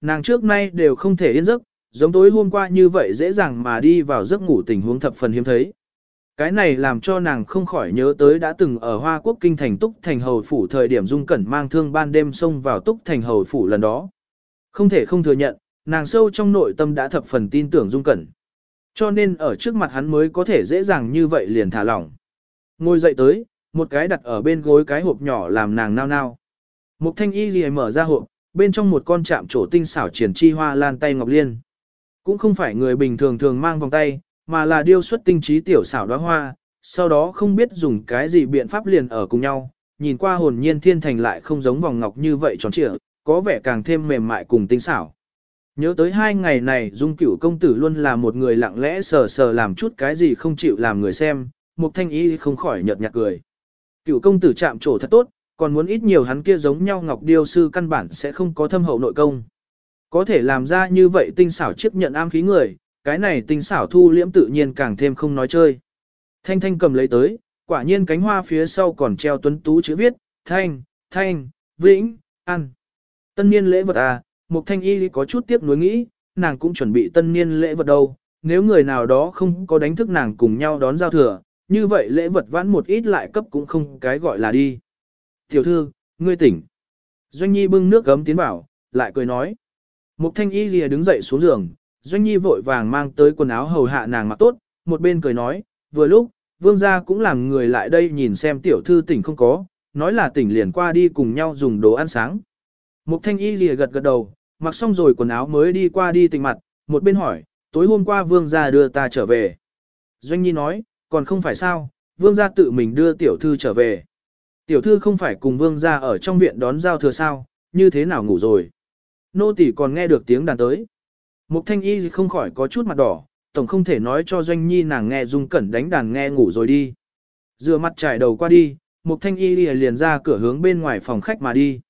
nàng trước nay đều không thể yên giấc, giống tối hôm qua như vậy dễ dàng mà đi vào giấc ngủ tình huống thập phần hiếm thấy. Cái này làm cho nàng không khỏi nhớ tới đã từng ở Hoa Quốc Kinh Thành Túc Thành Hầu Phủ thời điểm Dung Cẩn mang thương ban đêm xông vào Túc Thành Hầu Phủ lần đó. Không thể không thừa nhận, nàng sâu trong nội tâm đã thập phần tin tưởng Dung Cẩn. Cho nên ở trước mặt hắn mới có thể dễ dàng như vậy liền thả lỏng. Ngồi dậy tới, một cái đặt ở bên gối cái hộp nhỏ làm nàng nao nao. Một thanh y gì mở ra hộp, bên trong một con chạm trổ tinh xảo triển chi hoa lan tay ngọc liên. Cũng không phải người bình thường thường mang vòng tay, mà là điêu xuất tinh trí tiểu xảo đóa hoa, sau đó không biết dùng cái gì biện pháp liền ở cùng nhau, nhìn qua hồn nhiên thiên thành lại không giống vòng ngọc như vậy tròn trịa, có vẻ càng thêm mềm mại cùng tinh xảo. Nhớ tới hai ngày này Dung Cửu công tử luôn là một người lặng lẽ sờ sờ làm chút cái gì không chịu làm người xem, Mục Thanh ý không khỏi nhợt nhạt cười. Cửu công tử chạm trổ thật tốt, còn muốn ít nhiều hắn kia giống nhau ngọc điêu sư căn bản sẽ không có thâm hậu nội công. Có thể làm ra như vậy tinh xảo chiếc nhận am khí người, cái này tinh xảo thu liễm tự nhiên càng thêm không nói chơi. Thanh thanh cầm lấy tới, quả nhiên cánh hoa phía sau còn treo tuấn tú chữ viết, thanh, thanh, vĩnh, ăn. Tân niên lễ vật à, một thanh y có chút tiếc nuối nghĩ, nàng cũng chuẩn bị tân niên lễ vật đâu, nếu người nào đó không có đánh thức nàng cùng nhau đón giao thừa, như vậy lễ vật vãn một ít lại cấp cũng không cái gọi là đi. Tiểu thư, ngươi tỉnh. Doanh Nhi bưng nước gấm tiến bảo, lại cười nói. Mục thanh y lìa đứng dậy xuống giường, Doanh Nhi vội vàng mang tới quần áo hầu hạ nàng mặc tốt, một bên cười nói, vừa lúc, vương gia cũng làm người lại đây nhìn xem tiểu thư tỉnh không có, nói là tỉnh liền qua đi cùng nhau dùng đồ ăn sáng. Mục thanh y lìa gật gật đầu, mặc xong rồi quần áo mới đi qua đi tỉnh mặt, một bên hỏi, tối hôm qua vương gia đưa ta trở về. Doanh Nhi nói, còn không phải sao, vương gia tự mình đưa tiểu thư trở về. Tiểu thư không phải cùng vương gia ở trong viện đón giao thừa sao, như thế nào ngủ rồi. Nô tỷ còn nghe được tiếng đàn tới. Mục thanh y không khỏi có chút mặt đỏ, tổng không thể nói cho doanh nhi nàng nghe dung cẩn đánh đàn nghe ngủ rồi đi. Dừa mặt trải đầu qua đi, mục thanh y liền ra cửa hướng bên ngoài phòng khách mà đi.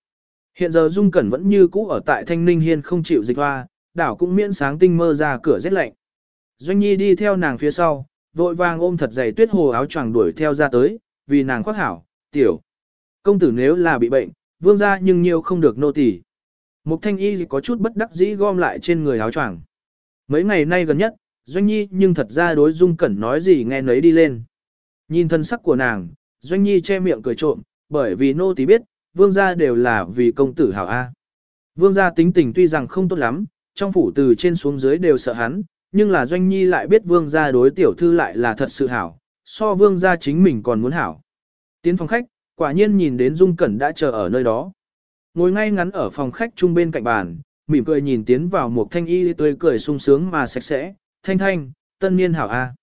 Hiện giờ dung cẩn vẫn như cũ ở tại thanh ninh hiên không chịu dịch hoa, đảo cũng miễn sáng tinh mơ ra cửa rét lạnh. Doanh nhi đi theo nàng phía sau, vội vàng ôm thật dày tuyết hồ áo choàng đuổi theo ra tới, vì nàng khoác hảo, tiểu. Công tử nếu là bị bệnh, vương gia nhưng nhiều không được nô tỳ. Mục thanh y có chút bất đắc dĩ gom lại trên người áo choàng. Mấy ngày nay gần nhất, Doanh Nhi nhưng thật ra đối Dung Cẩn nói gì nghe nấy đi lên. Nhìn thân sắc của nàng, Doanh Nhi che miệng cười trộm, bởi vì nô tỳ biết, vương gia đều là vì công tử hảo A. Vương gia tính tình tuy rằng không tốt lắm, trong phủ từ trên xuống dưới đều sợ hắn, nhưng là Doanh Nhi lại biết vương gia đối tiểu thư lại là thật sự hảo, so vương gia chính mình còn muốn hảo. Tiến phòng khách, quả nhiên nhìn đến Dung Cẩn đã chờ ở nơi đó. Ngồi ngay ngắn ở phòng khách trung bên cạnh bàn, mỉm cười nhìn tiến vào một thanh y tươi cười sung sướng mà sạch sẽ, thanh thanh, tân niên hảo a.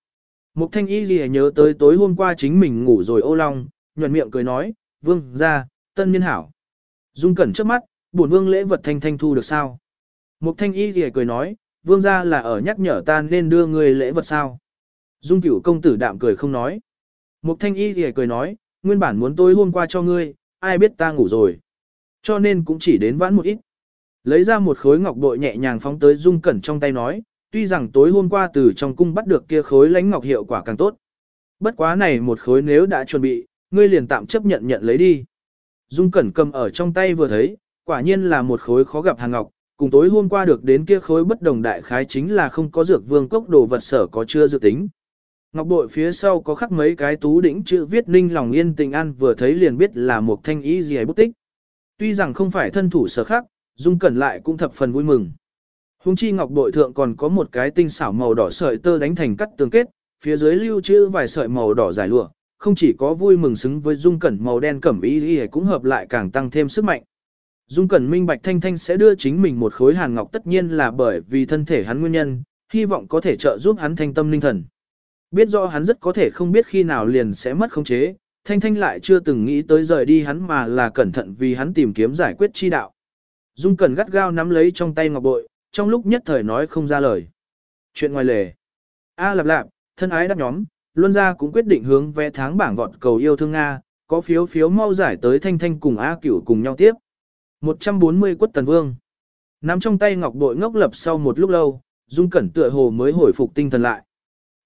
Một thanh y gì nhớ tới tối hôm qua chính mình ngủ rồi ô long, nhuận miệng cười nói, vương, ra, tân niên hảo. Dung cẩn trước mắt, buồn vương lễ vật thanh thanh thu được sao? Một thanh y gì cười nói, vương ra là ở nhắc nhở ta nên đưa người lễ vật sao? Dung cửu công tử đạm cười không nói. Một thanh y gì cười nói, nguyên bản muốn tối hôm qua cho ngươi, ai biết ta ngủ rồi. Cho nên cũng chỉ đến vãn một ít. Lấy ra một khối ngọc bội nhẹ nhàng phóng tới Dung Cẩn trong tay nói, tuy rằng tối hôm qua từ trong cung bắt được kia khối lánh ngọc hiệu quả càng tốt. Bất quá này một khối nếu đã chuẩn bị, ngươi liền tạm chấp nhận nhận lấy đi. Dung Cẩn cầm ở trong tay vừa thấy, quả nhiên là một khối khó gặp hàng ngọc, cùng tối hôm qua được đến kia khối bất đồng đại khái chính là không có dược vương cốc đồ vật sở có chưa dự tính. Ngọc bội phía sau có khắc mấy cái tú đỉnh chữ viết ninh lòng yên tình ăn vừa thấy liền biết là một thanh ý gì ấy bút tích. Tuy rằng không phải thân thủ sở khắc, Dung Cẩn lại cũng thập phần vui mừng. Hùng chi ngọc bội thượng còn có một cái tinh xảo màu đỏ sợi tơ đánh thành cắt tương kết, phía dưới lưu trữ vài sợi màu đỏ dài lụa, không chỉ có vui mừng xứng với Dung Cẩn màu đen cẩm y y cũng hợp lại càng tăng thêm sức mạnh. Dung Cẩn minh bạch thanh thanh sẽ đưa chính mình một khối hàn ngọc tất nhiên là bởi vì thân thể hắn nguyên nhân, hy vọng có thể trợ giúp hắn thanh tâm linh thần. Biết rõ hắn rất có thể không biết khi nào liền sẽ mất khống chế, Thanh Thanh lại chưa từng nghĩ tới rời đi hắn mà là cẩn thận vì hắn tìm kiếm giải quyết chi đạo. Dung Cẩn gắt gao nắm lấy trong tay ngọc bội, trong lúc nhất thời nói không ra lời. Chuyện ngoài lề. A lạp lạp, thân ái đáp nhóm, Luân gia cũng quyết định hướng vẽ tháng bảng vọt cầu yêu thương Nga, có phiếu phiếu mau giải tới Thanh Thanh cùng A cửu cùng nhau tiếp. 140 quất tần vương. Nắm trong tay ngọc bội ngốc lập sau một lúc lâu, Dung Cẩn tựa hồ mới hồi phục tinh thần lại.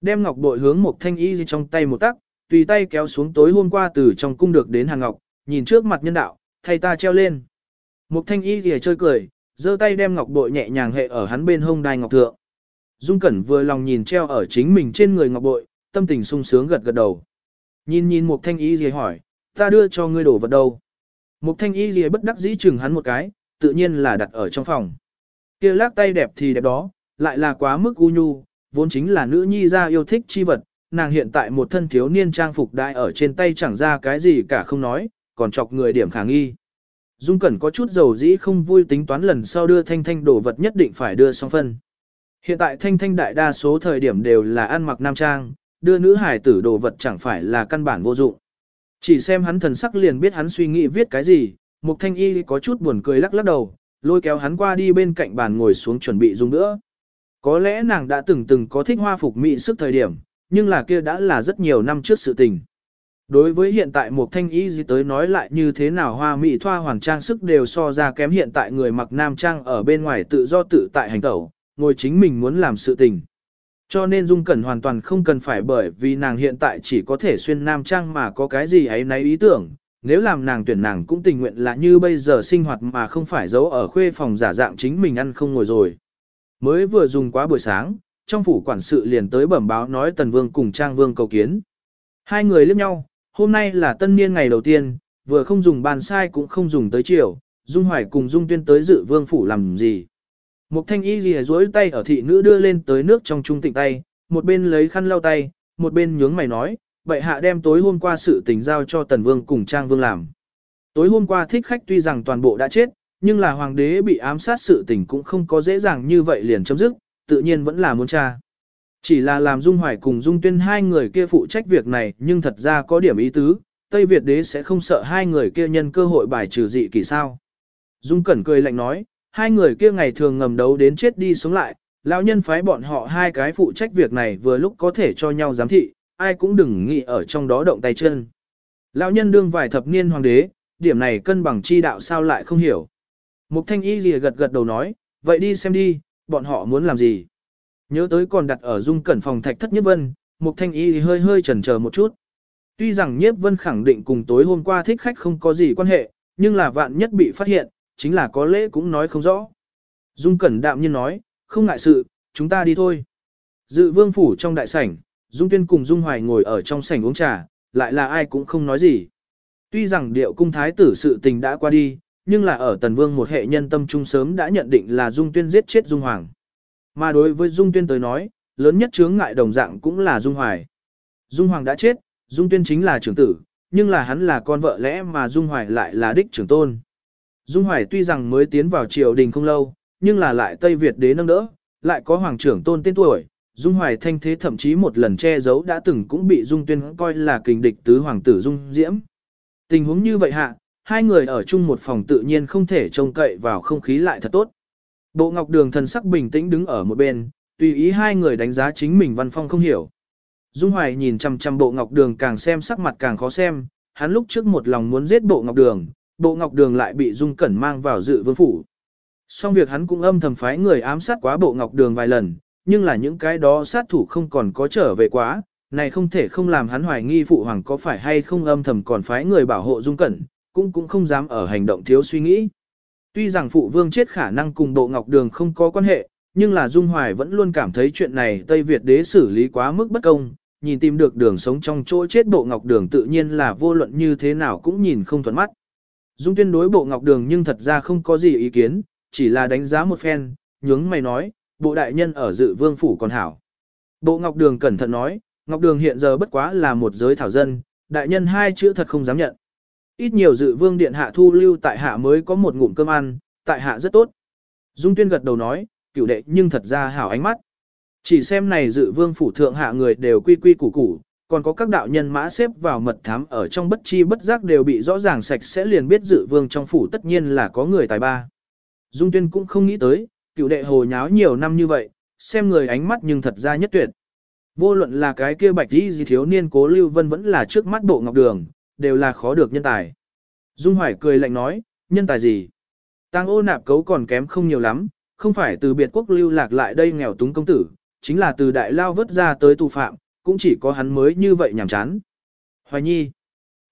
Đem ngọc bội hướng một thanh y trong tay một tắc, tùy tay kéo xuống tối hôm qua từ trong cung được đến hàng ngọc, nhìn trước mặt nhân đạo, thay ta treo lên. một thanh y kìa chơi cười, giơ tay đem ngọc bội nhẹ nhàng hệ ở hắn bên hông đai ngọc thượng. Dung Cẩn vừa lòng nhìn treo ở chính mình trên người ngọc bội, tâm tình sung sướng gật gật đầu. Nhìn nhìn một thanh y gì hỏi, ta đưa cho ngươi đổ vật đâu. Một thanh y gì bất đắc dĩ chừng hắn một cái, tự nhiên là đặt ở trong phòng. kia lác tay đẹp thì đẹp đó, lại là quá mức u nhu, vốn chính là nữ nhi ra yêu thích chi vật, nàng hiện tại một thân thiếu niên trang phục đại ở trên tay chẳng ra cái gì cả không nói, còn chọc người điểm khả nghi. Dung Cẩn có chút dầu dĩ không vui tính toán lần sau đưa Thanh Thanh đồ vật nhất định phải đưa xong phân. Hiện tại Thanh Thanh đại đa số thời điểm đều là ăn mặc nam trang, đưa nữ hải tử đồ vật chẳng phải là căn bản vô dụng. Chỉ xem hắn thần sắc liền biết hắn suy nghĩ viết cái gì, Mục Thanh Y có chút buồn cười lắc lắc đầu, lôi kéo hắn qua đi bên cạnh bàn ngồi xuống chuẩn bị dùng nữa. Có lẽ nàng đã từng từng có thích hoa phục mỹ sức thời điểm, nhưng là kia đã là rất nhiều năm trước sự tình. Đối với hiện tại một thanh y gì tới nói lại như thế nào hoa mỹ thoa hoàng trang sức đều so ra kém hiện tại người mặc nam trang ở bên ngoài tự do tự tại hành tẩu, ngồi chính mình muốn làm sự tình. Cho nên Dung Cẩn hoàn toàn không cần phải bởi vì nàng hiện tại chỉ có thể xuyên nam trang mà có cái gì ấy nấy ý tưởng, nếu làm nàng tuyển nàng cũng tình nguyện là như bây giờ sinh hoạt mà không phải giấu ở khuê phòng giả dạng chính mình ăn không ngồi rồi. Mới vừa dùng quá buổi sáng, trong phủ quản sự liền tới bẩm báo nói Tần Vương cùng Trang Vương cầu kiến. Hai người liếc nhau, hôm nay là tân niên ngày đầu tiên, vừa không dùng bàn sai cũng không dùng tới chiều, Dung Hoài cùng Dung Tuyên tới dự vương phủ làm gì. Một thanh y lìa duỗi tay ở thị nữ đưa lên tới nước trong trung tịnh tay, một bên lấy khăn lau tay, một bên nhướng mày nói, vậy hạ đem tối hôm qua sự tình giao cho Tần Vương cùng Trang Vương làm. Tối hôm qua thích khách tuy rằng toàn bộ đã chết, nhưng là hoàng đế bị ám sát sự tình cũng không có dễ dàng như vậy liền chấm dứt, tự nhiên vẫn là muốn tra. Chỉ là làm Dung Hoài cùng Dung Tuyên hai người kia phụ trách việc này nhưng thật ra có điểm ý tứ, Tây Việt đế sẽ không sợ hai người kia nhân cơ hội bài trừ dị kỳ sao. Dung Cẩn cười lạnh nói, hai người kia ngày thường ngầm đấu đến chết đi sống lại, lão nhân phái bọn họ hai cái phụ trách việc này vừa lúc có thể cho nhau giám thị, ai cũng đừng nghĩ ở trong đó động tay chân. Lão nhân đương vài thập niên hoàng đế, điểm này cân bằng chi đạo sao lại không hiểu. Mục thanh y lìa gật gật đầu nói, vậy đi xem đi, bọn họ muốn làm gì. Nhớ tới còn đặt ở dung cẩn phòng thạch thất nhất vân, mục thanh y hơi hơi chần chờ một chút. Tuy rằng nhiếp vân khẳng định cùng tối hôm qua thích khách không có gì quan hệ, nhưng là vạn nhất bị phát hiện, chính là có lẽ cũng nói không rõ. Dung cẩn đạm nhiên nói, không ngại sự, chúng ta đi thôi. Dự vương phủ trong đại sảnh, Dung tuyên cùng Dung hoài ngồi ở trong sảnh uống trà, lại là ai cũng không nói gì. Tuy rằng điệu cung thái tử sự tình đã qua đi, nhưng là ở Tần Vương một hệ nhân tâm trung sớm đã nhận định là Dung Tuyên giết chết Dung Hoàng. Mà đối với Dung Tuyên tới nói, lớn nhất chướng ngại đồng dạng cũng là Dung Hoài. Dung Hoàng đã chết, Dung Tuyên chính là trưởng tử, nhưng là hắn là con vợ lẽ mà Dung Hoài lại là đích trưởng tôn. Dung Hoài tuy rằng mới tiến vào triều đình không lâu, nhưng là lại Tây Việt đế nâng đỡ, lại có hoàng trưởng tôn tên tuổi. Dung Hoài thanh thế thậm chí một lần che giấu đã từng cũng bị Dung Tuyên coi là kình địch tứ hoàng tử Dung Diễm. Tình huống như vậy hạ, hai người ở chung một phòng tự nhiên không thể trông cậy vào không khí lại thật tốt. Bộ Ngọc Đường thần sắc bình tĩnh đứng ở một bên, tùy ý hai người đánh giá chính mình văn phong không hiểu. Dung Hoài nhìn chằm chằm Bộ Ngọc Đường càng xem sắc mặt càng khó xem, hắn lúc trước một lòng muốn giết Bộ Ngọc Đường, Bộ Ngọc Đường lại bị Dung Cẩn mang vào dự vương phủ. Xong việc hắn cũng âm thầm phái người ám sát quá Bộ Ngọc Đường vài lần, nhưng là những cái đó sát thủ không còn có trở về quá, này không thể không làm hắn hoài nghi phụ hoàng có phải hay không âm thầm còn phái người bảo hộ Dung Cẩn, cũng cũng không dám ở hành động thiếu suy nghĩ. Tuy rằng phụ vương chết khả năng cùng bộ ngọc đường không có quan hệ, nhưng là Dung Hoài vẫn luôn cảm thấy chuyện này Tây Việt đế xử lý quá mức bất công, nhìn tìm được đường sống trong chỗ chết bộ ngọc đường tự nhiên là vô luận như thế nào cũng nhìn không thuận mắt. Dung tuyên đối bộ ngọc đường nhưng thật ra không có gì ý kiến, chỉ là đánh giá một phen, nhướng mày nói, bộ đại nhân ở dự vương phủ còn hảo. Bộ ngọc đường cẩn thận nói, ngọc đường hiện giờ bất quá là một giới thảo dân, đại nhân hai chữ thật không dám nhận. Ít nhiều dự vương điện hạ thu lưu tại hạ mới có một ngụm cơm ăn, tại hạ rất tốt. Dung tuyên gật đầu nói, cửu đệ nhưng thật ra hảo ánh mắt. Chỉ xem này dự vương phủ thượng hạ người đều quy quy củ củ, còn có các đạo nhân mã xếp vào mật thám ở trong bất chi bất giác đều bị rõ ràng sạch sẽ liền biết dự vương trong phủ tất nhiên là có người tài ba. Dung tuyên cũng không nghĩ tới, cựu đệ hồ nháo nhiều năm như vậy, xem người ánh mắt nhưng thật ra nhất tuyệt. Vô luận là cái kia bạch đi gì thiếu niên cố lưu vân vẫn là trước mắt bộ ngọc đường, đều là khó được nhân tài. Dung Hoài cười lạnh nói, nhân tài gì? Tăng ô nạp cấu còn kém không nhiều lắm, không phải từ biệt quốc lưu lạc lại đây nghèo túng công tử, chính là từ đại lao vớt ra tới tù phạm, cũng chỉ có hắn mới như vậy nhảm chán. Hoài nhi.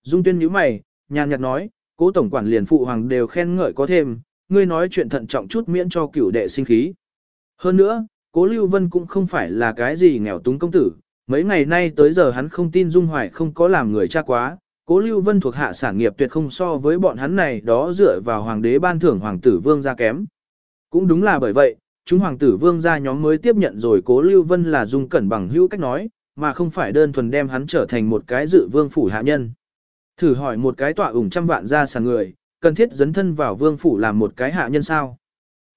Dung tuyên nhíu mày, nhàn nhạt nói, cố tổng quản liền phụ hoàng đều khen ngợi có thêm, ngươi nói chuyện thận trọng chút miễn cho cửu đệ sinh khí. Hơn nữa, cố Lưu Vân cũng không phải là cái gì nghèo túng công tử, mấy ngày nay tới giờ hắn không tin Dung Hoài không có làm người cha quá, cố Lưu Vân thuộc hạ sản nghiệp tuyệt không so với bọn hắn này đó dựa vào hoàng đế ban thưởng hoàng tử vương gia kém. Cũng đúng là bởi vậy, chúng hoàng tử vương gia nhóm mới tiếp nhận rồi cố Lưu Vân là Dung Cẩn bằng hữu cách nói, mà không phải đơn thuần đem hắn trở thành một cái dự vương phủ hạ nhân. Thử hỏi một cái tọa ủng trăm vạn gia sản người, cần thiết dấn thân vào vương phủ làm một cái hạ nhân sao?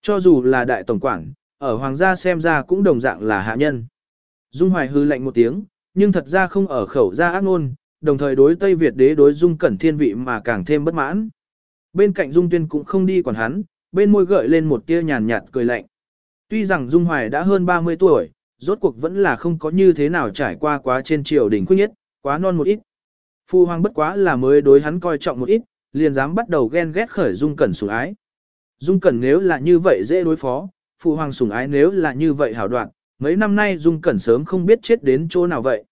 Cho dù là đại tổng quản, ở hoàng gia xem ra cũng đồng dạng là hạ nhân. Dung Hoài hư lạnh một tiếng, nhưng thật ra không ở khẩu ra ác ngôn, đồng thời đối Tây Việt đế đối Dung Cẩn Thiên vị mà càng thêm bất mãn. Bên cạnh Dung Tuyên cũng không đi quản hắn, bên môi gợi lên một tia nhàn nhạt cười lạnh. Tuy rằng Dung Hoài đã hơn 30 tuổi, rốt cuộc vẫn là không có như thế nào trải qua quá trên triều đỉnh quyết nhất, quá non một ít. Phu hoàng bất quá là mới đối hắn coi trọng một ít, liền dám bắt đầu ghen ghét khởi Dung Cẩn sủng ái. Dung Cẩn nếu là như vậy dễ đối phó, Phu hoàng sủng ái nếu là như vậy hảo đoạn, mấy năm nay Dung Cẩn sớm không biết chết đến chỗ nào vậy.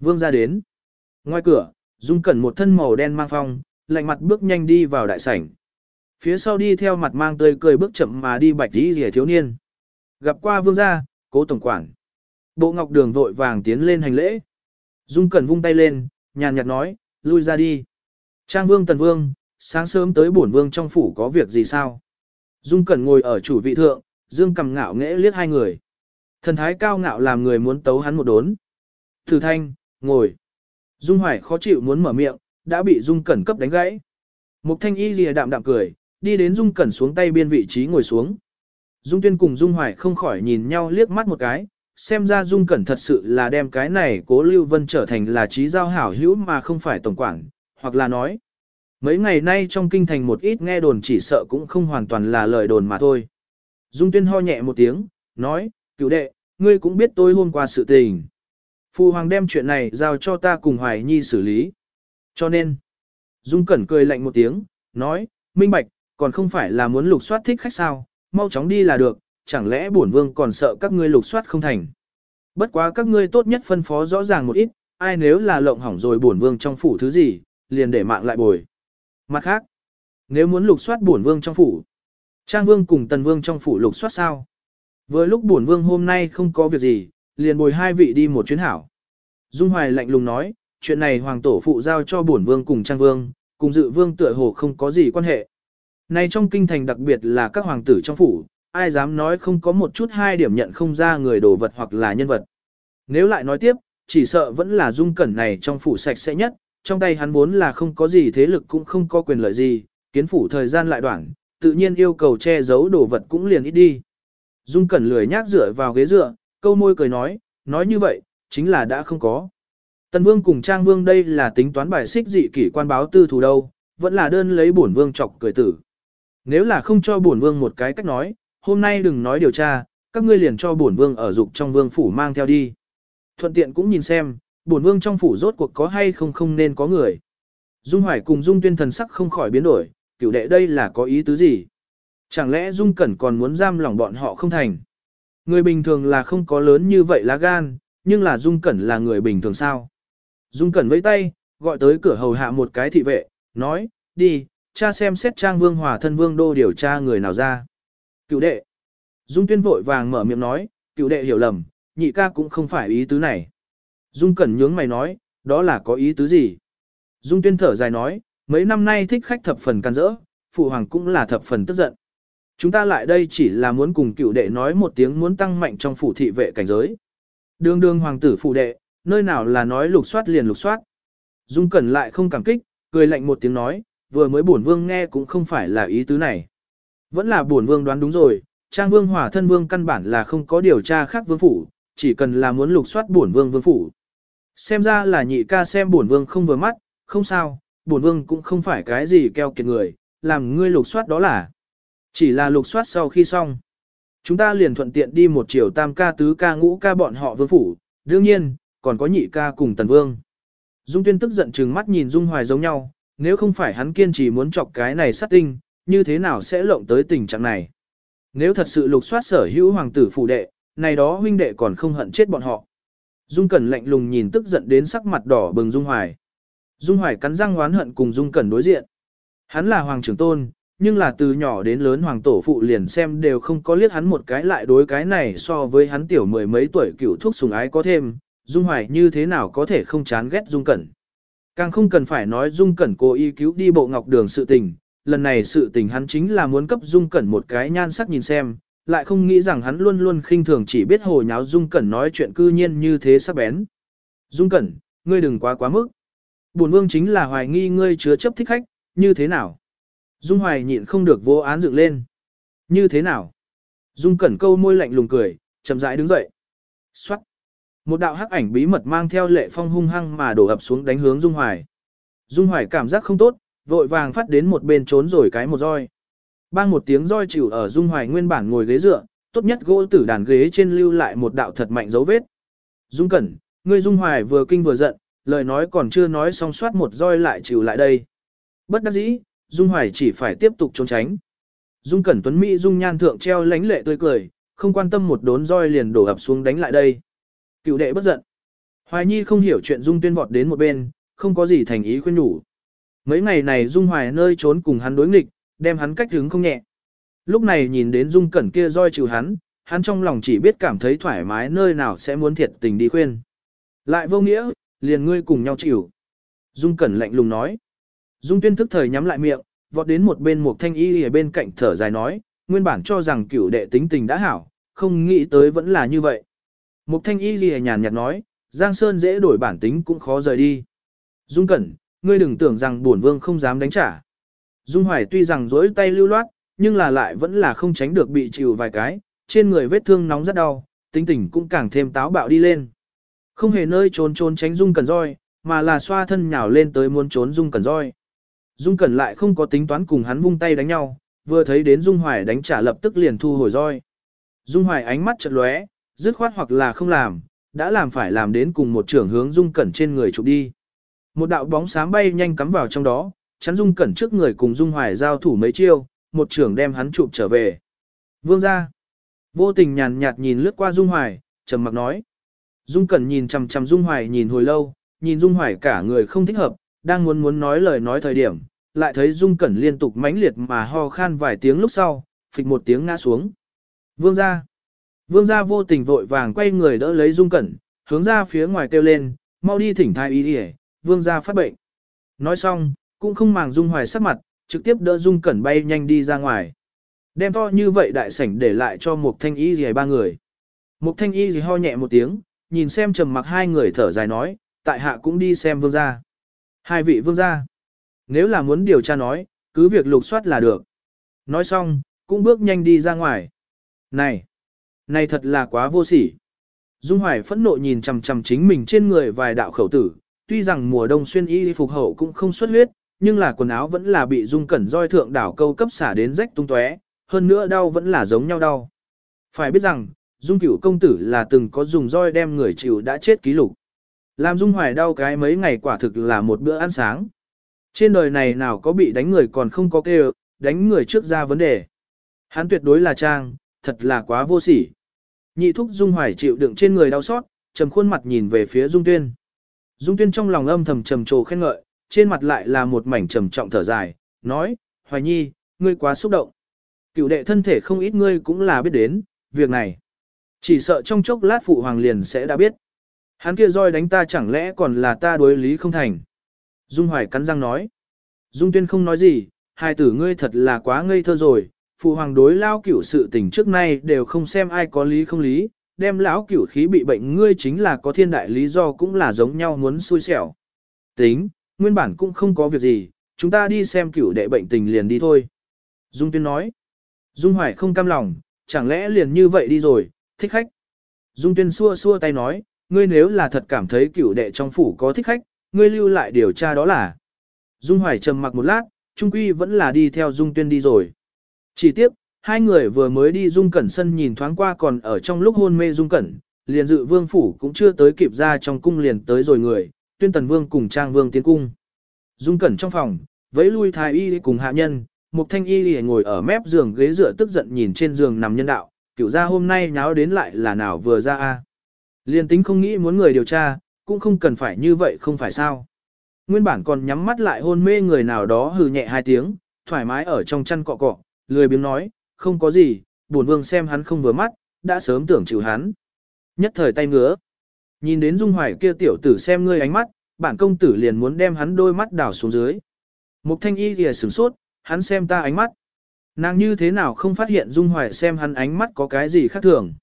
Vương ra đến. Ngoài cửa, Dung Cẩn một thân màu đen mang phong, lạnh mặt bước nhanh đi vào đại sảnh. Phía sau đi theo mặt mang tươi cười bước chậm mà đi bạch đi rìa thiếu niên. Gặp qua vương gia, cố tổng quản. Bộ ngọc đường vội vàng tiến lên hành lễ. Dung Cẩn vung tay lên, nhàn nhạt nói, lui ra đi. Trang vương tần vương, sáng sớm tới bổn vương trong phủ có việc gì sao? Dung Cẩn ngồi ở chủ vị thượng, dương cầm ngạo nghễ liếc hai người. Thần thái cao ngạo làm người muốn tấu hắn một đốn. Thử thanh, ngồi. Dung Hoài khó chịu muốn mở miệng, đã bị Dung Cẩn cấp đánh gãy. Mục thanh y lìa đạm đạm cười, đi đến Dung Cẩn xuống tay biên vị trí ngồi xuống. Dung Tuyên cùng Dung Hoài không khỏi nhìn nhau liếc mắt một cái, xem ra Dung Cẩn thật sự là đem cái này cố Lưu Vân trở thành là trí giao hảo hữu mà không phải tổng quản, hoặc là nói. Mấy ngày nay trong kinh thành một ít nghe đồn chỉ sợ cũng không hoàn toàn là lời đồn mà thôi. Dung Tuyên ho nhẹ một tiếng, nói, cựu đệ, ngươi cũng biết tôi hôm qua sự tình. Phu hoàng đem chuyện này giao cho ta cùng Hoài Nhi xử lý. Cho nên, Dung Cẩn cười lạnh một tiếng, nói, minh bạch, còn không phải là muốn lục soát thích khách sao, mau chóng đi là được, chẳng lẽ bổn vương còn sợ các ngươi lục soát không thành. Bất quá các ngươi tốt nhất phân phó rõ ràng một ít, ai nếu là lộng hỏng rồi bổn vương trong phủ thứ gì, liền để mạng lại bồi. Mặt khác, nếu muốn lục soát bổn vương trong phủ, Trang vương cùng tần vương trong phủ lục soát sao? Vừa lúc bổn vương hôm nay không có việc gì, liền bồi hai vị đi một chuyến hảo. Dung Hoài lạnh lùng nói, chuyện này hoàng tổ phụ giao cho bổn vương cùng trang vương, cùng dự vương tựa hồ không có gì quan hệ. Nay trong kinh thành đặc biệt là các hoàng tử trong phủ, ai dám nói không có một chút hai điểm nhận không ra người đồ vật hoặc là nhân vật. Nếu lại nói tiếp, chỉ sợ vẫn là dung cẩn này trong phủ sạch sẽ nhất, trong tay hắn vốn là không có gì thế lực cũng không có quyền lợi gì, kiến phủ thời gian lại đoạn, tự nhiên yêu cầu che giấu đồ vật cũng liền ít đi. Dung cẩn lười nhác dựa vào ghế dựa, câu môi cười nói, nói như vậy, chính là đã không có. Tần Vương cùng Trang Vương đây là tính toán bài xích dị kỷ quan báo tư thủ đâu, vẫn là đơn lấy bổn Vương chọc cười tử. Nếu là không cho bổn Vương một cái cách nói, hôm nay đừng nói điều tra, các ngươi liền cho bổn Vương ở dục trong Vương phủ mang theo đi. Thuận tiện cũng nhìn xem, bổn Vương trong phủ rốt cuộc có hay không không nên có người. Dung Hoài cùng Dung Tuyên thần sắc không khỏi biến đổi, cửu đệ đây là có ý tứ gì? Chẳng lẽ Dung Cẩn còn muốn giam lỏng bọn họ không thành? Người bình thường là không có lớn như vậy lá gan, nhưng là Dung Cẩn là người bình thường sao? Dung Cẩn vẫy tay, gọi tới cửa hầu hạ một cái thị vệ, nói, đi, cha xem xét trang vương hòa thân vương đô điều tra người nào ra. Cựu đệ. Dung Tuyên vội vàng mở miệng nói, cựu đệ hiểu lầm, nhị ca cũng không phải ý tứ này. Dung Cẩn nhướng mày nói, đó là có ý tứ gì? Dung Tuyên thở dài nói, mấy năm nay thích khách thập phần can rỡ, phụ hoàng cũng là thập phần tức giận. Chúng ta lại đây chỉ là muốn cùng cựu đệ nói một tiếng muốn tăng mạnh trong phủ thị vệ cảnh giới. Đường đường hoàng tử phụ đệ, nơi nào là nói lục soát liền lục soát. Dung Cẩn lại không cảm kích, cười lạnh một tiếng nói, vừa mới bổn vương nghe cũng không phải là ý tứ này. Vẫn là bổn vương đoán đúng rồi, trang vương hỏa thân vương căn bản là không có điều tra khác vương phủ, chỉ cần là muốn lục soát bổn vương vương phủ. Xem ra là nhị ca xem bổn vương không vừa mắt, không sao, bổn vương cũng không phải cái gì keo kiệt người, làm ngươi lục soát đó là. Chỉ là lục soát sau khi xong. Chúng ta liền thuận tiện đi một chiều tam ca tứ ca ngũ ca bọn họ vương phủ, đương nhiên, còn có nhị ca cùng tần vương. Dung tuyên tức giận trừng mắt nhìn Dung Hoài giống nhau, nếu không phải hắn kiên trì muốn chọc cái này sát tinh, như thế nào sẽ lộng tới tình trạng này. Nếu thật sự lục soát sở hữu hoàng tử phủ đệ, này đó huynh đệ còn không hận chết bọn họ. Dung Cẩn lạnh lùng nhìn tức giận đến sắc mặt đỏ bừng Dung Hoài. Dung Hoài cắn răng oán hận cùng Dung Cẩn đối diện. Hắn là hoàng trưởng tôn, nhưng là từ nhỏ đến lớn hoàng tổ phụ liền xem đều không có liếc hắn một cái lại đối cái này so với hắn tiểu mười mấy tuổi cựu thuốc sùng ái có thêm, Dung Hoài như thế nào có thể không chán ghét Dung Cẩn. Càng không cần phải nói Dung Cẩn cố ý cứu đi bộ ngọc đường sự tình, lần này sự tình hắn chính là muốn cấp Dung Cẩn một cái nhan sắc nhìn xem, lại không nghĩ rằng hắn luôn luôn khinh thường chỉ biết hồ nháo Dung Cẩn nói chuyện cư nhiên như thế sắc bén. Dung Cẩn, ngươi đừng quá quá mức. Bổn vương chính là hoài nghi ngươi chứa chấp thích khách, như thế nào? Dung Hoài nhịn không được vô án dựng lên. Như thế nào? Dung Cẩn câu môi lạnh lùng cười, chậm rãi đứng dậy. Xoát. Một đạo hắc ảnh bí mật mang theo lệ phong hung hăng mà đổ ập xuống đánh hướng Dung Hoài. Dung Hoài cảm giác không tốt, vội vàng phát đến một bên trốn rồi cái một roi. Bang một tiếng roi chịu ở Dung Hoài nguyên bản ngồi ghế dựa, tốt nhất gỗ tử đàn ghế trên lưu lại một đạo thật mạnh dấu vết. Dung Cẩn, ngươi Dung Hoài vừa kinh vừa giận, lời nói còn chưa nói xong soát một roi lại chịu lại đây. Bất đắc dĩ, Dung Hoài chỉ phải tiếp tục trốn tránh. Dung Cẩn Tuấn Mỹ Dung nhan thượng treo lánh lệ tươi cười, không quan tâm một đốn roi liền đổ ập xuống đánh lại đây. Cựu đệ bất giận. Hoài Nhi không hiểu chuyện Dung tuyên vọt đến một bên, không có gì thành ý khuyên nhủ. Mấy ngày này Dung Hoài nơi trốn cùng hắn đối nghịch, đem hắn cách hứng không nhẹ. Lúc này nhìn đến Dung Cẩn kia roi trừ hắn, hắn trong lòng chỉ biết cảm thấy thoải mái nơi nào sẽ muốn thiệt tình đi khuyên. Lại vô nghĩa, liền ngươi cùng nhau chịu. Dung Cẩn lạnh lùng nói. Dung Tuyên thức thời nhắm lại miệng, vọt đến một bên một thanh y ở bên cạnh thở dài nói, nguyên bản cho rằng cửu đệ tính tình đã hảo, không nghĩ tới vẫn là như vậy. Mục thanh y lìa nhàn nhạt nói, Giang Sơn dễ đổi bản tính cũng khó rời đi. Dung Cẩn, ngươi đừng tưởng rằng bổn vương không dám đánh trả. Dung Hoài tuy rằng dối tay lưu loát, nhưng là lại vẫn là không tránh được bị chịu vài cái, trên người vết thương nóng rất đau, tính tình cũng càng thêm táo bạo đi lên. Không hề nơi trốn trốn tránh Dung Cẩn roi, mà là xoa thân nhào lên tới muốn trốn Dung Cẩn roi. Dung Cẩn lại không có tính toán cùng hắn vung tay đánh nhau, vừa thấy đến Dung Hoài đánh trả lập tức liền thu hồi roi. Dung Hoài ánh mắt chợt lóe, dứt khoát hoặc là không làm, đã làm phải làm đến cùng một trưởng hướng Dung Cẩn trên người chụp đi. Một đạo bóng sáng bay nhanh cắm vào trong đó, chắn Dung Cẩn trước người cùng Dung Hoài giao thủ mấy chiêu, một trưởng đem hắn chụp trở về. Vương ra. Vô tình nhàn nhạt nhìn lướt qua Dung Hoài, trầm mặc nói. Dung Cẩn nhìn chằm chằm Dung Hoài nhìn hồi lâu, nhìn Dung Hoài cả người không thích hợp, đang muốn muốn nói lời nói thời điểm, lại thấy Dung Cẩn liên tục mãnh liệt mà ho khan vài tiếng lúc sau, phịch một tiếng ngã xuống. Vương gia. Vương gia vô tình vội vàng quay người đỡ lấy Dung Cẩn, hướng ra phía ngoài kêu lên, mau đi thỉnh thái y đi vương gia phát bệnh. Nói xong, cũng không màng Dung Hoài sắc mặt, trực tiếp đỡ Dung Cẩn bay nhanh đi ra ngoài. Đem to như vậy đại sảnh để lại cho một thanh y gì ba người. Một thanh y gì ho nhẹ một tiếng, nhìn xem trầm mặc hai người thở dài nói, tại hạ cũng đi xem vương gia. Hai vị vương gia. Nếu là muốn điều tra nói, cứ việc lục soát là được. Nói xong, cũng bước nhanh đi ra ngoài. Này! Này thật là quá vô sỉ. Dung Hoài phẫn nộ nhìn chằm chằm chính mình trên người vài đạo khẩu tử, tuy rằng mùa đông xuyên y phục hậu cũng không xuất huyết, nhưng là quần áo vẫn là bị Dung Cẩn roi thượng đảo câu cấp xả đến rách tung tóe, hơn nữa đau vẫn là giống nhau đau. Phải biết rằng, Dung Cửu công tử là từng có dùng roi đem người chịu đã chết ký lục. Làm Dung Hoài đau cái mấy ngày quả thực là một bữa ăn sáng. Trên đời này nào có bị đánh người còn không có kêu, đánh người trước ra vấn đề. Hắn tuyệt đối là trang, thật là quá vô sỉ. Nhị thúc Dung Hoài chịu đựng trên người đau xót, trầm khuôn mặt nhìn về phía Dung Tuyên. Dung Tuyên trong lòng âm thầm trầm trồ khen ngợi, trên mặt lại là một mảnh trầm trọng thở dài, nói, Hoài Nhi, ngươi quá xúc động. Cựu đệ thân thể không ít ngươi cũng là biết đến, việc này. Chỉ sợ trong chốc lát phụ hoàng liền sẽ đã biết. Hắn kia roi đánh ta chẳng lẽ còn là ta đối lý không thành. Dung Hoài cắn răng nói. Dung Tuyên không nói gì, hai tử ngươi thật là quá ngây thơ rồi, phụ hoàng đối lao cửu sự tình trước nay đều không xem ai có lý không lý, đem lão cửu khí bị bệnh ngươi chính là có thiên đại lý do cũng là giống nhau muốn xui xẻo. Tính, nguyên bản cũng không có việc gì, chúng ta đi xem cửu đệ bệnh tình liền đi thôi. Dung Tuyên nói. Dung Hoài không cam lòng, chẳng lẽ liền như vậy đi rồi, thích khách. Dung Tuyên xua xua tay nói, ngươi nếu là thật cảm thấy cửu đệ trong phủ có thích khách, ngươi lưu lại điều tra đó là. Dung Hoài trầm mặc một lát, trung quy vẫn là đi theo Dung Tuyên đi rồi. Chỉ tiếc, hai người vừa mới đi Dung Cẩn sân nhìn thoáng qua còn ở trong lúc hôn mê Dung Cẩn, liền dự vương phủ cũng chưa tới kịp ra trong cung liền tới rồi người, tuyên tần vương cùng trang vương tiến cung. Dung Cẩn trong phòng, vẫy lui thái y cùng hạ nhân, một thanh y ngồi ở mép giường ghế dựa tức giận nhìn trên giường nằm nhân đạo, kiểu ra hôm nay nháo đến lại là nào vừa ra a Liên tính không nghĩ muốn người điều tra, cũng không cần phải như vậy không phải sao. Nguyên bản còn nhắm mắt lại hôn mê người nào đó hừ nhẹ hai tiếng, thoải mái ở trong chăn cọ cọ, lười biếng nói, không có gì, bổn vương xem hắn không vừa mắt, đã sớm tưởng chịu hắn. Nhất thời tay ngứa. Nhìn đến Dung Hoài kia tiểu tử xem ngươi ánh mắt, bản công tử liền muốn đem hắn đôi mắt đảo xuống dưới. Mục thanh y lìa sửng sốt, hắn xem ta ánh mắt. Nàng như thế nào không phát hiện Dung Hoài xem hắn ánh mắt có cái gì khác thường.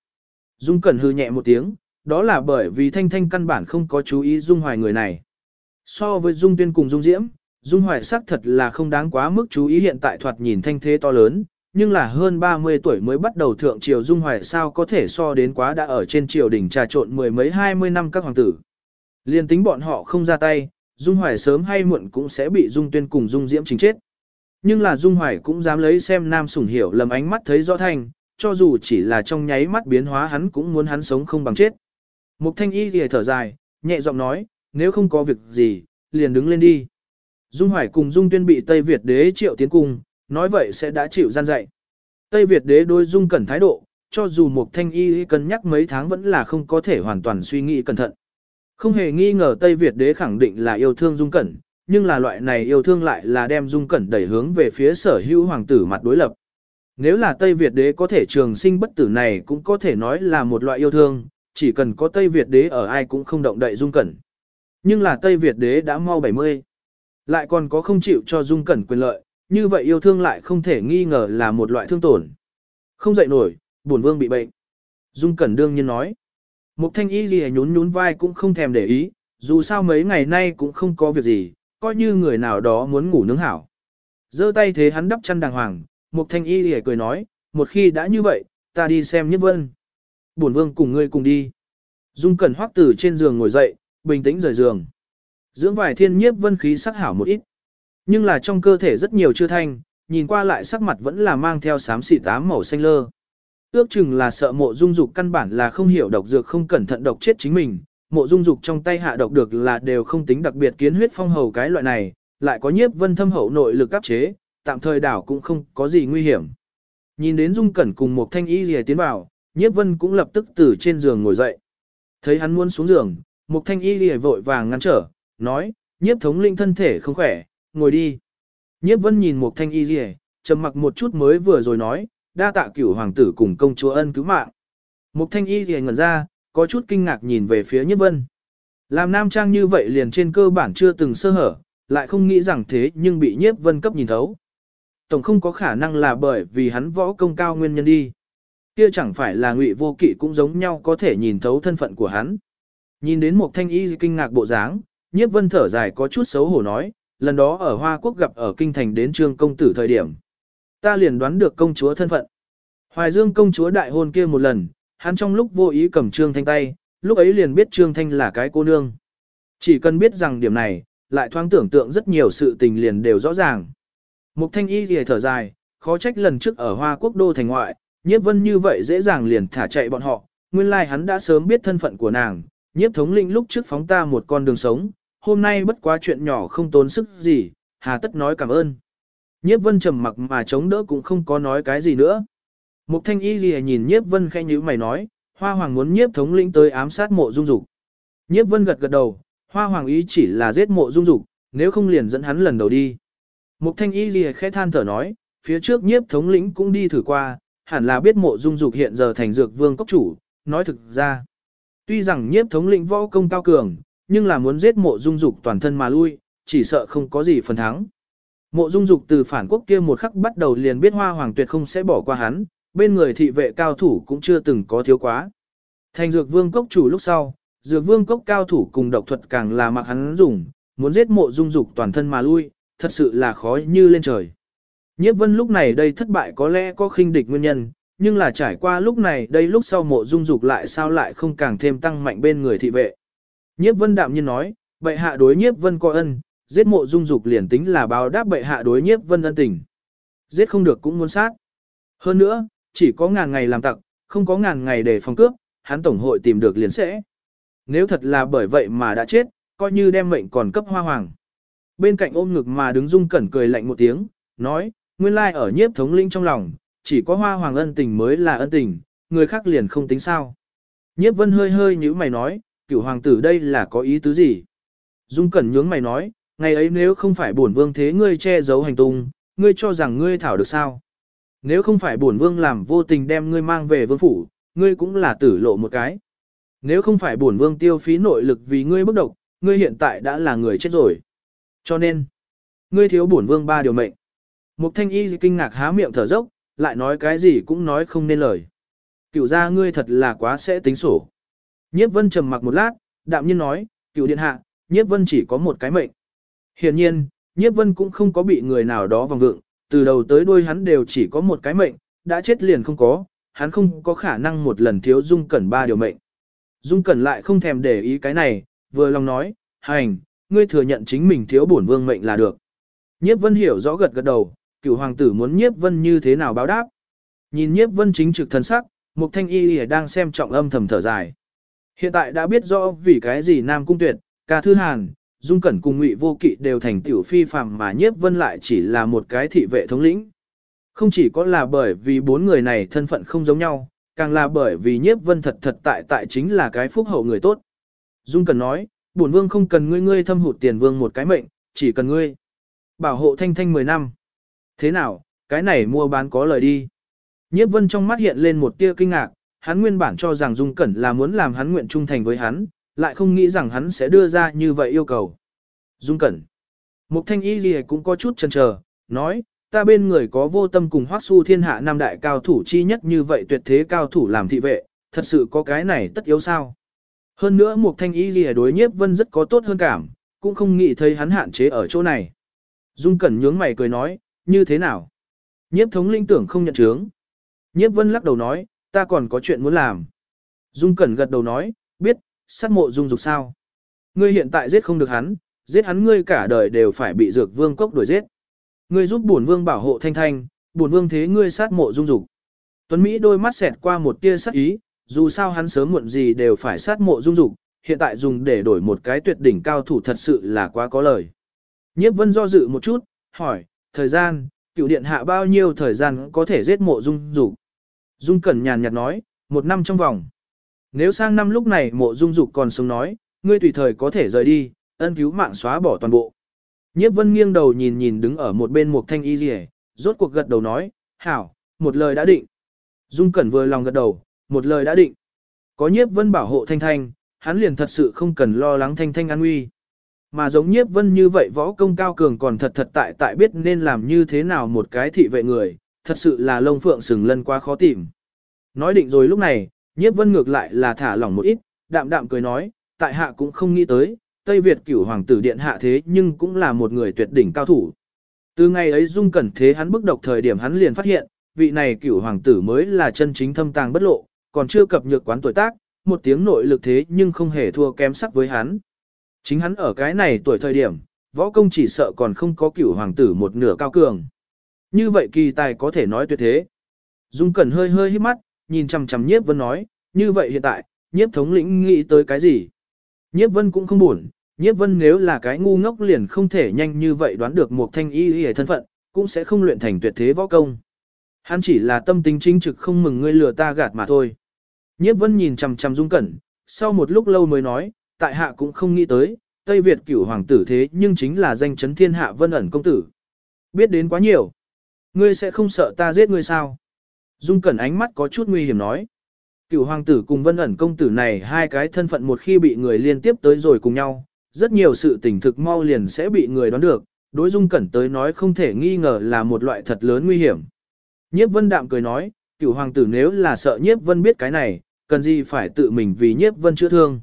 Dung Cẩn hư nhẹ một tiếng, đó là bởi vì Thanh Thanh căn bản không có chú ý Dung Hoài người này. So với Dung Tuyên cùng Dung Diễm, Dung Hoài sắc thật là không đáng quá mức chú ý hiện tại thoạt nhìn thanh thế to lớn, nhưng là hơn 30 tuổi mới bắt đầu thượng triều Dung Hoài sao có thể so đến quá đã ở trên triều đỉnh trà trộn mười mấy hai mươi năm các hoàng tử. Liên tính bọn họ không ra tay, Dung Hoài sớm hay muộn cũng sẽ bị Dung Tuyên cùng Dung Diễm chính chết. Nhưng là Dung Hoài cũng dám lấy xem Nam Sủng hiểu lầm ánh mắt thấy rõ thành, cho dù chỉ là trong nháy mắt biến hóa hắn cũng muốn hắn sống không bằng chết. Mục thanh y thì thở dài, nhẹ giọng nói, nếu không có việc gì, liền đứng lên đi. Dung Hoài cùng Dung Tuyên bị Tây Việt đế triệu tiến cung, nói vậy sẽ đã chịu gian dạy. Tây Việt đế đối Dung Cẩn thái độ, cho dù Mục Thanh Y cân nhắc mấy tháng vẫn là không có thể hoàn toàn suy nghĩ cẩn thận. Không hề nghi ngờ Tây Việt đế khẳng định là yêu thương Dung Cẩn, nhưng là loại này yêu thương lại là đem Dung Cẩn đẩy hướng về phía sở hữu hoàng tử mặt đối lập. Nếu là Tây Việt đế có thể trường sinh bất tử này cũng có thể nói là một loại yêu thương, chỉ cần có Tây Việt đế ở ai cũng không động đậy Dung Cẩn. Nhưng là Tây Việt đế đã mau 70. Lại còn có không chịu cho Dung Cẩn quyền lợi, như vậy yêu thương lại không thể nghi ngờ là một loại thương tổn. Không dậy nổi, bổn vương bị bệnh. Dung Cẩn đương nhiên nói. Mục thanh y gì nhún nhún vai cũng không thèm để ý, dù sao mấy ngày nay cũng không có việc gì, coi như người nào đó muốn ngủ nướng hảo. giơ tay thế hắn đắp chăn đàng hoàng, mục thanh y gì cười nói, một khi đã như vậy, ta đi xem nhất vân. Bổn vương cùng ngươi cùng đi. Dung Cẩn hoắc từ trên giường ngồi dậy, bình tĩnh rời giường. Dưỡng vài thiên nhiếp vân khí sắc hảo một ít. Nhưng là trong cơ thể rất nhiều chưa thanh, nhìn qua lại sắc mặt vẫn là mang theo xám xị tám màu xanh lơ. Ước chừng là sợ mộ dung dục căn bản là không hiểu độc dược không cẩn thận độc chết chính mình, mộ dung dục trong tay hạ độc được là đều không tính đặc biệt kiến huyết phong hầu cái loại này, lại có nhiếp vân thâm hậu nội lực áp chế, tạm thời đảo cũng không có gì nguy hiểm. Nhìn đến dung cẩn cùng một thanh y rìa tiến vào, nhiếp vân cũng lập tức từ trên giường ngồi dậy. Thấy hắn muốn xuống giường, Mục thanh y rìa vội vàng ngăn trở, nói, nhiếp thống linh thân thể không khỏe, ngồi đi. Nhiếp vân nhìn Mục thanh y rìa, trầm mặc một chút mới vừa rồi nói, đa tạ cửu hoàng tử cùng công chúa ân cứu mạng. Mục thanh y rìa ngẩn ra, có chút kinh ngạc nhìn về phía nhiếp vân. Làm nam trang như vậy liền trên cơ bản chưa từng sơ hở, lại không nghĩ rằng thế nhưng bị nhiếp vân cấp nhìn thấu. Tổng không có khả năng là bởi vì hắn võ công cao nguyên nhân đi. Kia chẳng phải là ngụy vô kỵ cũng giống nhau có thể nhìn thấu thân phận của hắn. Nhìn đến một thanh y kinh ngạc bộ dáng, nhiếp vân thở dài có chút xấu hổ nói, lần đó ở Hoa Quốc gặp ở kinh thành đến trương công tử thời điểm. Ta liền đoán được công chúa thân phận. Hoài Dương công chúa đại hôn kia một lần, hắn trong lúc vô ý cầm trương thanh tay, lúc ấy liền biết trương thanh là cái cô nương. Chỉ cần biết rằng điểm này, lại thoáng tưởng tượng rất nhiều sự tình liền đều rõ ràng. Mục thanh y thì thở dài, khó trách lần trước ở Hoa Quốc đô thành ngoại, nhiếp vân như vậy dễ dàng liền thả chạy bọn họ, nguyên lai like hắn đã sớm biết thân phận của nàng, nhiếp thống lĩnh lúc trước phóng ta một con đường sống, hôm nay bất quá chuyện nhỏ không tốn sức gì, hà tất nói cảm ơn. Nhiếp vân trầm mặc mà chống đỡ cũng không có nói cái gì nữa. Mục thanh y gì nhìn nhiếp vân khẽ nhíu mày nói, hoa hoàng muốn nhiếp thống lĩnh tới ám sát mộ dung dục. Nhiếp vân gật gật đầu, hoa hoàng ý chỉ là giết mộ dung dục, nếu không liền dẫn hắn lần đầu đi. Mục thanh y gì khẽ than thở nói, phía trước nhiếp thống lĩnh cũng đi thử qua, hẳn là biết mộ dung dục hiện giờ thành dược vương cốc chủ, nói thực ra. Tuy rằng nhiếp thống lĩnh võ công cao cường, nhưng là muốn giết mộ dung dục toàn thân mà lui, chỉ sợ không có gì phần thắng. Mộ dung dục từ phản quốc kia một khắc bắt đầu liền biết hoa hoàng tuyệt không sẽ bỏ qua hắn, bên người thị vệ cao thủ cũng chưa từng có thiếu quá. Thành dược vương cốc chủ lúc sau, dược vương cốc cao thủ cùng độc thuật càng là mặc hắn dùng, muốn giết mộ dung dục toàn thân mà lui, thật sự là khó như lên trời. Nhiếp vân lúc này đây thất bại có lẽ có khinh địch nguyên nhân, nhưng là trải qua lúc này đây lúc sau mộ dung dục lại sao lại không càng thêm tăng mạnh bên người thị vệ. Nhiếp vân đạm nhiên nói, bệ hạ đối nhiếp vân có ân, giết mộ dung dục liền tính là báo đáp bệ hạ đối nhiếp vân ân tình. Giết không được cũng muốn sát. Hơn nữa, chỉ có ngàn ngày làm tặc, không có ngàn ngày để phòng cướp, hắn tổng hội tìm được liền sẽ. Nếu thật là bởi vậy mà đã chết, coi như đem mệnh còn cấp hoa hoàng. Bên cạnh ôm ngực mà đứng dung cẩn cười lạnh một tiếng, nói, nguyên lai ở nhiếp thống linh trong lòng, chỉ có hoa hoàng ân tình mới là ân tình, người khác liền không tính sao. Nhiếp vân hơi hơi như mày nói, cửu hoàng tử đây là có ý tứ gì? Dung cẩn nhướng mày nói, ngày ấy nếu không phải bổn vương thế ngươi che giấu hành tung, ngươi cho rằng ngươi thảo được sao? Nếu không phải bổn vương làm vô tình đem ngươi mang về vương phủ, ngươi cũng là tử lộ một cái. Nếu không phải bổn vương tiêu phí nội lực vì ngươi bức độc, ngươi hiện tại đã là người chết rồi. Cho nên, ngươi thiếu bổn vương ba điều mệnh. Mục thanh y kinh ngạc há miệng thở dốc, lại nói cái gì cũng nói không nên lời. Cựu gia ngươi thật là quá sẽ tính sổ. Nhiếp vân trầm mặc một lát, đạm nhiên nói, cựu điện hạ, nhiếp vân chỉ có một cái mệnh. Hiển nhiên, nhiếp vân cũng không có bị người nào đó vòng vượng, từ đầu tới đuôi hắn đều chỉ có một cái mệnh, đã chết liền không có, hắn không có khả năng một lần thiếu dung cẩn ba điều mệnh. Dung cẩn lại không thèm để ý cái này, vừa lòng nói, hành, ngươi thừa nhận chính mình thiếu bổn vương mệnh là được. Nhiếp vân hiểu rõ gật gật đầu, cựu hoàng tử muốn nhiếp vân như thế nào báo đáp. Nhìn nhiếp vân chính trực thân sắc, mục thanh y đang xem trọng âm thầm thở dài. Hiện tại đã biết rõ vì cái gì Nam Cung Tuyệt, ca thư hàn, Dung Cẩn cùng Ngụy Vô Kỵ đều thành tiểu phi phàm mà nhiếp vân lại chỉ là một cái thị vệ thống lĩnh. Không chỉ có là bởi vì bốn người này thân phận không giống nhau, càng là bởi vì nhiếp vân thật thật tại tại chính là cái phúc hậu người tốt. Dung Cẩn nói, bổn vương không cần ngươi ngươi thâm hụt tiền vương một cái mệnh, chỉ cần ngươi. Bảo hộ thanh thanh 10 năm. Thế nào, cái này mua bán có lời đi. Nhiếp vân trong mắt hiện lên một tia kinh ngạc, hắn nguyên bản cho rằng Dung Cẩn là muốn làm hắn nguyện trung thành với hắn, lại không nghĩ rằng hắn sẽ đưa ra như vậy yêu cầu. Dung Cẩn. Mục thanh y gì cũng có chút chần chờ, nói, ta bên người có vô tâm cùng hoác su thiên hạ nam đại cao thủ chi nhất như vậy tuyệt thế cao thủ làm thị vệ, thật sự có cái này tất yếu sao. Hơn nữa mục thanh y gì đối nhiếp vân rất có tốt hơn cảm, cũng không nghĩ thấy hắn hạn chế ở chỗ này. Dung Cẩn nhướng mày cười nói, như thế nào? Nhiếp thống linh tưởng không nhận chướng. Nhiếp vân lắc đầu nói, ta còn có chuyện muốn làm. Dung Cẩn gật đầu nói, biết, sát mộ dung dục sao. Ngươi hiện tại giết không được hắn, giết hắn ngươi cả đời đều phải bị dược vương cốc đuổi giết. Ngươi giúp bổn vương bảo hộ thanh thanh, bổn vương thế ngươi sát mộ dung dục. Tuấn Mỹ đôi mắt xẹt qua một tia sắc ý, dù sao hắn sớm muộn gì đều phải sát mộ dung dục, hiện tại dùng để đổi một cái tuyệt đỉnh cao thủ thật sự là quá có lời. Nhiếp vân do dự một chút, hỏi, thời gian, cựu điện hạ bao nhiêu thời gian có thể giết mộ dung dục? Dung Cẩn nhàn nhạt nói, một năm trong vòng. Nếu sang năm lúc này mộ dung dục còn sống nói, ngươi tùy thời có thể rời đi, ân cứu mạng xóa bỏ toàn bộ. Nhiếp vân nghiêng đầu nhìn nhìn đứng ở một bên một thanh y rìa, rốt cuộc gật đầu nói, hảo, một lời đã định. Dung Cẩn vừa lòng gật đầu, một lời đã định. Có nhiếp vân bảo hộ thanh thanh, hắn liền thật sự không cần lo lắng thanh thanh an nguy. Mà giống nhiếp vân như vậy võ công cao cường còn thật thật tại tại biết nên làm như thế nào một cái thị vệ người, thật sự là lông phượng sừng lân quá khó tìm. Nói định rồi lúc này, nhiếp vân ngược lại là thả lỏng một ít, đạm đạm cười nói, tại hạ cũng không nghĩ tới, Tây Việt cửu hoàng tử điện hạ thế nhưng cũng là một người tuyệt đỉnh cao thủ. Từ ngày ấy dung cẩn thế hắn bức độc thời điểm hắn liền phát hiện, vị này cửu hoàng tử mới là chân chính thâm tàng bất lộ, còn chưa cập nhược quán tuổi tác, một tiếng nội lực thế nhưng không hề thua kém sắc với hắn. Chính hắn ở cái này tuổi thời điểm, võ công chỉ sợ còn không có cửu hoàng tử một nửa cao cường. Như vậy kỳ tài có thể nói tuyệt thế. Dung Cẩn hơi hơi hít mắt, nhìn chằm chằm Nhiếp Vân nói, như vậy hiện tại, Nhiếp thống lĩnh nghĩ tới cái gì? Nhiếp Vân cũng không buồn, Nhiếp Vân nếu là cái ngu ngốc liền không thể nhanh như vậy đoán được một thanh y y thân phận, cũng sẽ không luyện thành tuyệt thế võ công. Hắn chỉ là tâm tính chính trực không mừng ngươi lừa ta gạt mà thôi. Nhiếp Vân nhìn chằm chằm Dung Cẩn, sau một lúc lâu mới nói, tại hạ cũng không nghĩ tới, Tây Việt cửu hoàng tử thế nhưng chính là danh chấn thiên hạ vân ẩn công tử. Biết đến quá nhiều. Ngươi sẽ không sợ ta giết ngươi sao? Dung Cẩn ánh mắt có chút nguy hiểm nói. Cửu hoàng tử cùng vân ẩn công tử này hai cái thân phận một khi bị người liên tiếp tới rồi cùng nhau, rất nhiều sự tình thực mau liền sẽ bị người đoán được, đối Dung Cẩn tới nói không thể nghi ngờ là một loại thật lớn nguy hiểm. Nhiếp vân đạm cười nói, cửu hoàng tử nếu là sợ nhiếp vân biết cái này, cần gì phải tự mình vì nhiếp vân chữa thương.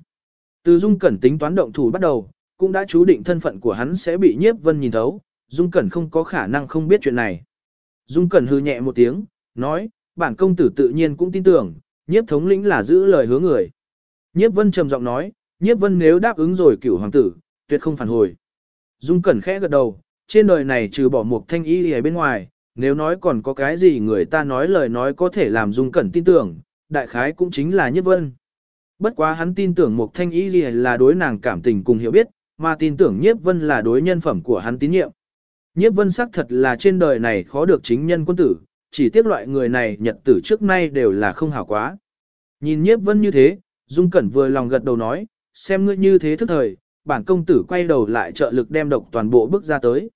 Từ Dung Cẩn tính toán động thủ bắt đầu, cũng đã chú định thân phận của hắn sẽ bị nhiếp vân nhìn thấu, Dung Cẩn không có khả năng không biết chuyện này. Dung Cẩn hư nhẹ một tiếng, nói, bản công tử tự nhiên cũng tin tưởng, nhiếp thống lĩnh là giữ lời hứa người. Nhiếp vân trầm giọng nói, nhiếp vân nếu đáp ứng rồi cửu hoàng tử, tuyệt không phản hồi. Dung Cẩn khẽ gật đầu, trên đời này trừ bỏ một thanh y ở bên ngoài, nếu nói còn có cái gì người ta nói lời nói có thể làm Dung Cẩn tin tưởng, đại khái cũng chính là nhiếp vân. Bất quá hắn tin tưởng Mục thanh y là đối nàng cảm tình cùng hiểu biết, mà tin tưởng nhiếp vân là đối nhân phẩm của hắn tín nhiệm. Nhiếp vân sắc thật là trên đời này khó được chính nhân quân tử, chỉ tiếc loại người này nhật tử trước nay đều là không hảo quá. Nhìn nhiếp vân như thế, Dung Cẩn vừa lòng gật đầu nói, xem ngươi như thế thức thời, bản công tử quay đầu lại trợ lực đem độc toàn bộ bước ra tới.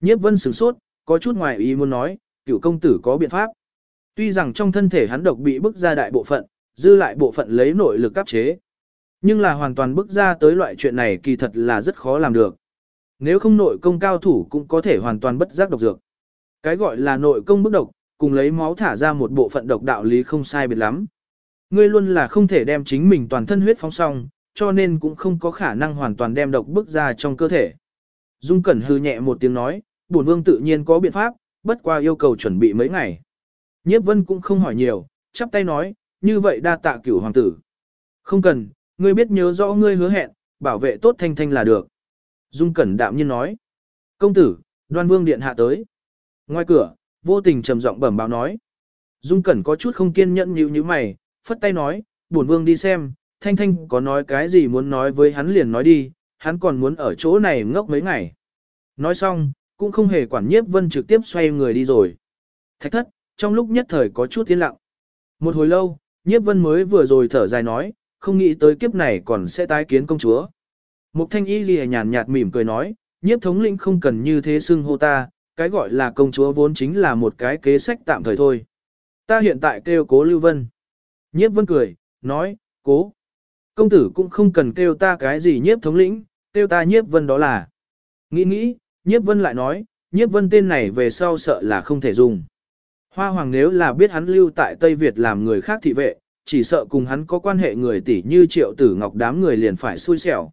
Nhiếp vân sửng sốt, có chút ngoài ý muốn nói, cửu công tử có biện pháp. Tuy rằng trong thân thể hắn độc bị bức ra đại bộ phận, dư lại bộ phận lấy nội lực áp chế. Nhưng là hoàn toàn bước ra tới loại chuyện này kỳ thật là rất khó làm được. Nếu không nội công cao thủ cũng có thể hoàn toàn bất giác độc dược. Cái gọi là nội công bức độc, cùng lấy máu thả ra một bộ phận độc đạo lý không sai biệt lắm. Ngươi luôn là không thể đem chính mình toàn thân huyết phóng xong, cho nên cũng không có khả năng hoàn toàn đem độc bức ra trong cơ thể. Dung Cẩn hư nhẹ một tiếng nói, bổn vương tự nhiên có biện pháp, bất qua yêu cầu chuẩn bị mấy ngày. Nhiếp vân cũng không hỏi nhiều, chắp tay nói, như vậy đa tạ cửu hoàng tử. Không cần, ngươi biết nhớ rõ ngươi hứa hẹn, bảo vệ tốt thanh thanh là được. Dung Cẩn đạm nhiên nói. Công tử, đoan vương điện hạ tới. Ngoài cửa, vô tình trầm giọng bẩm báo nói. Dung Cẩn có chút không kiên nhẫn như như mày, phất tay nói, bổn vương đi xem, thanh thanh có nói cái gì muốn nói với hắn liền nói đi, hắn còn muốn ở chỗ này ngốc mấy ngày. Nói xong, cũng không hề quản nhiếp vân trực tiếp xoay người đi rồi. Thạch thất, trong lúc nhất thời có chút tiến lặng. Một hồi lâu, nhiếp vân mới vừa rồi thở dài nói, không nghĩ tới kiếp này còn sẽ tái kiến công chúa. Mục thanh y ghi nhàn nhạt mỉm cười nói, nhiếp thống lĩnh không cần như thế xưng hô ta, cái gọi là công chúa vốn chính là một cái kế sách tạm thời thôi. Ta hiện tại kêu cố Lưu Vân. Nhiếp Vân cười, nói, cố. Công tử cũng không cần kêu ta cái gì nhiếp thống lĩnh, kêu ta nhiếp Vân đó là. Nghĩ nghĩ, nhiếp Vân lại nói, nhiếp Vân tên này về sau sợ là không thể dùng. Hoa Hoàng nếu là biết hắn lưu tại Tây Việt làm người khác thị vệ, chỉ sợ cùng hắn có quan hệ người tỷ như triệu tử ngọc đám người liền phải xui xẻo.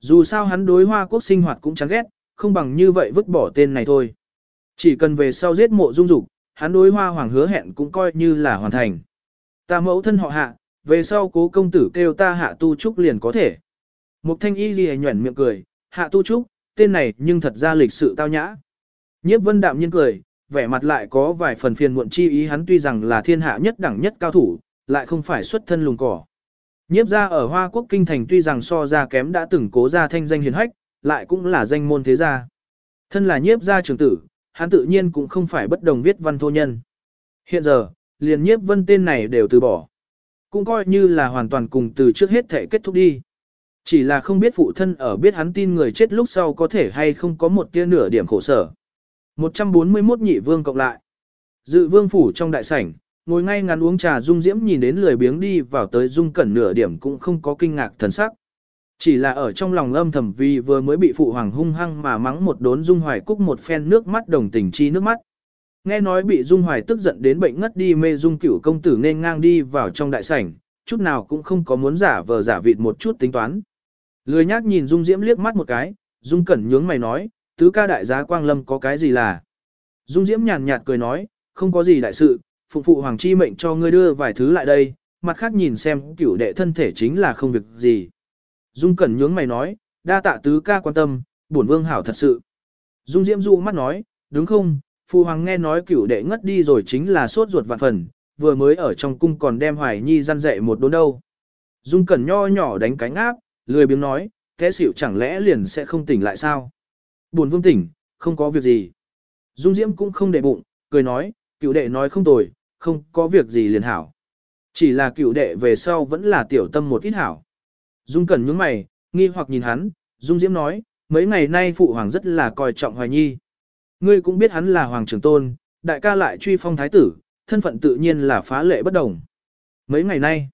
Dù sao hắn đối Hoa Quốc sinh hoạt cũng chán ghét, không bằng như vậy vứt bỏ tên này thôi. Chỉ cần về sau giết mộ dung dục, hắn đối hoa hoàng hứa hẹn cũng coi như là hoàn thành. Ta mẫu thân họ hạ, về sau cố công tử kêu ta hạ tu trúc liền có thể. Mục thanh y ghi nhuẩn miệng cười, hạ tu trúc, tên này nhưng thật ra lịch sự tao nhã. Nhiếp vân đạm nhiên cười, vẻ mặt lại có vài phần phiền muộn chi ý hắn tuy rằng là thiên hạ nhất đẳng nhất cao thủ, lại không phải xuất thân lùng cỏ. Nhiếp gia ở Hoa Quốc Kinh Thành tuy rằng so ra kém đã từng cố ra thanh danh hiền hách, lại cũng là danh môn thế gia. Thân là nhiếp gia trưởng tử, hắn tự nhiên cũng không phải bất đồng viết văn thô nhân. Hiện giờ, liền nhiếp vân tên này đều từ bỏ. Cũng coi như là hoàn toàn cùng từ trước hết thể kết thúc đi. Chỉ là không biết phụ thân ở biết hắn tin người chết lúc sau có thể hay không có một tia nửa điểm khổ sở. 141 nhị vương cộng lại. Dự vương phủ trong đại sảnh, ngồi ngay ngắn uống trà dung diễm nhìn đến lười biếng đi vào tới dung cẩn nửa điểm cũng không có kinh ngạc thần sắc. Chỉ là ở trong lòng âm thầm vì vừa mới bị phụ hoàng hung hăng mà mắng một đốn Dung Hoài cúc một phen nước mắt đồng tình chi nước mắt. Nghe nói bị Dung Hoài tức giận đến bệnh ngất đi mê Dung cửu công tử nên ngang đi vào trong đại sảnh, chút nào cũng không có muốn giả vờ giả vịt một chút tính toán. Lười nhác nhìn Dung Diễm liếc mắt một cái, Dung Cẩn nhướng mày nói, tứ ca đại giá Quang Lâm có cái gì là. Dung Diễm nhàn nhạt cười nói, không có gì đại sự, phụ phụ hoàng chi mệnh cho ngươi đưa vài thứ lại đây, mặt khác nhìn xem cửu đệ thân thể chính là không việc gì. Dung Cẩn nhướng mày nói, đa tạ tứ ca quan tâm, bổn vương hảo thật sự. Dung Diễm dụ mắt nói, đúng không, phụ Hoàng nghe nói cửu đệ ngất đi rồi chính là sốt ruột vạn phần, vừa mới ở trong cung còn đem Hoài Nhi gian dạy một đốn đâu. Dung Cẩn nho nhỏ đánh cánh áp, lười biếng nói, thế xỉu chẳng lẽ liền sẽ không tỉnh lại sao? Buồn vương tỉnh, không có việc gì. Dung Diễm cũng không để bụng, cười nói, Cựu đệ nói không tồi, không có việc gì liền hảo. Chỉ là Cựu đệ về sau vẫn là tiểu tâm một ít hảo. Dung Cẩn nhướng mày, nghi hoặc nhìn hắn, Dung Diễm nói, mấy ngày nay phụ hoàng rất là coi trọng Hoài Nhi. Ngươi cũng biết hắn là hoàng trưởng tôn, đại ca lại truy phong thái tử, thân phận tự nhiên là phá lệ bất đồng. Mấy ngày nay,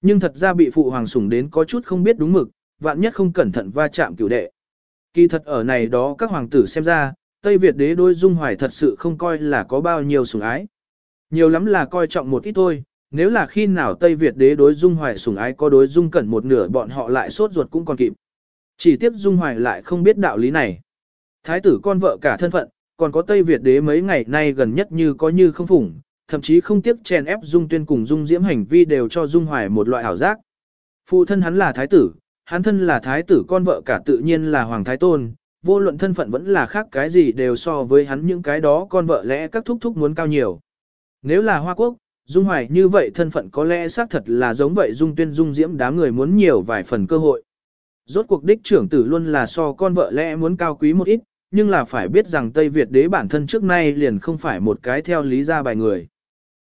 nhưng thật ra bị phụ hoàng sủng đến có chút không biết đúng mực, vạn nhất không cẩn thận va chạm cửu đệ. Kỳ thật ở này đó các hoàng tử xem ra, Tây Việt đế đôi Dung Hoài thật sự không coi là có bao nhiêu sủng ái. Nhiều lắm là coi trọng một ít thôi, nếu là khi nào Tây Việt đế đối Dung Hoài sủng ái có đối Dung Cẩn một nửa bọn họ lại sốt ruột cũng còn kịp. Chỉ tiếc Dung Hoài lại không biết đạo lý này. Thái tử con vợ cả thân phận, còn có Tây Việt đế mấy ngày nay gần nhất như có như không phủng, thậm chí không tiếc chèn ép Dung Tuyên cùng Dung Diễm hành vi đều cho Dung Hoài một loại ảo giác. Phụ thân hắn là thái tử, hắn thân là thái tử con vợ cả tự nhiên là hoàng thái tôn, vô luận thân phận vẫn là khác cái gì đều so với hắn những cái đó con vợ lẽ các thúc thúc muốn cao nhiều. Nếu là Hoa Quốc, Dung Hoài như vậy thân phận có lẽ xác thật là giống vậy Dung Tuyên Dung Diễm đám người muốn nhiều vài phần cơ hội. Rốt cuộc đích trưởng tử luôn là so con vợ lẽ muốn cao quý một ít, nhưng là phải biết rằng Tây Việt đế bản thân trước nay liền không phải một cái theo lý ra bài người.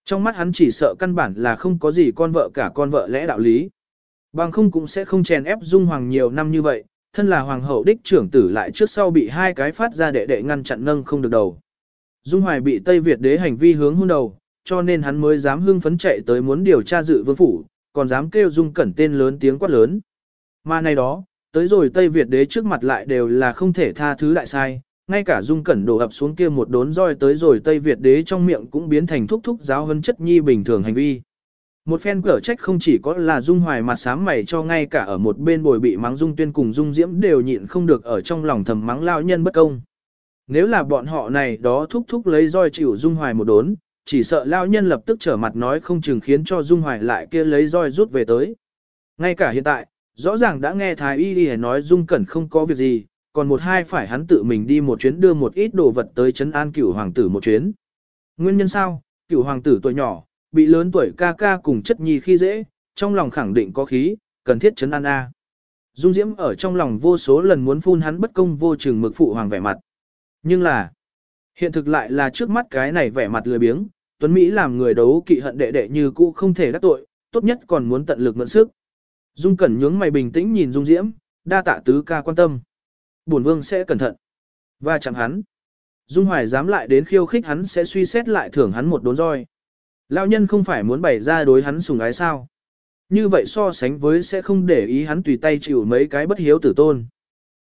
Trong mắt hắn chỉ sợ căn bản là không có gì con vợ cả con vợ lẽ đạo lý. Bằng không cũng sẽ không chèn ép Dung Hoàng nhiều năm như vậy, thân là hoàng hậu đích trưởng tử lại trước sau bị hai cái phát ra đệ đệ ngăn chặn nâng không được đầu. Dung Hoài bị Tây Việt đế hành vi hướng hôn đầu, cho nên hắn mới dám hưng phấn chạy tới muốn điều tra dự vương phủ, còn dám kêu Dung Cẩn tên lớn tiếng quát lớn. Mà này đó, tới rồi Tây Việt đế trước mặt lại đều là không thể tha thứ lại sai, ngay cả Dung Cẩn đổ ập xuống kia một đốn roi tới rồi Tây Việt đế trong miệng cũng biến thành thúc thúc giáo hơn chất nhi bình thường hành vi. Một phen cửa trách không chỉ có là Dung Hoài mặt sám mày cho ngay cả ở một bên bồi bị mắng Dung Tuyên cùng Dung Diễm đều nhịn không được ở trong lòng thầm mắng lao nhân bất công. Nếu là bọn họ này đó thúc thúc lấy roi chịu Dung Hoài một đốn, chỉ sợ lao nhân lập tức trở mặt nói không chừng khiến cho Dung Hoài lại kia lấy roi rút về tới. Ngay cả hiện tại, rõ ràng đã nghe Thái Y Y nói Dung Cẩn không có việc gì, còn một hai phải hắn tự mình đi một chuyến đưa một ít đồ vật tới chấn an cửu hoàng tử một chuyến. Nguyên nhân sao? Cửu hoàng tử tuổi nhỏ, bị lớn tuổi ca ca cùng chất nhi khi dễ, trong lòng khẳng định có khí, cần thiết chấn an A. Dung Diễm ở trong lòng vô số lần muốn phun hắn bất công vô chừng mực phụ hoàng vẻ mặt. Nhưng là, hiện thực lại là trước mắt cái này vẻ mặt lười biếng, Tuấn Mỹ làm người đấu kỵ hận đệ đệ như cũ không thể đắc tội, tốt nhất còn muốn tận lực mượn sức. Dung Cẩn nhướng mày bình tĩnh nhìn Dung Diễm, đa tạ tứ ca quan tâm. Bổn vương sẽ cẩn thận. Và chẳng hắn. Dung Hoài dám lại đến khiêu khích hắn sẽ suy xét lại thưởng hắn một đốn roi. Lão nhân không phải muốn bày ra đối hắn sùng ái sao. Như vậy so sánh với sẽ không để ý hắn tùy tay chịu mấy cái bất hiếu tử tôn.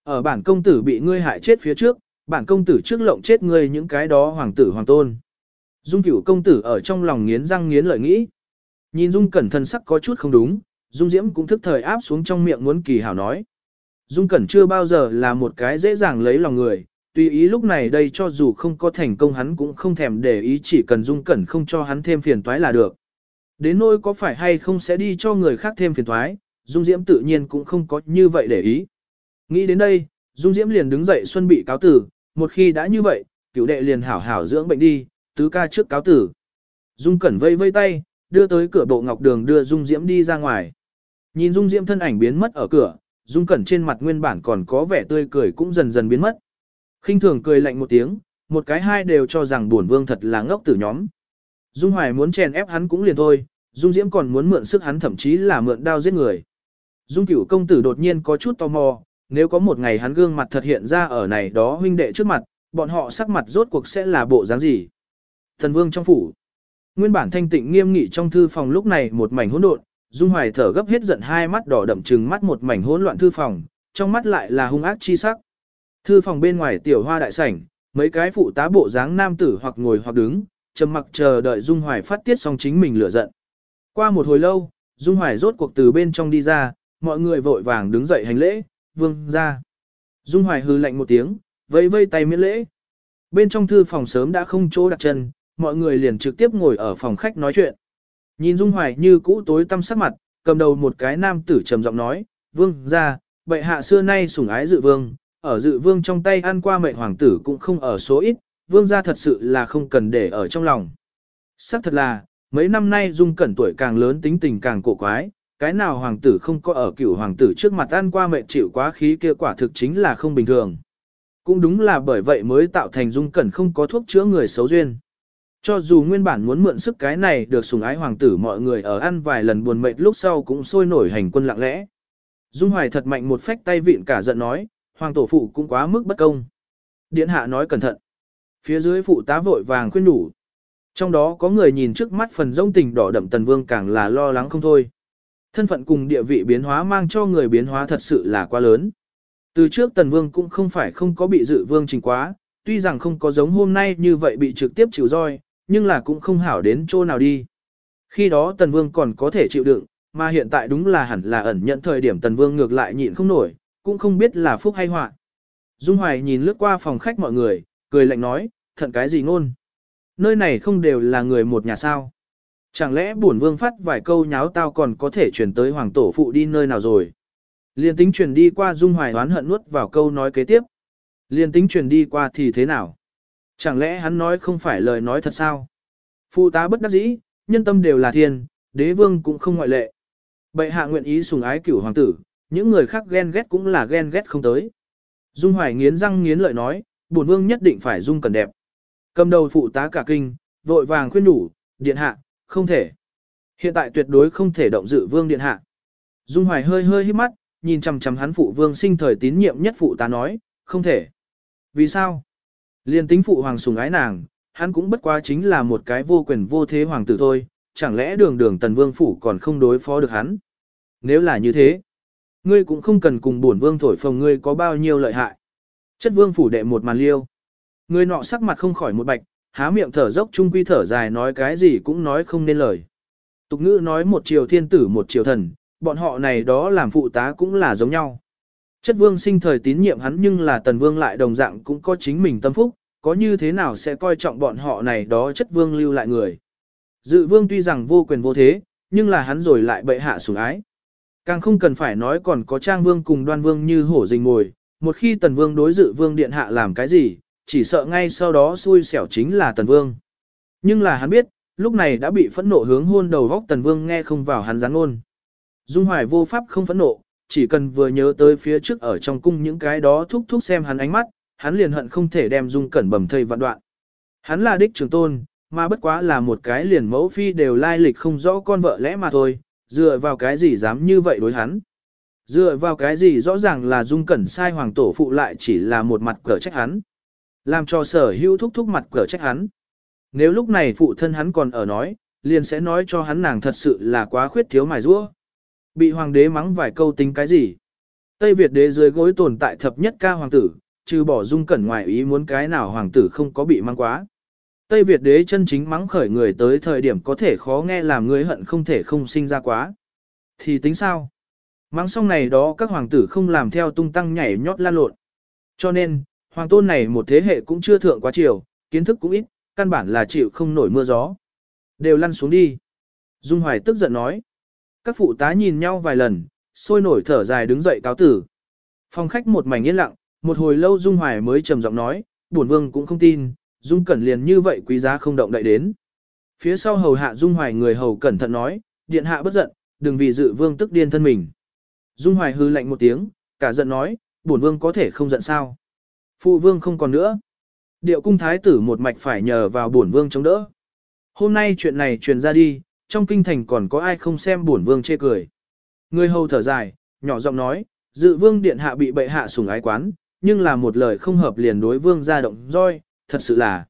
Ở bản công tử bị ngươi hại chết phía trước, bản công tử trước lộng chết ngươi những cái đó hoàng tử hoàng tôn. Dung cửu công tử ở trong lòng nghiến răng nghiến lợi nghĩ. Nhìn Dung cẩn thân sắc có chút không đúng, Dung diễm cũng thức thời áp xuống trong miệng muốn kỳ hảo nói. Dung cẩn chưa bao giờ là một cái dễ dàng lấy lòng người, tùy ý lúc này đây cho dù không có thành công hắn cũng không thèm để ý chỉ cần Dung cẩn không cho hắn thêm phiền toái là được. Đến nỗi có phải hay không sẽ đi cho người khác thêm phiền toái, Dung diễm tự nhiên cũng không có như vậy để ý. Nghĩ đến đây, Dung diễm liền đứng dậy xuân bị cáo tử, một khi đã như vậy, cửu đệ liền hảo hảo dưỡng bệnh đi, tứ ca trước cáo tử. Dung Cẩn vây vây tay, đưa tới cửa bộ ngọc đường đưa Dung Diễm đi ra ngoài. Nhìn Dung Diễm thân ảnh biến mất ở cửa, Dung Cẩn trên mặt nguyên bản còn có vẻ tươi cười cũng dần dần biến mất khinh thường cười lạnh một tiếng, một cái hai đều cho rằng buồn vương thật là ngốc tử nhóm. Dung Hoài muốn chèn ép hắn cũng liền thôi, Dung Diễm còn muốn mượn sức hắn thậm chí là mượn đao giết người. Dung Cửu công tử đột nhiên có chút tò mò, nếu có một ngày hắn gương mặt thật hiện ra ở này đó huynh đệ trước mặt, bọn họ sắc mặt rốt cuộc sẽ là bộ dáng gì? Thần vương trong phủ. Nguyên bản thanh tịnh nghiêm nghị trong thư phòng lúc này một mảnh hỗn độn, Dung Hoài thở gấp hết giận hai mắt đỏ đậm trừng mắt một mảnh hỗn loạn thư phòng, trong mắt lại là hung ác chi sắc. Thư phòng bên ngoài tiểu hoa đại sảnh, mấy cái phụ tá bộ dáng nam tử hoặc ngồi hoặc đứng, trầm mặc chờ đợi Dung Hoài phát tiết xong chính mình lửa giận. Qua một hồi lâu, Dung Hoài rốt cuộc từ bên trong đi ra, mọi người vội vàng đứng dậy hành lễ, vương ra. Dung Hoài hư lạnh một tiếng, vẫy vây tay miễn lễ. Bên trong thư phòng sớm đã không chỗ đặt chân, mọi người liền trực tiếp ngồi ở phòng khách nói chuyện. Nhìn Dung Hoài như cũ tối tăm sắc mặt, cầm đầu một cái nam tử trầm giọng nói, vương ra, bệ hạ xưa nay sủng ái dự vương, ở dự vương trong tay ăn qua mệnh hoàng tử cũng không ở số ít, vương gia thật sự là không cần để ở trong lòng. Sắc thật là, mấy năm nay Dung Cẩn tuổi càng lớn tính tình càng cổ quái, cái nào hoàng tử không có ở cửu hoàng tử trước mặt ăn qua mệnh chịu quá khí kia quả thực chính là không bình thường. Cũng đúng là bởi vậy mới tạo thành Dung Cẩn không có thuốc chữa người xấu duyên. Cho dù nguyên bản muốn mượn sức cái này được sùng ái hoàng tử mọi người ở ăn vài lần buồn mệt lúc sau cũng sôi nổi hành quân lặng lẽ. Dung Hoài thật mạnh một phách tay vịn cả giận nói, hoàng tổ phụ cũng quá mức bất công. Điện hạ nói cẩn thận. Phía dưới phụ tá vội vàng khuyên đủ. Trong đó có người nhìn trước mắt phần rông tình đỏ đậm tần vương càng là lo lắng không thôi. Thân phận cùng địa vị biến hóa mang cho người biến hóa thật sự là quá lớn. Từ trước tần vương cũng không phải không có bị dự vương trình quá, tuy rằng không có giống hôm nay như vậy bị trực tiếp chịu roi, nhưng là cũng không hảo đến chỗ nào đi. Khi đó Tần Vương còn có thể chịu đựng, mà hiện tại đúng là hẳn là ẩn nhận thời điểm Tần Vương ngược lại nhịn không nổi, cũng không biết là phúc hay họa. Dung Hoài nhìn lướt qua phòng khách mọi người, cười lạnh nói, thận cái gì ngôn. Nơi này không đều là người một nhà sao. Chẳng lẽ bổn vương phát vài câu nháo tao còn có thể chuyển tới hoàng tổ phụ đi nơi nào rồi. Liên tính truyền đi qua Dung Hoài oán hận nuốt vào câu nói kế tiếp. Liên tính truyền đi qua thì thế nào? Chẳng lẽ hắn nói không phải lời nói thật sao? Phụ tá bất đắc dĩ, nhân tâm đều là thiên, đế vương cũng không ngoại lệ. Bệ hạ nguyện ý sùng ái cửu hoàng tử, những người khác ghen ghét cũng là ghen ghét không tới. Dung Hoài nghiến răng nghiến lợi nói, bổn vương nhất định phải dung cần đẹp. Cầm đầu phụ tá cả kinh, vội vàng khuyên đủ, điện hạ, không thể. Hiện tại tuyệt đối không thể động dự vương điện hạ. Dung Hoài hơi hơi hít mắt, nhìn chằm chằm hắn phụ vương sinh thời tín nhiệm nhất phụ tá nói, không thể. Vì sao? Liên tính phụ hoàng sùng ái nàng, hắn cũng bất quá chính là một cái vô quyền vô thế hoàng tử thôi, chẳng lẽ đường đường tần vương phủ còn không đối phó được hắn. Nếu là như thế, ngươi cũng không cần cùng bổn vương thổi phồng ngươi có bao nhiêu lợi hại. Chất vương phủ đệ một màn liêu. Ngươi nọ sắc mặt không khỏi một bạch, há miệng thở dốc trung quy thở dài nói cái gì cũng nói không nên lời. Tục ngữ nói một triều thiên tử một triều thần, bọn họ này đó làm phụ tá cũng là giống nhau. Chất vương sinh thời tín nhiệm hắn nhưng là tần vương lại đồng dạng cũng có chính mình tâm phúc, có như thế nào sẽ coi trọng bọn họ này đó chất vương lưu lại người. Dự vương tuy rằng vô quyền vô thế, nhưng là hắn rồi lại bệ hạ sủng ái. Càng không cần phải nói còn có trang vương cùng đoan vương như hổ rình mồi, một khi tần vương đối dự vương điện hạ làm cái gì, chỉ sợ ngay sau đó xui xẻo chính là tần vương. Nhưng là hắn biết, lúc này đã bị phẫn nộ hướng hôn đầu góc tần vương nghe không vào hắn gián ngôn. Dung hoài vô pháp không phẫn nộ, chỉ cần vừa nhớ tới phía trước ở trong cung những cái đó thúc thúc xem hắn ánh mắt, hắn liền hận không thể đem dung cẩn bầm thây vạn đoạn. Hắn là đích trưởng tôn, mà bất quá là một cái liền mẫu phi đều lai lịch không rõ con vợ lẽ mà thôi, dựa vào cái gì dám như vậy đối hắn. Dựa vào cái gì rõ ràng là dung cẩn sai hoàng tổ phụ lại chỉ là một mặt cờ trách hắn. Làm cho sở hữu thúc thúc mặt cờ trách hắn. Nếu lúc này phụ thân hắn còn ở nói, liền sẽ nói cho hắn nàng thật sự là quá khuyết thiếu mài rũa. Bị hoàng đế mắng vài câu tính cái gì? Tây Việt đế dưới gối tồn tại thập nhất ca hoàng tử, trừ bỏ dung cẩn ngoài ý muốn cái nào hoàng tử không có bị mang quá. Tây Việt đế chân chính mắng khởi người tới thời điểm có thể khó nghe làm người hận không thể không sinh ra quá. Thì tính sao? Mắng xong này đó các hoàng tử không làm theo tung tăng nhảy nhót lan lộn. Cho nên, hoàng tôn này một thế hệ cũng chưa thượng quá chiều, kiến thức cũng ít, căn bản là chịu không nổi mưa gió. Đều lăn xuống đi. Dung Hoài tức giận nói. Các phụ tá nhìn nhau vài lần, sôi nổi thở dài đứng dậy cáo tử. Phòng khách một mảnh yên lặng, một hồi lâu Dung Hoài mới trầm giọng nói, bổn vương cũng không tin, Dung Cẩn liền như vậy quý giá không động đậy đến. Phía sau hầu hạ Dung Hoài người hầu cẩn thận nói, điện hạ bất giận, đừng vì dự vương tức điên thân mình. Dung Hoài hư lạnh một tiếng, cả giận nói, bổn vương có thể không giận sao. Phụ vương không còn nữa. Điệu cung thái tử một mạch phải nhờ vào bổn vương chống đỡ. Hôm nay chuyện này truyền ra đi, trong kinh thành còn có ai không xem bổn vương chê cười. Người hầu thở dài, nhỏ giọng nói, dự vương điện hạ bị bệ hạ sủng ái quán, nhưng là một lời không hợp liền đối vương ra động roi, thật sự là.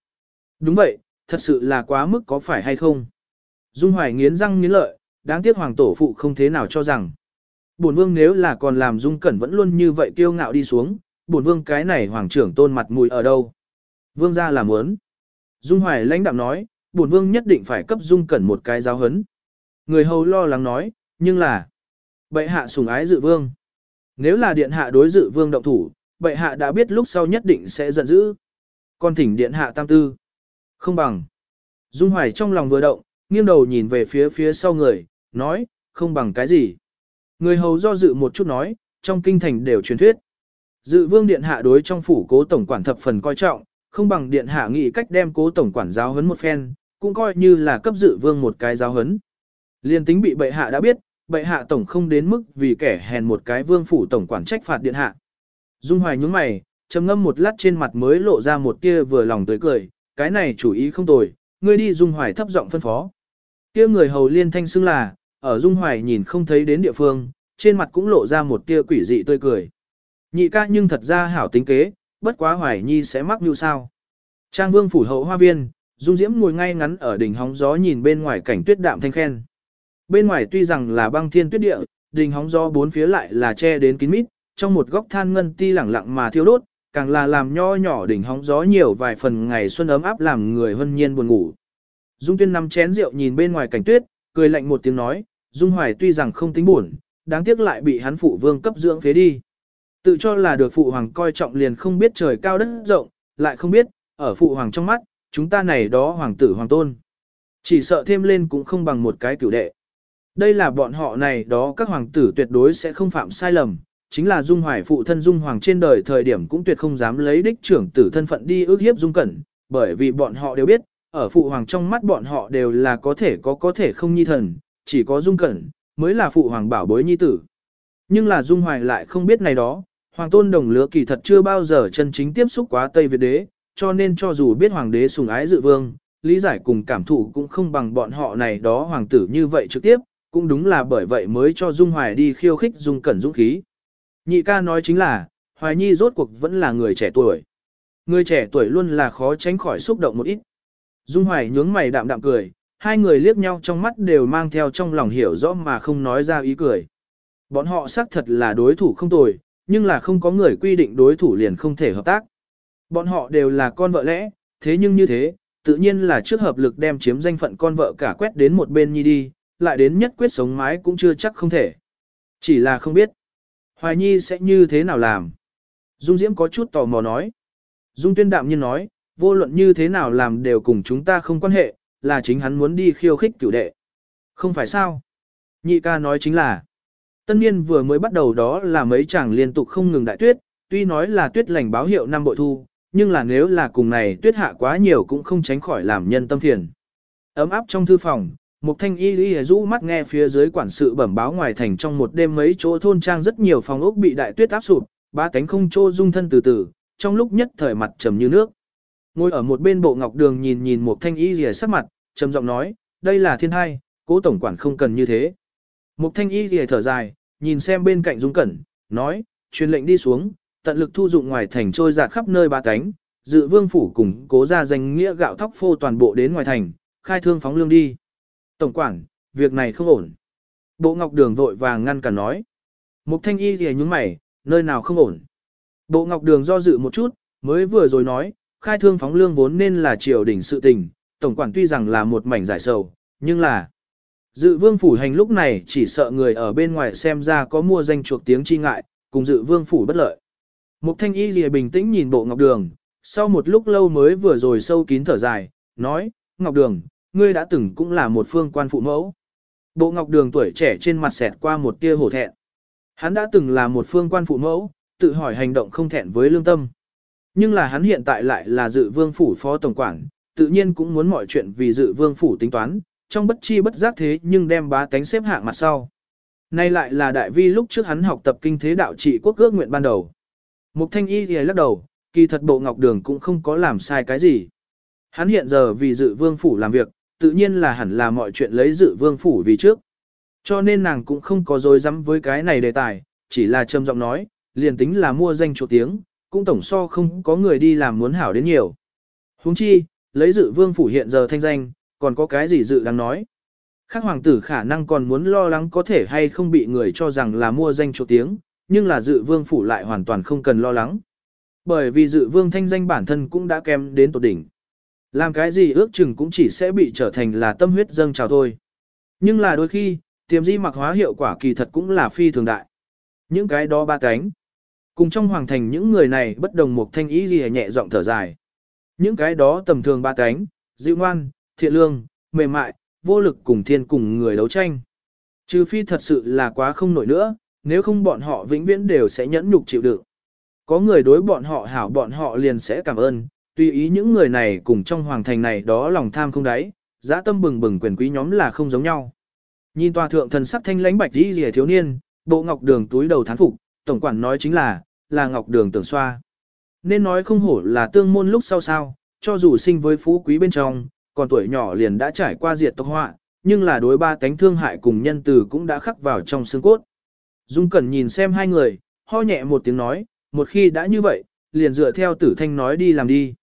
Đúng vậy, thật sự là quá mức có phải hay không. Dung Hoài nghiến răng nghiến lợi, đáng tiếc hoàng tổ phụ không thế nào cho rằng. Bổn vương nếu là còn làm Dung Cẩn vẫn luôn như vậy kiêu ngạo đi xuống, bổn vương cái này hoàng trưởng tôn mặt mũi ở đâu. Vương gia làm muốn, Dung Hoài lãnh đạm nói, bổn vương nhất định phải cấp Dung Cẩn một cái giáo hấn. Người hầu lo lắng nói, nhưng là, bệ hạ sủng ái dự vương. Nếu là điện hạ đối dự vương động thủ, bệ hạ đã biết lúc sau nhất định sẽ giận dữ con thỉnh điện hạ tam tư. Không bằng. Dung Hoài trong lòng vừa động, nghiêng đầu nhìn về phía phía sau người, nói, không bằng cái gì. Người hầu do dự một chút nói, trong kinh thành đều truyền thuyết. Dự vương điện hạ đối trong phủ cố tổng quản thập phần coi trọng, không bằng điện hạ nghĩ cách đem cố tổng quản giáo huấn một phen, cũng coi như là cấp dự vương một cái giáo huấn. Liên tính bị bệ hạ đã biết, bệ hạ tổng không đến mức vì kẻ hèn một cái vương phủ tổng quản trách phạt điện hạ. Dung hoài nhướng mày, trầm ngâm một lát trên mặt mới lộ ra một tia vừa lòng tới cười, cái này chủ ý không tồi, ngươi đi Dung hoài thấp giọng phân phó. Kia người hầu liên thanh xưng là, ở Dung hoài nhìn không thấy đến địa phương, trên mặt cũng lộ ra một tia quỷ dị tươi cười. Nhị ca nhưng thật ra hảo tính kế, bất quá hoài nhi sẽ mắc như sao. Trang vương phủ hậu hoa viên, Dung Diễm ngồi ngay ngắn ở đỉnh hóng gió nhìn bên ngoài cảnh tuyết đạm thanh khen. Bên ngoài tuy rằng là băng thiên tuyết địa, đỉnh hóng gió bốn phía lại là che đến kín mít, trong một góc than ngân ti lẳng lặng mà thiêu đốt, càng là làm nho nhỏ đỉnh hóng gió nhiều vài phần ngày xuân ấm áp làm người hân nhiên buồn ngủ. Dung Tuyên nắm chén rượu nhìn bên ngoài cảnh tuyết, cười lạnh một tiếng nói, Dung Hoài tuy rằng không tính buồn, đáng tiếc lại bị hắn phụ vương cấp dưỡng phế đi. Tự cho là được phụ hoàng coi trọng liền không biết trời cao đất rộng, lại không biết, ở phụ hoàng trong mắt, chúng ta này đó hoàng tử hoàng tôn. Chỉ sợ thêm lên cũng không bằng một cái cửu đệ. Đây là bọn họ này đó các hoàng tử tuyệt đối sẽ không phạm sai lầm, chính là Dung Hoài phụ thân Dung Hoàng trên đời thời điểm cũng tuyệt không dám lấy đích trưởng tử thân phận đi ước hiếp Dung Cẩn, bởi vì bọn họ đều biết, ở phụ hoàng trong mắt bọn họ đều là có thể có có thể không nhi thần, chỉ có Dung Cẩn, mới là phụ hoàng bảo bối nhi tử. Nhưng là Dung Hoài lại không biết này đó, Hoàng tôn đồng lứa kỳ thật chưa bao giờ chân chính tiếp xúc quá Tây Việt đế, cho nên cho dù biết hoàng đế sùng ái dự vương, lý giải cùng cảm thụ cũng không bằng bọn họ này đó hoàng tử như vậy trực tiếp, cũng đúng là bởi vậy mới cho Dung Hoài đi khiêu khích Dung Cẩn dũng khí. Nhị ca nói chính là, Hoài Nhi rốt cuộc vẫn là người trẻ tuổi. Người trẻ tuổi luôn là khó tránh khỏi xúc động một ít. Dung Hoài nhướng mày đạm đạm cười, hai người liếc nhau trong mắt đều mang theo trong lòng hiểu rõ mà không nói ra ý cười. Bọn họ xác thật là đối thủ không tồi, nhưng là không có người quy định đối thủ liền không thể hợp tác. Bọn họ đều là con vợ lẽ, thế nhưng như thế, tự nhiên là trước hợp lực đem chiếm danh phận con vợ cả quét đến một bên nhi đi, lại đến nhất quyết sống mái cũng chưa chắc không thể. Chỉ là không biết, Hoài Nhi sẽ như thế nào làm. Dung Diễm có chút tò mò nói. Dung Tuyên đạm nhiên nói, vô luận như thế nào làm đều cùng chúng ta không quan hệ, là chính hắn muốn đi khiêu khích cửu đệ. Không phải sao? Nhị ca nói chính là, tân niên vừa mới bắt đầu đó là mấy chàng liên tục không ngừng đại tuyết, tuy nói là tuyết lành báo hiệu năm bội thu, nhưng là nếu là cùng này tuyết hạ quá nhiều cũng không tránh khỏi làm nhân tâm phiền. Ấm áp trong thư phòng, Mục Thanh Y y rũ mắt nghe phía dưới quản sự bẩm báo ngoài thành trong một đêm mấy chỗ thôn trang rất nhiều phòng ốc bị đại tuyết áp sụp, ba cánh không trô dung thân từ từ, trong lúc nhất thời mặt trầm như nước. Ngồi ở một bên bộ ngọc đường nhìn nhìn Mục Thanh Y Lý sắc mặt, trầm giọng nói, đây là thiên hai, cố tổng quản không cần như thế. Mục Thanh Y Lý thở dài, nhìn xem bên cạnh Dung Cẩn, nói, truyền lệnh đi xuống, tận lực thu dụng ngoài thành trôi dạt khắp nơi ba cánh, dự vương phủ cùng cố ra danh nghĩa gạo thóc phô toàn bộ đến ngoài thành, khai thương phóng lương đi. Tổng quản, việc này không ổn. Bộ Ngọc Đường vội vàng ngăn cản nói. Mục Thanh Y thì nhúng mày, nơi nào không ổn. Bộ Ngọc Đường do dự một chút, mới vừa rồi nói, khai thương phóng lương vốn nên là triều đỉnh sự tình, tổng quản tuy rằng là một mảnh giải sầu, nhưng là dự vương phủ hành lúc này chỉ sợ người ở bên ngoài xem ra có mua danh chuộc tiếng chi ngại, cùng dự vương phủ bất lợi. Mục Thanh Y lìa bình tĩnh nhìn bộ Ngọc Đường, sau một lúc lâu mới vừa rồi sâu kín thở dài, nói, Ngọc Đường, ngươi đã từng cũng là một phương quan phụ mẫu. Bộ Ngọc Đường tuổi trẻ trên mặt xẹt qua một tia hổ thẹn. Hắn đã từng là một phương quan phụ mẫu, tự hỏi hành động không thẹn với lương tâm. Nhưng là hắn hiện tại lại là dự vương phủ phó tổng quản, tự nhiên cũng muốn mọi chuyện vì dự vương phủ tính toán, trong bất chi bất giác thế nhưng đem bá tánh xếp hạng mặt sau. Nay lại là đại vi lúc trước hắn học tập kinh thế đạo trị quốc ước nguyện ban đầu. Mục thanh y thì lắc đầu, kỳ thật bộ ngọc đường cũng không có làm sai cái gì. Hắn hiện giờ vì dự vương phủ làm việc, tự nhiên là hẳn là mọi chuyện lấy dự vương phủ vì trước. Cho nên nàng cũng không có dối rắm với cái này đề tài, chỉ là trầm giọng nói, liền tính là mua danh chỗ tiếng, cũng tổng so không có người đi làm muốn hảo đến nhiều. Huống chi, lấy dự vương phủ hiện giờ thanh danh, còn có cái gì dự đang nói. Khác hoàng tử khả năng còn muốn lo lắng có thể hay không bị người cho rằng là mua danh chỗ tiếng, nhưng là dự vương phủ lại hoàn toàn không cần lo lắng. Bởi vì dự vương thanh danh bản thân cũng đã kém đến tột đỉnh. Làm cái gì ước chừng cũng chỉ sẽ bị trở thành là tâm huyết dâng trào thôi. Nhưng là đôi khi, tiềm di mặc hóa hiệu quả kỳ thật cũng là phi thường đại. Những cái đó ba cánh. Cùng trong hoàng thành những người này bất đồng một thanh ý gì nhẹ giọng thở dài. Những cái đó tầm thường ba cánh, dịu ngoan, thiện lương, mềm mại, vô lực cùng thiên cùng người đấu tranh. Trừ phi thật sự là quá không nổi nữa, nếu không bọn họ vĩnh viễn đều sẽ nhẫn nhục chịu đựng. Có người đối bọn họ hảo bọn họ liền sẽ cảm ơn, tùy ý những người này cùng trong hoàng thành này đó lòng tham không đáy, dã tâm bừng bừng quyền quý nhóm là không giống nhau. Nhìn tòa thượng thần sắc thanh lãnh bạch đi rìa thiếu niên, bộ ngọc đường túi đầu thán phục, tổng quản nói chính là, là ngọc đường tưởng xoa. Nên nói không hổ là tương môn lúc sau sao, cho dù sinh với phú quý bên trong, còn tuổi nhỏ liền đã trải qua diệt tộc họa, nhưng là đối ba tánh thương hại cùng nhân từ cũng đã khắc vào trong xương cốt. Dung Cẩn nhìn xem hai người, ho nhẹ một tiếng nói, một khi đã như vậy, liền dựa theo tử thanh nói đi làm đi.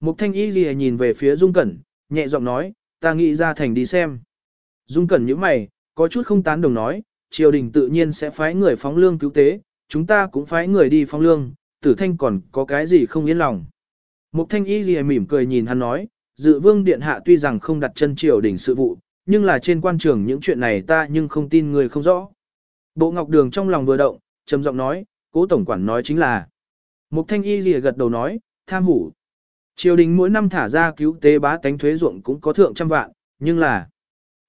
Mục thanh y gì nhìn về phía Dung Cẩn, nhẹ giọng nói, ta nghĩ ra thành đi xem. Dung Cẩn như mày, có chút không tán đồng nói, triều đình tự nhiên sẽ phái người phóng lương cứu tế, chúng ta cũng phái người đi phóng lương, tử thanh còn có cái gì không yên lòng. Mục thanh y gì mỉm cười nhìn hắn nói, dự vương điện hạ tuy rằng không đặt chân triều đình sự vụ, nhưng là trên quan trường những chuyện này ta nhưng không tin người không rõ. Bộ Ngọc Đường trong lòng vừa động, trầm giọng nói, cố tổng quản nói chính là. Mục thanh y lìa gật đầu nói, tham hủ. Triều đình mỗi năm thả ra cứu tế bá tánh thuế ruộng cũng có thượng trăm vạn, nhưng là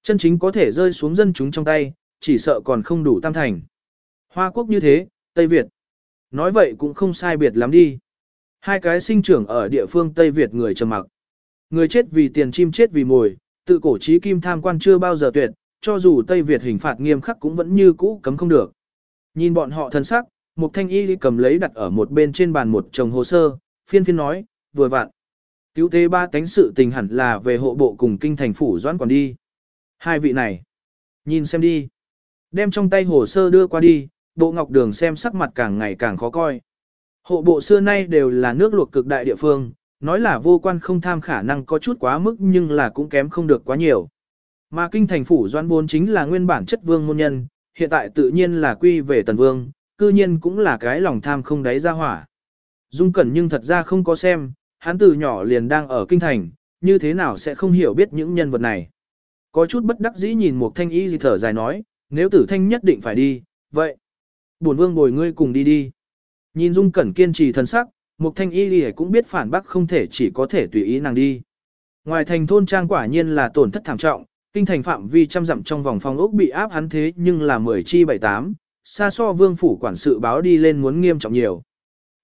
chân chính có thể rơi xuống dân chúng trong tay, chỉ sợ còn không đủ tam thành. Hoa quốc như thế, Tây Việt. Nói vậy cũng không sai biệt lắm đi. Hai cái sinh trưởng ở địa phương Tây Việt người trầm mặc. Người chết vì tiền chim chết vì mồi, tự cổ trí kim tham quan chưa bao giờ tuyệt, cho dù Tây Việt hình phạt nghiêm khắc cũng vẫn như cũ cấm không được. Nhìn bọn họ thân sắc, một thanh y cầm lấy đặt ở một bên trên bàn một chồng hồ sơ, phiên phiên nói, vừa vặn. Cứu tế ba cánh sự tình hẳn là về hộ bộ cùng kinh thành phủ doãn còn đi. Hai vị này, nhìn xem đi. Đem trong tay hồ sơ đưa qua đi, bộ ngọc đường xem sắc mặt càng ngày càng khó coi. Hộ bộ xưa nay đều là nước luộc cực đại địa phương, nói là vô quan không tham khả năng có chút quá mức nhưng là cũng kém không được quá nhiều. Mà kinh thành phủ doan vốn chính là nguyên bản chất vương môn nhân, hiện tại tự nhiên là quy về tần vương, cư nhiên cũng là cái lòng tham không đáy ra hỏa. Dung Cẩn nhưng thật ra không có xem, hắn từ nhỏ liền đang ở kinh thành, như thế nào sẽ không hiểu biết những nhân vật này. Có chút bất đắc dĩ nhìn một thanh y gì thở dài nói, nếu tử thanh nhất định phải đi, vậy. Bổn vương bồi ngươi cùng đi đi. Nhìn Dung Cẩn kiên trì thân sắc, một thanh y gì cũng biết phản bác không thể chỉ có thể tùy ý nàng đi. Ngoài thành thôn trang quả nhiên là tổn thất thảm trọng, kinh thành phạm vi trăm dặm trong vòng phòng ốc bị áp hắn thế nhưng là 10 chi 78, xa so vương phủ quản sự báo đi lên muốn nghiêm trọng nhiều.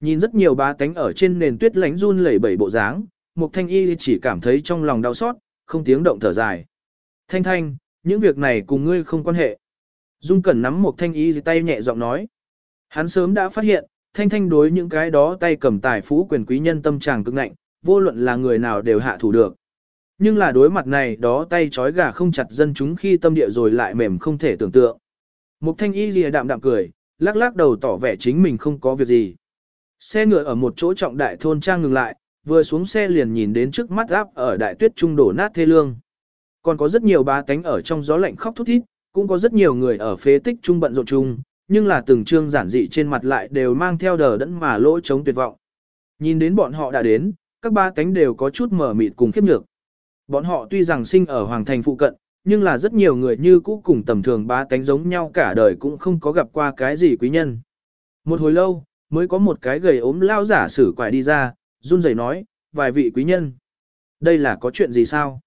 Nhìn rất nhiều bá tánh ở trên nền tuyết lánh run lẩy bẩy bộ dáng, Mục Thanh Y chỉ cảm thấy trong lòng đau xót, không tiếng động thở dài. Thanh Thanh, những việc này cùng ngươi không quan hệ. Dung Cẩn nắm Mục Thanh Y tay nhẹ giọng nói. Hắn sớm đã phát hiện, Thanh Thanh đối những cái đó tay cầm tài phú quyền quý nhân tâm trạng cực nạnh, vô luận là người nào đều hạ thủ được. Nhưng là đối mặt này đó tay chói gà không chặt dân chúng khi tâm địa rồi lại mềm không thể tưởng tượng. Mục thanh y lìa đạm đạm cười, lắc lắc đầu tỏ vẻ chính mình không có việc gì. Xe ngựa ở một chỗ trọng đại thôn trang ngừng lại, vừa xuống xe liền nhìn đến trước mắt áp ở đại tuyết trung đổ nát thê lương. Còn có rất nhiều bá tánh ở trong gió lạnh khóc thút thít, cũng có rất nhiều người ở phế tích trung bận rộn chung, nhưng là từng trương giản dị trên mặt lại đều mang theo đờ đẫn mà lỗ chống tuyệt vọng. Nhìn đến bọn họ đã đến, các ba tánh đều có chút mở mịt cùng khiếp nhược. Bọn họ tuy rằng sinh ở Hoàng Thành phụ cận, nhưng là rất nhiều người như cũ cùng tầm thường ba tánh giống nhau cả đời cũng không có gặp qua cái gì quý nhân. Một hồi lâu, mới có một cái gầy ốm lao giả sử quải đi ra, run rẩy nói, vài vị quý nhân. Đây là có chuyện gì sao?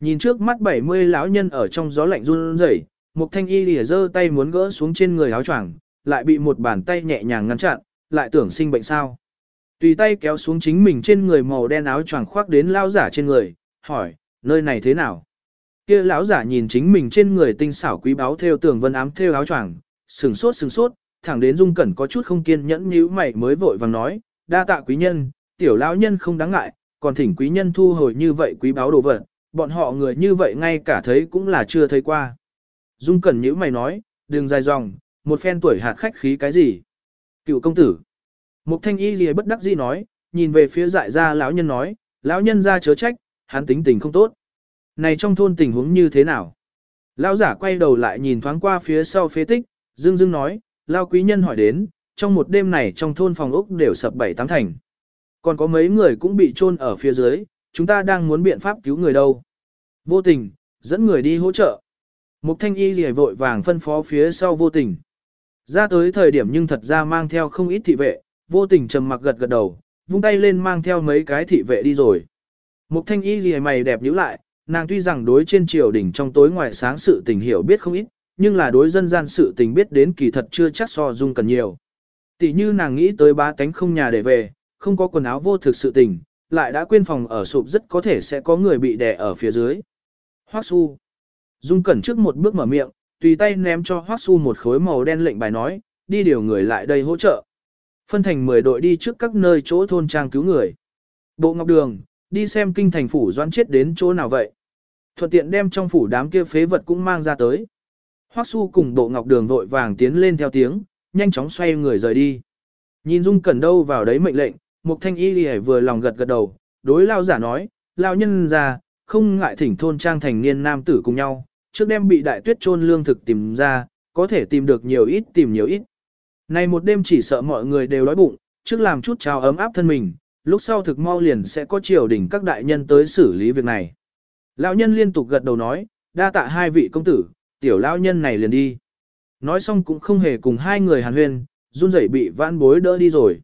Nhìn trước mắt 70 lão nhân ở trong gió lạnh run rẩy, một Thanh Y lìa giơ tay muốn gỡ xuống trên người áo choàng, lại bị một bàn tay nhẹ nhàng ngăn chặn, lại tưởng sinh bệnh sao? Tùy tay kéo xuống chính mình trên người màu đen áo choàng khoác đến lao giả trên người, hỏi, nơi này thế nào? Kia lão giả nhìn chính mình trên người tinh xảo quý báu theo tường vân ám theo áo choàng, sừng sốt sừng sốt, thẳng đến Dung Cẩn có chút không kiên nhẫn nhíu mày mới vội vàng nói, đa tạ quý nhân, tiểu lão nhân không đáng ngại, còn thỉnh quý nhân thu hồi như vậy quý báu đồ vật, bọn họ người như vậy ngay cả thấy cũng là chưa thấy qua. Dung Cẩn nhíu mày nói, đừng dài dòng, một phen tuổi hạt khách khí cái gì? Cựu công tử. Mục thanh y gì bất đắc dĩ nói, nhìn về phía dại ra lão nhân nói, lão nhân ra chớ trách, hắn tính tình không tốt. Này trong thôn tình huống như thế nào? Lão giả quay đầu lại nhìn thoáng qua phía sau phế tích, dương dương nói, lao quý nhân hỏi đến, trong một đêm này trong thôn phòng ốc đều sập bảy tám thành. Còn có mấy người cũng bị chôn ở phía dưới, chúng ta đang muốn biện pháp cứu người đâu. Vô tình, dẫn người đi hỗ trợ. Mục thanh y lìa vội vàng phân phó phía sau vô tình. Ra tới thời điểm nhưng thật ra mang theo không ít thị vệ, vô tình trầm mặc gật gật đầu, vung tay lên mang theo mấy cái thị vệ đi rồi. Mục thanh y lìa mày đẹp nhíu lại, nàng tuy rằng đối trên triều đỉnh trong tối ngoài sáng sự tình hiểu biết không ít, nhưng là đối dân gian sự tình biết đến kỳ thật chưa chắc so dung cần nhiều. Tỷ như nàng nghĩ tới ba tánh không nhà để về, không có quần áo vô thực sự tình, lại đã quên phòng ở sụp rất có thể sẽ có người bị đè ở phía dưới. Hoắc Su. Dung Cẩn trước một bước mở miệng, tùy tay ném cho Hoắc Su một khối màu đen lệnh bài nói, đi điều người lại đây hỗ trợ. Phân thành 10 đội đi trước các nơi chỗ thôn trang cứu người. Bộ Ngọc Đường, đi xem kinh thành phủ doan chết đến chỗ nào vậy. Thuận tiện đem trong phủ đám kia phế vật cũng mang ra tới. Hoắc Su cùng Bộ Ngọc Đường vội vàng tiến lên theo tiếng, nhanh chóng xoay người rời đi. Nhìn Dung Cẩn đâu vào đấy mệnh lệnh, Mục Thanh Y Lì vừa lòng gật gật đầu, đối lao giả nói, lao nhân già, không ngại thỉnh thôn trang thành niên nam tử cùng nhau, trước đêm bị đại tuyết trôn lương thực tìm ra, có thể tìm được nhiều ít tìm nhiều ít. Này một đêm chỉ sợ mọi người đều đói bụng, trước làm chút cháo ấm áp thân mình, lúc sau thực mau liền sẽ có triều đình các đại nhân tới xử lý việc này. Lão nhân liên tục gật đầu nói, đa tạ hai vị công tử, tiểu lão nhân này liền đi. Nói xong cũng không hề cùng hai người hàn huyên, run rẩy bị vãn bối đỡ đi rồi.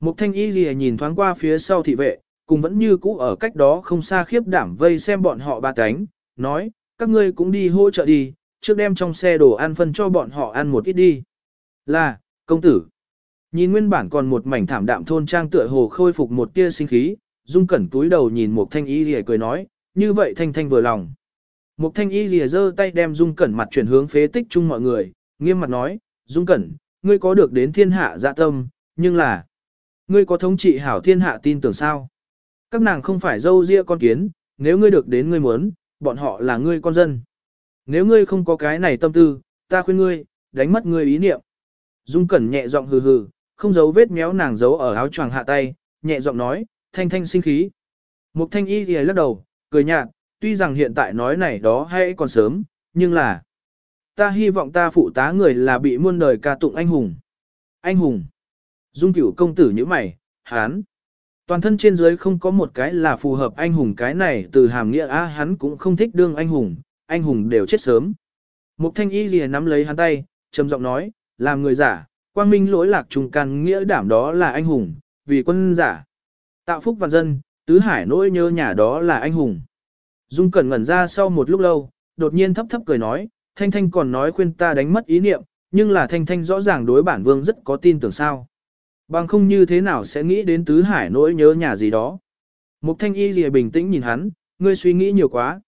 Mục thanh y gì nhìn thoáng qua phía sau thị vệ, cùng vẫn như cũ ở cách đó không xa khiếp đảm vây xem bọn họ ba cánh, nói, các ngươi cũng đi hỗ trợ đi, trước đem trong xe đồ ăn phân cho bọn họ ăn một ít đi. Là, công tử. Nhìn nguyên bản còn một mảnh thảm đạm thôn trang tựa hồ khôi phục một tia sinh khí, dung cẩn túi đầu nhìn một thanh y lìa cười nói, như vậy thanh thanh vừa lòng. Mục thanh y lìa giơ tay đem dung cẩn mặt chuyển hướng phế tích chung mọi người, nghiêm mặt nói, dung cẩn, ngươi có được đến thiên hạ dạ tâm, nhưng là, ngươi có thống trị hảo thiên hạ tin tưởng sao? Các nàng không phải dâu ria con kiến, nếu ngươi được đến ngươi muốn, bọn họ là ngươi con dân. Nếu ngươi không có cái này tâm tư, ta khuyên ngươi, đánh mất ngươi ý niệm. Dung Cẩn nhẹ giọng hừ hừ, không giấu vết méo nàng giấu ở áo choàng hạ tay, nhẹ giọng nói, thanh thanh sinh khí. Mục thanh y thì lắc đầu, cười nhạt, tuy rằng hiện tại nói này đó hay còn sớm, nhưng là ta hy vọng ta phụ tá người là bị muôn đời ca tụng anh hùng. Anh hùng. Dung cửu công tử như mày, hán. Toàn thân trên dưới không có một cái là phù hợp anh hùng cái này từ hàm nghĩa á hắn cũng không thích đương anh hùng, anh hùng đều chết sớm. Mục thanh y lìa nắm lấy hắn tay, trầm giọng nói, làm người giả, quang minh lỗi lạc trùng can nghĩa đảm đó là anh hùng, vì quân giả. Tạo phúc vạn dân, tứ hải nỗi nhớ nhà đó là anh hùng. Dung cẩn ngẩn ra sau một lúc lâu, đột nhiên thấp thấp cười nói, Thanh Thanh còn nói khuyên ta đánh mất ý niệm, nhưng là Thanh Thanh rõ ràng đối bản vương rất có tin tưởng sao. Bằng không như thế nào sẽ nghĩ đến tứ hải nỗi nhớ nhà gì đó. Mục Thanh Y lìa bình tĩnh nhìn hắn, ngươi suy nghĩ nhiều quá.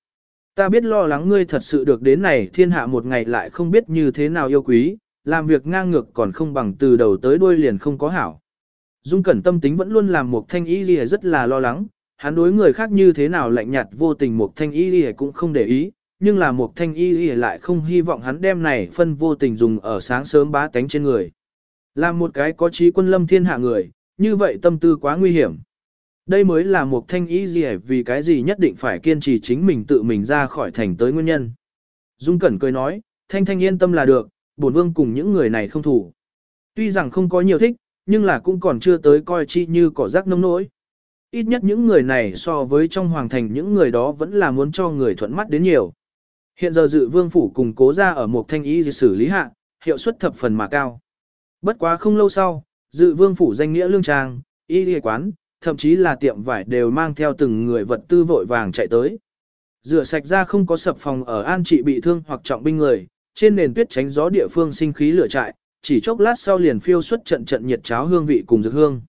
Ta biết lo lắng ngươi thật sự được đến này thiên hạ một ngày lại không biết như thế nào yêu quý, làm việc ngang ngược còn không bằng từ đầu tới đuôi liền không có hảo. Dung cẩn tâm tính vẫn luôn làm Mục Thanh Y lìa rất là lo lắng, hắn đối người khác như thế nào lạnh nhạt vô tình Mục Thanh Y lìa cũng không để ý, nhưng là Mục Thanh Y lìa lại không hy vọng hắn đem này phân vô tình dùng ở sáng sớm bá tánh trên người. Làm một cái có trí quân lâm thiên hạ người, như vậy tâm tư quá nguy hiểm. Đây mới là một thanh y gì vì cái gì nhất định phải kiên trì chính mình tự mình ra khỏi thành tới nguyên nhân. Dung Cẩn cười nói, thanh thanh yên tâm là được, bổn vương cùng những người này không thủ. Tuy rằng không có nhiều thích, nhưng là cũng còn chưa tới coi chi như cỏ rác nông nỗi. Ít nhất những người này so với trong hoàng thành những người đó vẫn là muốn cho người thuận mắt đến nhiều. Hiện giờ dự vương phủ cùng cố ra ở một thanh ý xử lý hạ, hiệu suất thập phần mà cao. Bất quá không lâu sau, dự vương phủ danh nghĩa lương trang, y y quán, thậm chí là tiệm vải đều mang theo từng người vật tư vội vàng chạy tới. Rửa sạch ra không có sập phòng ở an trị bị thương hoặc trọng binh người, trên nền tuyết tránh gió địa phương sinh khí lửa trại, chỉ chốc lát sau liền phiêu xuất trận trận nhiệt cháo hương vị cùng dược hương.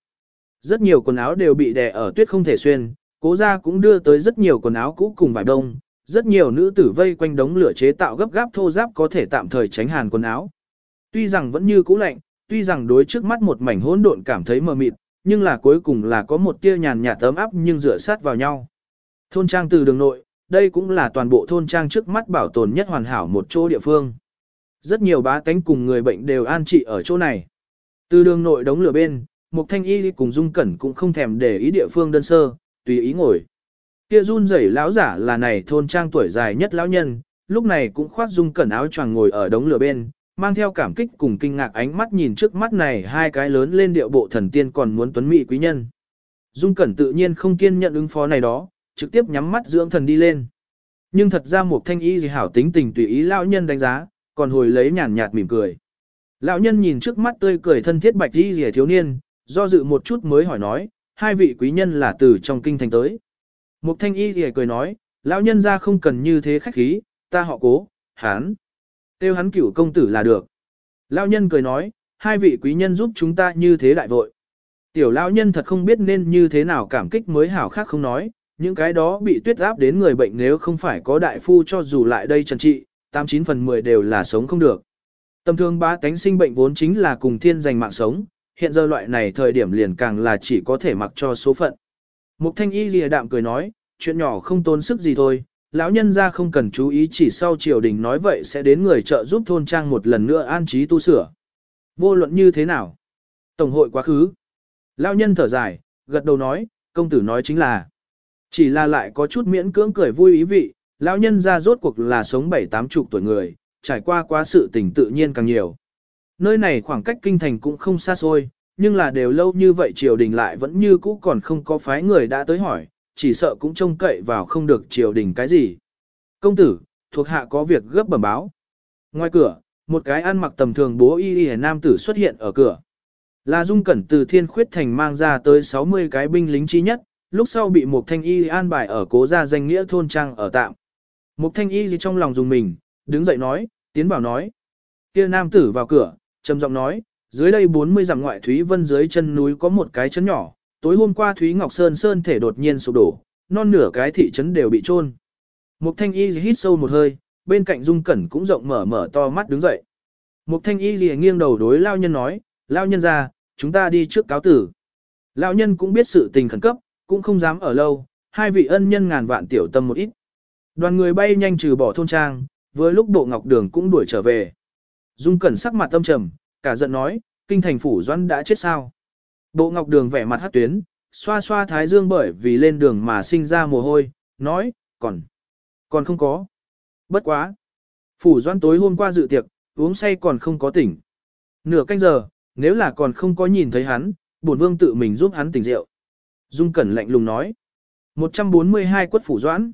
Rất nhiều quần áo đều bị đè ở tuyết không thể xuyên, cố gia cũng đưa tới rất nhiều quần áo cũ cùng vải đông, rất nhiều nữ tử vây quanh đống lửa chế tạo gấp gáp thô giáp có thể tạm thời tránh hàn quần áo. Tuy rằng vẫn như cũ lạnh, tuy rằng đối trước mắt một mảnh hỗn độn cảm thấy mờ mịt, nhưng là cuối cùng là có một tia nhàn nhạt tấm áp nhưng dựa sát vào nhau. Thôn trang từ đường nội, đây cũng là toàn bộ thôn trang trước mắt bảo tồn nhất hoàn hảo một chỗ địa phương. Rất nhiều bá tánh cùng người bệnh đều an trị ở chỗ này. Từ đường nội đống lửa bên, Mục thanh y cùng dung cẩn cũng không thèm để ý địa phương đơn sơ, tùy ý ngồi. Kia run rẩy lão giả là này thôn trang tuổi dài nhất lão nhân, lúc này cũng khoác dung cẩn áo choàng ngồi ở đống lửa bên, mang theo cảm kích cùng kinh ngạc ánh mắt nhìn trước mắt này hai cái lớn lên điệu bộ thần tiên còn muốn tuấn mỹ quý nhân. Dung Cẩn tự nhiên không kiên nhận ứng phó này đó, trực tiếp nhắm mắt dưỡng thần đi lên. Nhưng thật ra Mục thanh y gì hảo tính tình tùy ý lão nhân đánh giá, còn hồi lấy nhàn nhạt mỉm cười. Lão nhân nhìn trước mắt tươi cười thân thiết bạch y rìa thiếu niên, do dự một chút mới hỏi nói, hai vị quý nhân là từ trong kinh thành tới. Một thanh y thì cười nói, lão nhân ra không cần như thế khách khí, ta họ cố, hán. Tiêu hắn cửu công tử là được. Lão nhân cười nói, hai vị quý nhân giúp chúng ta như thế đại vội. Tiểu lão nhân thật không biết nên như thế nào cảm kích mới hảo khác không nói, những cái đó bị tuyết áp đến người bệnh nếu không phải có đại phu cho dù lại đây trần trị, 89 phần 10 đều là sống không được. Tầm thương ba tánh sinh bệnh vốn chính là cùng thiên giành mạng sống, hiện giờ loại này thời điểm liền càng là chỉ có thể mặc cho số phận. Mục thanh y lìa đạm cười nói, chuyện nhỏ không tốn sức gì thôi, lão nhân ra không cần chú ý chỉ sau triều đình nói vậy sẽ đến người trợ giúp thôn trang một lần nữa an trí tu sửa. Vô luận như thế nào? Tổng hội quá khứ. Lão nhân thở dài, gật đầu nói, công tử nói chính là. Chỉ là lại có chút miễn cưỡng cười vui ý vị, lão nhân ra rốt cuộc là sống bảy tám chục tuổi người, trải qua quá sự tình tự nhiên càng nhiều. Nơi này khoảng cách kinh thành cũng không xa xôi, nhưng là đều lâu như vậy triều đình lại vẫn như cũ còn không có phái người đã tới hỏi, chỉ sợ cũng trông cậy vào không được triều đình cái gì. Công tử, thuộc hạ có việc gấp bẩm báo. Ngoài cửa, một cái ăn mặc tầm thường bố y y nam tử xuất hiện ở cửa. Là dung cẩn từ thiên khuyết thành mang ra tới 60 cái binh lính chi nhất, lúc sau bị một thanh y an bài ở cố gia danh nghĩa thôn trang ở tạm. Một thanh y gì trong lòng dùng mình, đứng dậy nói, tiến bảo nói. kia nam tử vào cửa, trầm giọng nói, dưới đây 40 dặm ngoại Thúy Vân dưới chân núi có một cái chấn nhỏ, tối hôm qua Thúy Ngọc Sơn Sơn thể đột nhiên sụp đổ, non nửa cái thị trấn đều bị chôn. Mục thanh y hít sâu một hơi, bên cạnh dung cẩn cũng rộng mở mở to mắt đứng dậy. Mục thanh y lìa nghiêng đầu đối lao nhân nói, lao nhân ra, chúng ta đi trước cáo tử. Lao nhân cũng biết sự tình khẩn cấp, cũng không dám ở lâu, hai vị ân nhân ngàn vạn tiểu tâm một ít. Đoàn người bay nhanh trừ bỏ thôn trang, với lúc bộ ngọc đường cũng đuổi trở về. Dung cẩn sắc mặt tâm trầm, cả giận nói, kinh thành phủ doãn đã chết sao. Bộ ngọc đường vẻ mặt hát tuyến, xoa xoa thái dương bởi vì lên đường mà sinh ra mồ hôi, nói, còn, còn không có. Bất quá. Phủ Doãn tối hôm qua dự tiệc, uống say còn không có tỉnh. Nửa canh giờ, nếu là còn không có nhìn thấy hắn, bổn vương tự mình giúp hắn tỉnh rượu. Dung Cẩn lạnh lùng nói. 142 quất phủ doãn.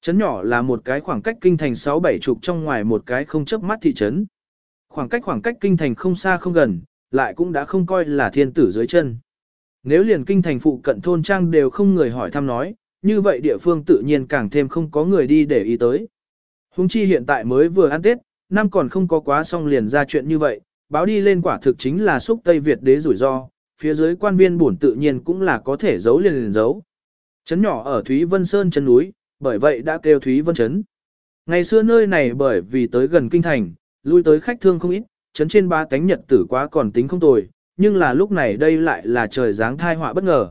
Trấn nhỏ là một cái khoảng cách kinh thành 6-7 chục trong ngoài một cái không chấp mắt thị trấn. Khoảng cách khoảng cách kinh thành không xa không gần, lại cũng đã không coi là thiên tử dưới chân. Nếu liền kinh thành phụ cận thôn trang đều không người hỏi thăm nói, như vậy địa phương tự nhiên càng thêm không có người đi để ý tới. Hùng chi hiện tại mới vừa ăn Tết, năm còn không có quá xong liền ra chuyện như vậy, báo đi lên quả thực chính là xúc Tây Việt đế rủi ro, phía dưới quan viên bổn tự nhiên cũng là có thể giấu liền liền giấu. Trấn nhỏ ở Thúy Vân Sơn chân núi, bởi vậy đã kêu Thúy Vân Trấn. Ngày xưa nơi này bởi vì tới gần kinh thành, lui tới khách thương không ít, trấn trên ba cánh nhật tử quá còn tính không tồi, nhưng là lúc này đây lại là trời giáng thai họa bất ngờ.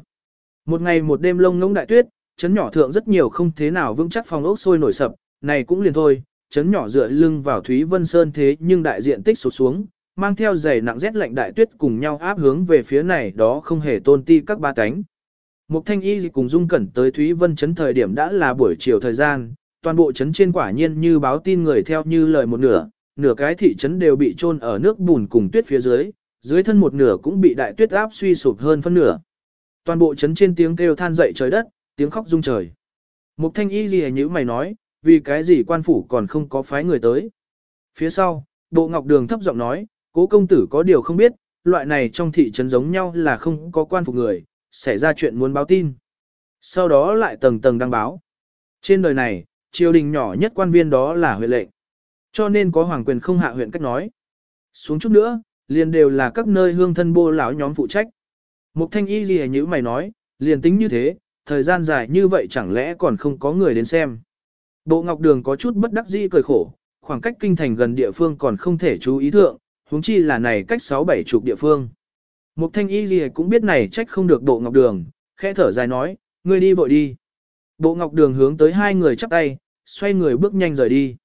Một ngày một đêm lông ngỗng đại tuyết, trấn nhỏ thượng rất nhiều không thế nào vững chắc phòng ốc sôi nổi sập, này cũng liền thôi, trấn nhỏ dựa lưng vào Thúy Vân Sơn thế nhưng đại diện tích sụt xuống, mang theo giày nặng rét lạnh đại tuyết cùng nhau áp hướng về phía này đó không hề tôn ti các ba cánh. Mục Thanh Y cùng Dung Cẩn tới Thúy Vân Trấn thời điểm đã là buổi chiều thời gian, toàn bộ trấn trên quả nhiên như báo tin người theo như lời một nửa, nửa cái thị trấn đều bị chôn ở nước bùn cùng tuyết phía dưới, dưới thân một nửa cũng bị đại tuyết áp suy sụp hơn phân nửa. Toàn bộ trấn trên tiếng kêu than dậy trời đất, tiếng khóc rung trời. Mục Thanh Y gì như mày nói, vì cái gì quan phủ còn không có phái người tới. Phía sau, Bộ Ngọc Đường thấp giọng nói, cố công tử có điều không biết, loại này trong thị trấn giống nhau là không có quan phục người, xảy ra chuyện muốn báo tin. Sau đó lại tầng tầng đăng báo. Trên đời này, triều đình nhỏ nhất quan viên đó là huyện lệnh. Cho nên có hoàng quyền không hạ huyện cách nói. Xuống chút nữa, liền đều là các nơi hương thân bô lão nhóm phụ trách. Mục thanh y gì như mày nói, liền tính như thế, thời gian dài như vậy chẳng lẽ còn không có người đến xem. Bộ Ngọc Đường có chút bất đắc dĩ cười khổ, khoảng cách kinh thành gần địa phương còn không thể chú ý thượng, huống chi là này cách 6-7 chục địa phương. Mục thanh y gì cũng biết này trách không được bộ ngọc đường, khẽ thở dài nói, ngươi đi vội đi. Bộ ngọc đường hướng tới hai người chắp tay, xoay người bước nhanh rời đi.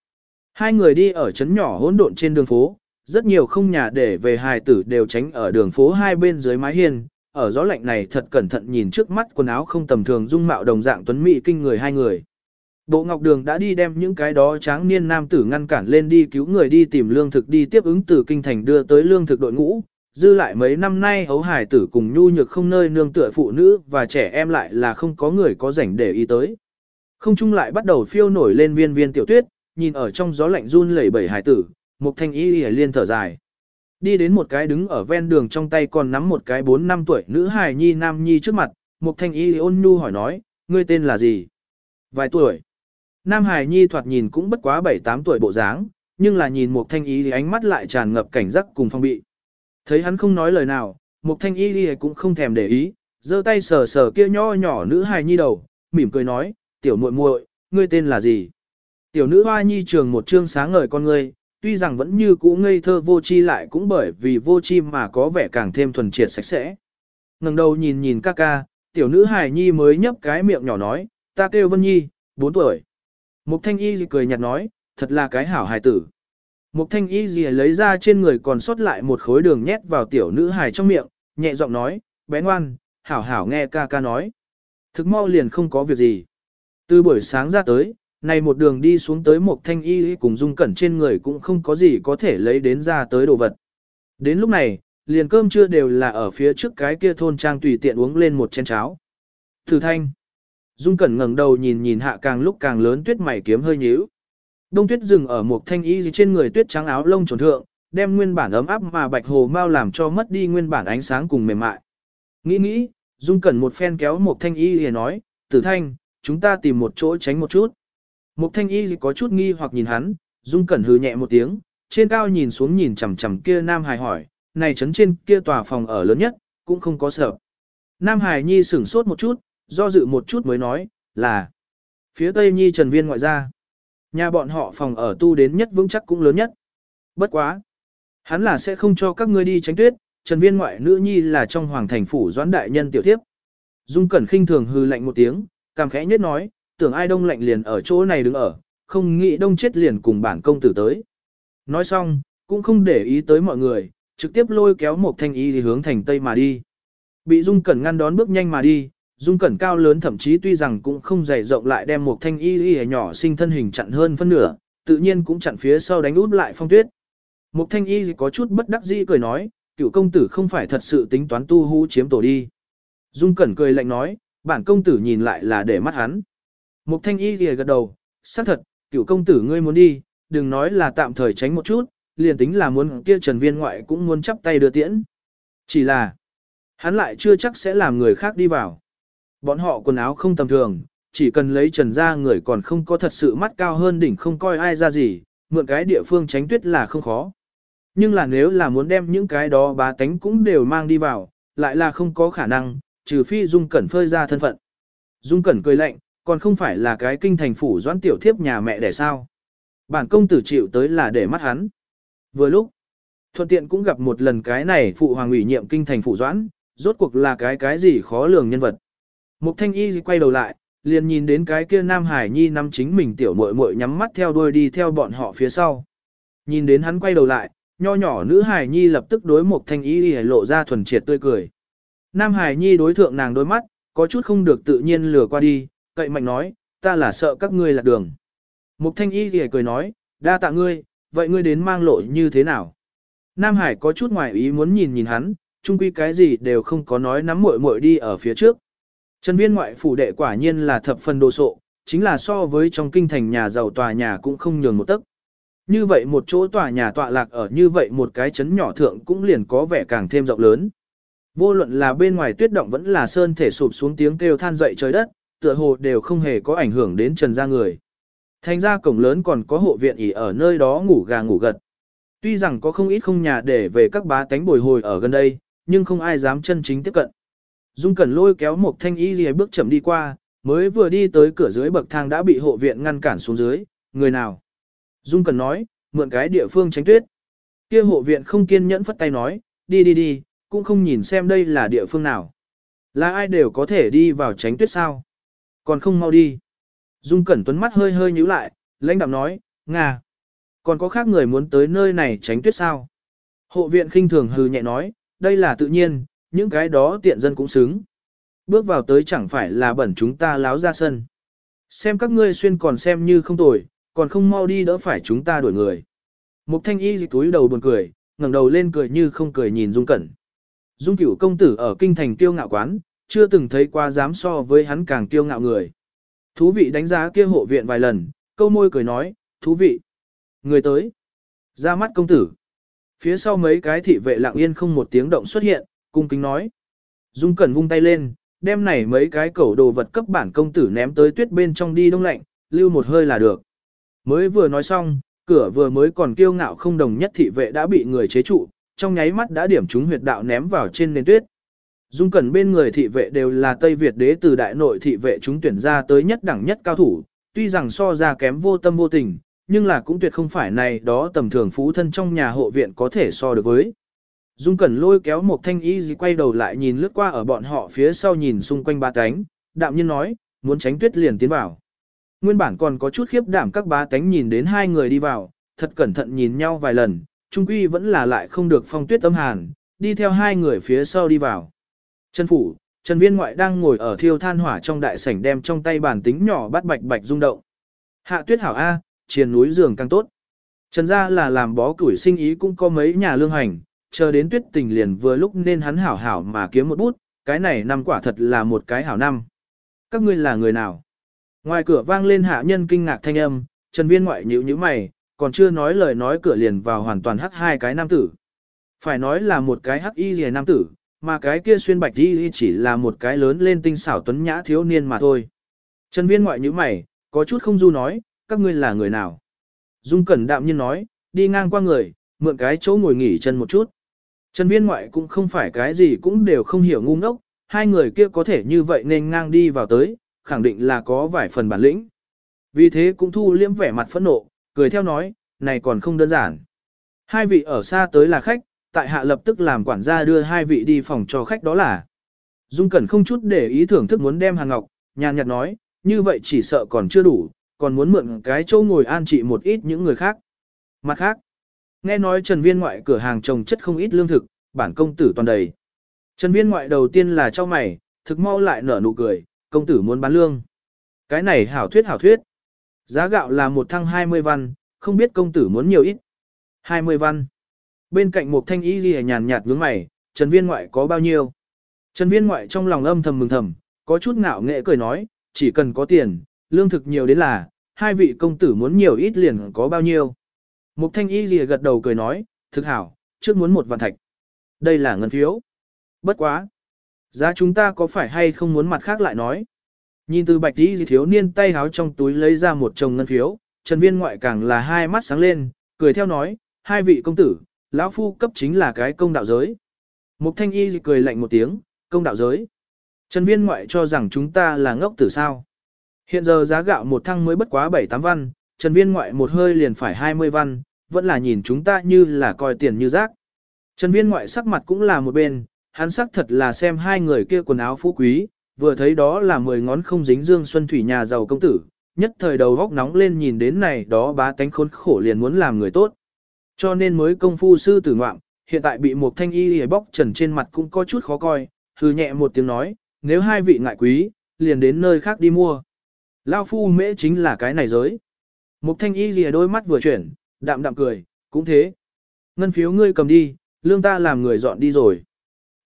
Hai người đi ở trấn nhỏ hỗn độn trên đường phố, rất nhiều không nhà để về hài tử đều tránh ở đường phố hai bên dưới mái hiên, ở gió lạnh này thật cẩn thận nhìn trước mắt quần áo không tầm thường dung mạo đồng dạng tuấn mỹ kinh người hai người. Bộ Ngọc Đường đã đi đem những cái đó tráng niên nam tử ngăn cản lên đi cứu người đi tìm lương thực đi tiếp ứng từ kinh thành đưa tới lương thực đội ngũ, dư lại mấy năm nay hấu hải tử cùng nhu nhược không nơi nương tựa phụ nữ và trẻ em lại là không có người có rảnh để ý tới. Không chung lại bắt đầu phiêu nổi lên viên viên tiểu tuyết, nhìn ở trong gió lạnh run lẩy bẩy hải tử, một thanh y y liên thở dài. Đi đến một cái đứng ở ven đường trong tay còn nắm một cái 4 năm tuổi nữ hài nhi nam nhi trước mặt, một thanh y ôn nhu hỏi nói, ngươi tên là gì? Vài tuổi. Nam hài nhi thoạt nhìn cũng bất quá 7-8 tuổi bộ dáng, nhưng là nhìn một thanh y thì ánh mắt lại tràn ngập cảnh giác cùng phong bị. Thấy hắn không nói lời nào, Mục Thanh Y thì cũng không thèm để ý, giơ tay sờ sờ kia nho nhỏ nữ hài nhi đầu, mỉm cười nói, tiểu muội muội, ngươi tên là gì? Tiểu nữ hoa nhi trường một trương sáng ngời con ngươi, tuy rằng vẫn như cũ ngây thơ vô chi lại cũng bởi vì vô chi mà có vẻ càng thêm thuần triệt sạch sẽ. ngẩng đầu nhìn nhìn ca ca, tiểu nữ hài nhi mới nhấp cái miệng nhỏ nói, ta kêu Vân Nhi, 4 tuổi. Mục Thanh Y cười nhạt nói, thật là cái hảo hài tử. Mục thanh y gì lấy ra trên người còn sót lại một khối đường nhét vào tiểu nữ hài trong miệng, nhẹ giọng nói, bé ngoan, hảo hảo nghe ca ca nói. Thực mau liền không có việc gì. Từ buổi sáng ra tới, này một đường đi xuống tới một thanh y cùng dung cẩn trên người cũng không có gì có thể lấy đến ra tới đồ vật. Đến lúc này, liền cơm trưa đều là ở phía trước cái kia thôn trang tùy tiện uống lên một chén cháo. Thử thanh. Dung cẩn ngẩng đầu nhìn nhìn hạ càng lúc càng lớn tuyết mày kiếm hơi nhíu. Đông tuyết dừng ở một thanh y trên người tuyết trắng áo lông trồn thượng, đem nguyên bản ấm áp mà bạch hồ mau làm cho mất đi nguyên bản ánh sáng cùng mềm mại. Nghĩ nghĩ, Dung Cẩn một phen kéo một thanh y liền nói, tử thanh, chúng ta tìm một chỗ tránh một chút. Một thanh y có chút nghi hoặc nhìn hắn, Dung Cẩn hừ nhẹ một tiếng, trên cao nhìn xuống nhìn chằm chằm kia Nam Hải hỏi, này trấn trên kia tòa phòng ở lớn nhất, cũng không có sợ. Nam Hải Nhi sửng sốt một chút, do dự một chút mới nói, là phía Tây Nhi Trần Viên ngoại gia. Nhà bọn họ phòng ở tu đến nhất vững chắc cũng lớn nhất. Bất quá. Hắn là sẽ không cho các ngươi đi tránh tuyết, Trần Viên ngoại nữ nhi là trong hoàng thành phủ doãn đại nhân tiểu thiếp. Dung Cẩn khinh thường hư lạnh một tiếng, cảm khẽ nhất nói, tưởng ai đông lạnh liền ở chỗ này đứng ở, không nghĩ đông chết liền cùng bản công tử tới. Nói xong, cũng không để ý tới mọi người, trực tiếp lôi kéo một thanh y thì hướng thành tây mà đi. Bị Dung Cẩn ngăn đón bước nhanh mà đi, Dung Cẩn cao lớn thậm chí tuy rằng cũng không dày rộng lại đem một thanh y y nhỏ sinh thân hình chặn hơn phân nửa, tự nhiên cũng chặn phía sau đánh út lại phong tuyết. Một thanh y có chút bất đắc dĩ cười nói, cựu công tử không phải thật sự tính toán tu hú chiếm tổ đi. Dung Cẩn cười lạnh nói, bản công tử nhìn lại là để mắt hắn. Một thanh y gật đầu, xác thật, cựu công tử ngươi muốn đi, đừng nói là tạm thời tránh một chút, liền tính là muốn kia trần viên ngoại cũng muốn chắp tay đưa tiễn. Chỉ là, hắn lại chưa chắc sẽ làm người khác đi vào. Bọn họ quần áo không tầm thường, chỉ cần lấy trần ra người còn không có thật sự mắt cao hơn đỉnh không coi ai ra gì, mượn cái địa phương tránh tuyết là không khó. Nhưng là nếu là muốn đem những cái đó bá tánh cũng đều mang đi vào, lại là không có khả năng, trừ phi Dung Cẩn phơi ra thân phận. Dung Cẩn cười lạnh, còn không phải là cái kinh thành phủ doãn tiểu thiếp nhà mẹ để sao. Bản công tử chịu tới là để mắt hắn. Vừa lúc, thuận tiện cũng gặp một lần cái này phụ hoàng ủy nhiệm kinh thành phủ doãn, rốt cuộc là cái cái gì khó lường nhân vật. Mục thanh y quay đầu lại, liền nhìn đến cái kia Nam Hải Nhi nắm chính mình tiểu muội muội nhắm mắt theo đuôi đi theo bọn họ phía sau. Nhìn đến hắn quay đầu lại, nho nhỏ nữ Hải Nhi lập tức đối Mục thanh y lộ ra thuần triệt tươi cười. Nam Hải Nhi đối thượng nàng đôi mắt, có chút không được tự nhiên lừa qua đi, cậy mạnh nói, ta là sợ các ngươi lạc đường. Mục thanh y thì cười nói, đa tạ ngươi, vậy ngươi đến mang lộ như thế nào? Nam Hải có chút ngoài ý muốn nhìn nhìn hắn, chung quy cái gì đều không có nói nắm muội muội đi ở phía trước. Trần viên ngoại phủ đệ quả nhiên là thập phần đồ sộ, chính là so với trong kinh thành nhà giàu tòa nhà cũng không nhường một tấc. Như vậy một chỗ tòa nhà tọa lạc ở như vậy một cái chấn nhỏ thượng cũng liền có vẻ càng thêm rộng lớn. Vô luận là bên ngoài tuyết động vẫn là sơn thể sụp xuống tiếng kêu than dậy trời đất, tựa hồ đều không hề có ảnh hưởng đến trần gia người. Thành ra cổng lớn còn có hộ viện ỉ ở nơi đó ngủ gà ngủ gật. Tuy rằng có không ít không nhà để về các bá tánh bồi hồi ở gần đây, nhưng không ai dám chân chính tiếp cận. Dung Cẩn lôi kéo một thanh y gì bước chậm đi qua, mới vừa đi tới cửa dưới bậc thang đã bị hộ viện ngăn cản xuống dưới, người nào. Dung Cẩn nói, mượn cái địa phương tránh tuyết. Kia hộ viện không kiên nhẫn phất tay nói, đi đi đi, cũng không nhìn xem đây là địa phương nào. Là ai đều có thể đi vào tránh tuyết sao. Còn không mau đi. Dung Cẩn Tuấn mắt hơi hơi nhíu lại, lãnh đạm nói, Nga. Còn có khác người muốn tới nơi này tránh tuyết sao? Hộ viện khinh thường hừ nhẹ nói, đây là tự nhiên, những cái đó tiện dân cũng xứng. Bước vào tới chẳng phải là bẩn chúng ta láo ra sân. Xem các ngươi xuyên còn xem như không tồi, còn không mau đi đỡ phải chúng ta đuổi người. Mục thanh y dịch túi đầu buồn cười, ngẩng đầu lên cười như không cười nhìn Dung Cẩn. Dung cửu công tử ở kinh thành tiêu ngạo quán, chưa từng thấy qua dám so với hắn càng kiêu ngạo người. Thú vị đánh giá kia hộ viện vài lần, câu môi cười nói, thú vị. Người tới. Ra mắt công tử. Phía sau mấy cái thị vệ lặng yên không một tiếng động xuất hiện, cung kính nói. Dung Cẩn vung tay lên, đem này mấy cái cẩu đồ vật cấp bản công tử ném tới tuyết bên trong đi đông lạnh, lưu một hơi là được. Mới vừa nói xong, cửa vừa mới còn kiêu ngạo không đồng nhất thị vệ đã bị người chế trụ, trong nháy mắt đã điểm trúng huyệt đạo ném vào trên nền tuyết. Dung Cẩn bên người thị vệ đều là Tây Việt đế từ đại nội thị vệ chúng tuyển ra tới nhất đẳng nhất cao thủ, tuy rằng so ra kém vô tâm vô tình, nhưng là cũng tuyệt không phải này đó tầm thường phú thân trong nhà hộ viện có thể so được với. Dung Cẩn lôi kéo một thanh y gì quay đầu lại nhìn lướt qua ở bọn họ phía sau nhìn xung quanh ba cánh, đạm nhiên nói, muốn tránh tuyết liền tiến vào. Nguyên bản còn có chút khiếp đảm các bá tánh nhìn đến hai người đi vào, thật cẩn thận nhìn nhau vài lần, trung quy vẫn là lại không được phong tuyết âm hàn, đi theo hai người phía sau đi vào. Trần Phủ, Trần Viên Ngoại đang ngồi ở thiêu than hỏa trong đại sảnh đem trong tay bản tính nhỏ bắt bạch bạch rung động. Hạ tuyết hảo A, triền núi giường càng tốt. Trần gia là làm bó củi sinh ý cũng có mấy nhà lương hành, chờ đến tuyết tình liền vừa lúc nên hắn hảo hảo mà kiếm một bút, cái này năm quả thật là một cái hảo năm. Các ngươi là người nào? Ngoài cửa vang lên hạ nhân kinh ngạc thanh âm, Trần Viên ngoại nhíu nhíu mày, còn chưa nói lời nói cửa liền vào hoàn toàn hắc hai cái nam tử. Phải nói là một cái hắc y rìa nam tử, mà cái kia xuyên bạch đi chỉ là một cái lớn lên tinh xảo tuấn nhã thiếu niên mà thôi. Trần Viên ngoại nhíu mày, có chút không du nói, các ngươi là người nào? Dung Cẩn đạm nhiên nói, đi ngang qua người, mượn cái chỗ ngồi nghỉ chân một chút. Trần viên ngoại cũng không phải cái gì cũng đều không hiểu ngu ngốc, hai người kia có thể như vậy nên ngang đi vào tới, khẳng định là có vài phần bản lĩnh. Vì thế cũng thu liễm vẻ mặt phẫn nộ, cười theo nói, này còn không đơn giản. Hai vị ở xa tới là khách, tại hạ lập tức làm quản gia đưa hai vị đi phòng cho khách đó là. Dung Cẩn không chút để ý thưởng thức muốn đem hàng ngọc, nhàn nhạt nói, như vậy chỉ sợ còn chưa đủ, còn muốn mượn cái chỗ ngồi an trị một ít những người khác. Mặt khác, nghe nói Trần Viên ngoại cửa hàng trồng chất không ít lương thực, bản công tử toàn đầy. Trần viên ngoại đầu tiên là cho mày, thực mau lại nở nụ cười, công tử muốn bán lương. Cái này hảo thuyết hảo thuyết. Giá gạo là một thăng 20 văn, không biết công tử muốn nhiều ít. 20 văn. Bên cạnh một thanh y ghi nhàn nhạt nhướng mày, Trần viên ngoại có bao nhiêu? Trần viên ngoại trong lòng âm thầm mừng thầm, có chút ngạo nghệ cười nói, chỉ cần có tiền, lương thực nhiều đến là, hai vị công tử muốn nhiều ít liền có bao nhiêu. Mục thanh y ghi gật đầu cười nói, thực hảo, trước muốn một vạn thạch. Đây là ngân phiếu. Bất quá. Giá chúng ta có phải hay không muốn mặt khác lại nói. Nhìn từ bạch y thiếu niên tay háo trong túi lấy ra một chồng ngân phiếu, Trần Viên ngoại càng là hai mắt sáng lên, cười theo nói, hai vị công tử, lão phu cấp chính là cái công đạo giới. Mục thanh y cười lạnh một tiếng, công đạo giới. Trần Viên ngoại cho rằng chúng ta là ngốc tử sao. Hiện giờ giá gạo một thăng mới bất quá 7-8 văn, Trần Viên ngoại một hơi liền phải 20 văn, vẫn là nhìn chúng ta như là coi tiền như rác. Trần Viên ngoại sắc mặt cũng là một bên, hắn sắc thật là xem hai người kia quần áo phú quý, vừa thấy đó là mười ngón không dính dương xuân thủy nhà giàu công tử, nhất thời đầu góc nóng lên nhìn đến này đó bá tánh khốn khổ liền muốn làm người tốt. Cho nên mới công phu sư tử ngoạm, hiện tại bị một thanh y hề bóc trần trên mặt cũng có chút khó coi, hư nhẹ một tiếng nói, nếu hai vị ngại quý, liền đến nơi khác đi mua. Lao phu mễ chính là cái này giới. một thanh y lìa đôi mắt vừa chuyển, đạm đạm cười, cũng thế. Ngân phiếu ngươi cầm đi, lương ta làm người dọn đi rồi.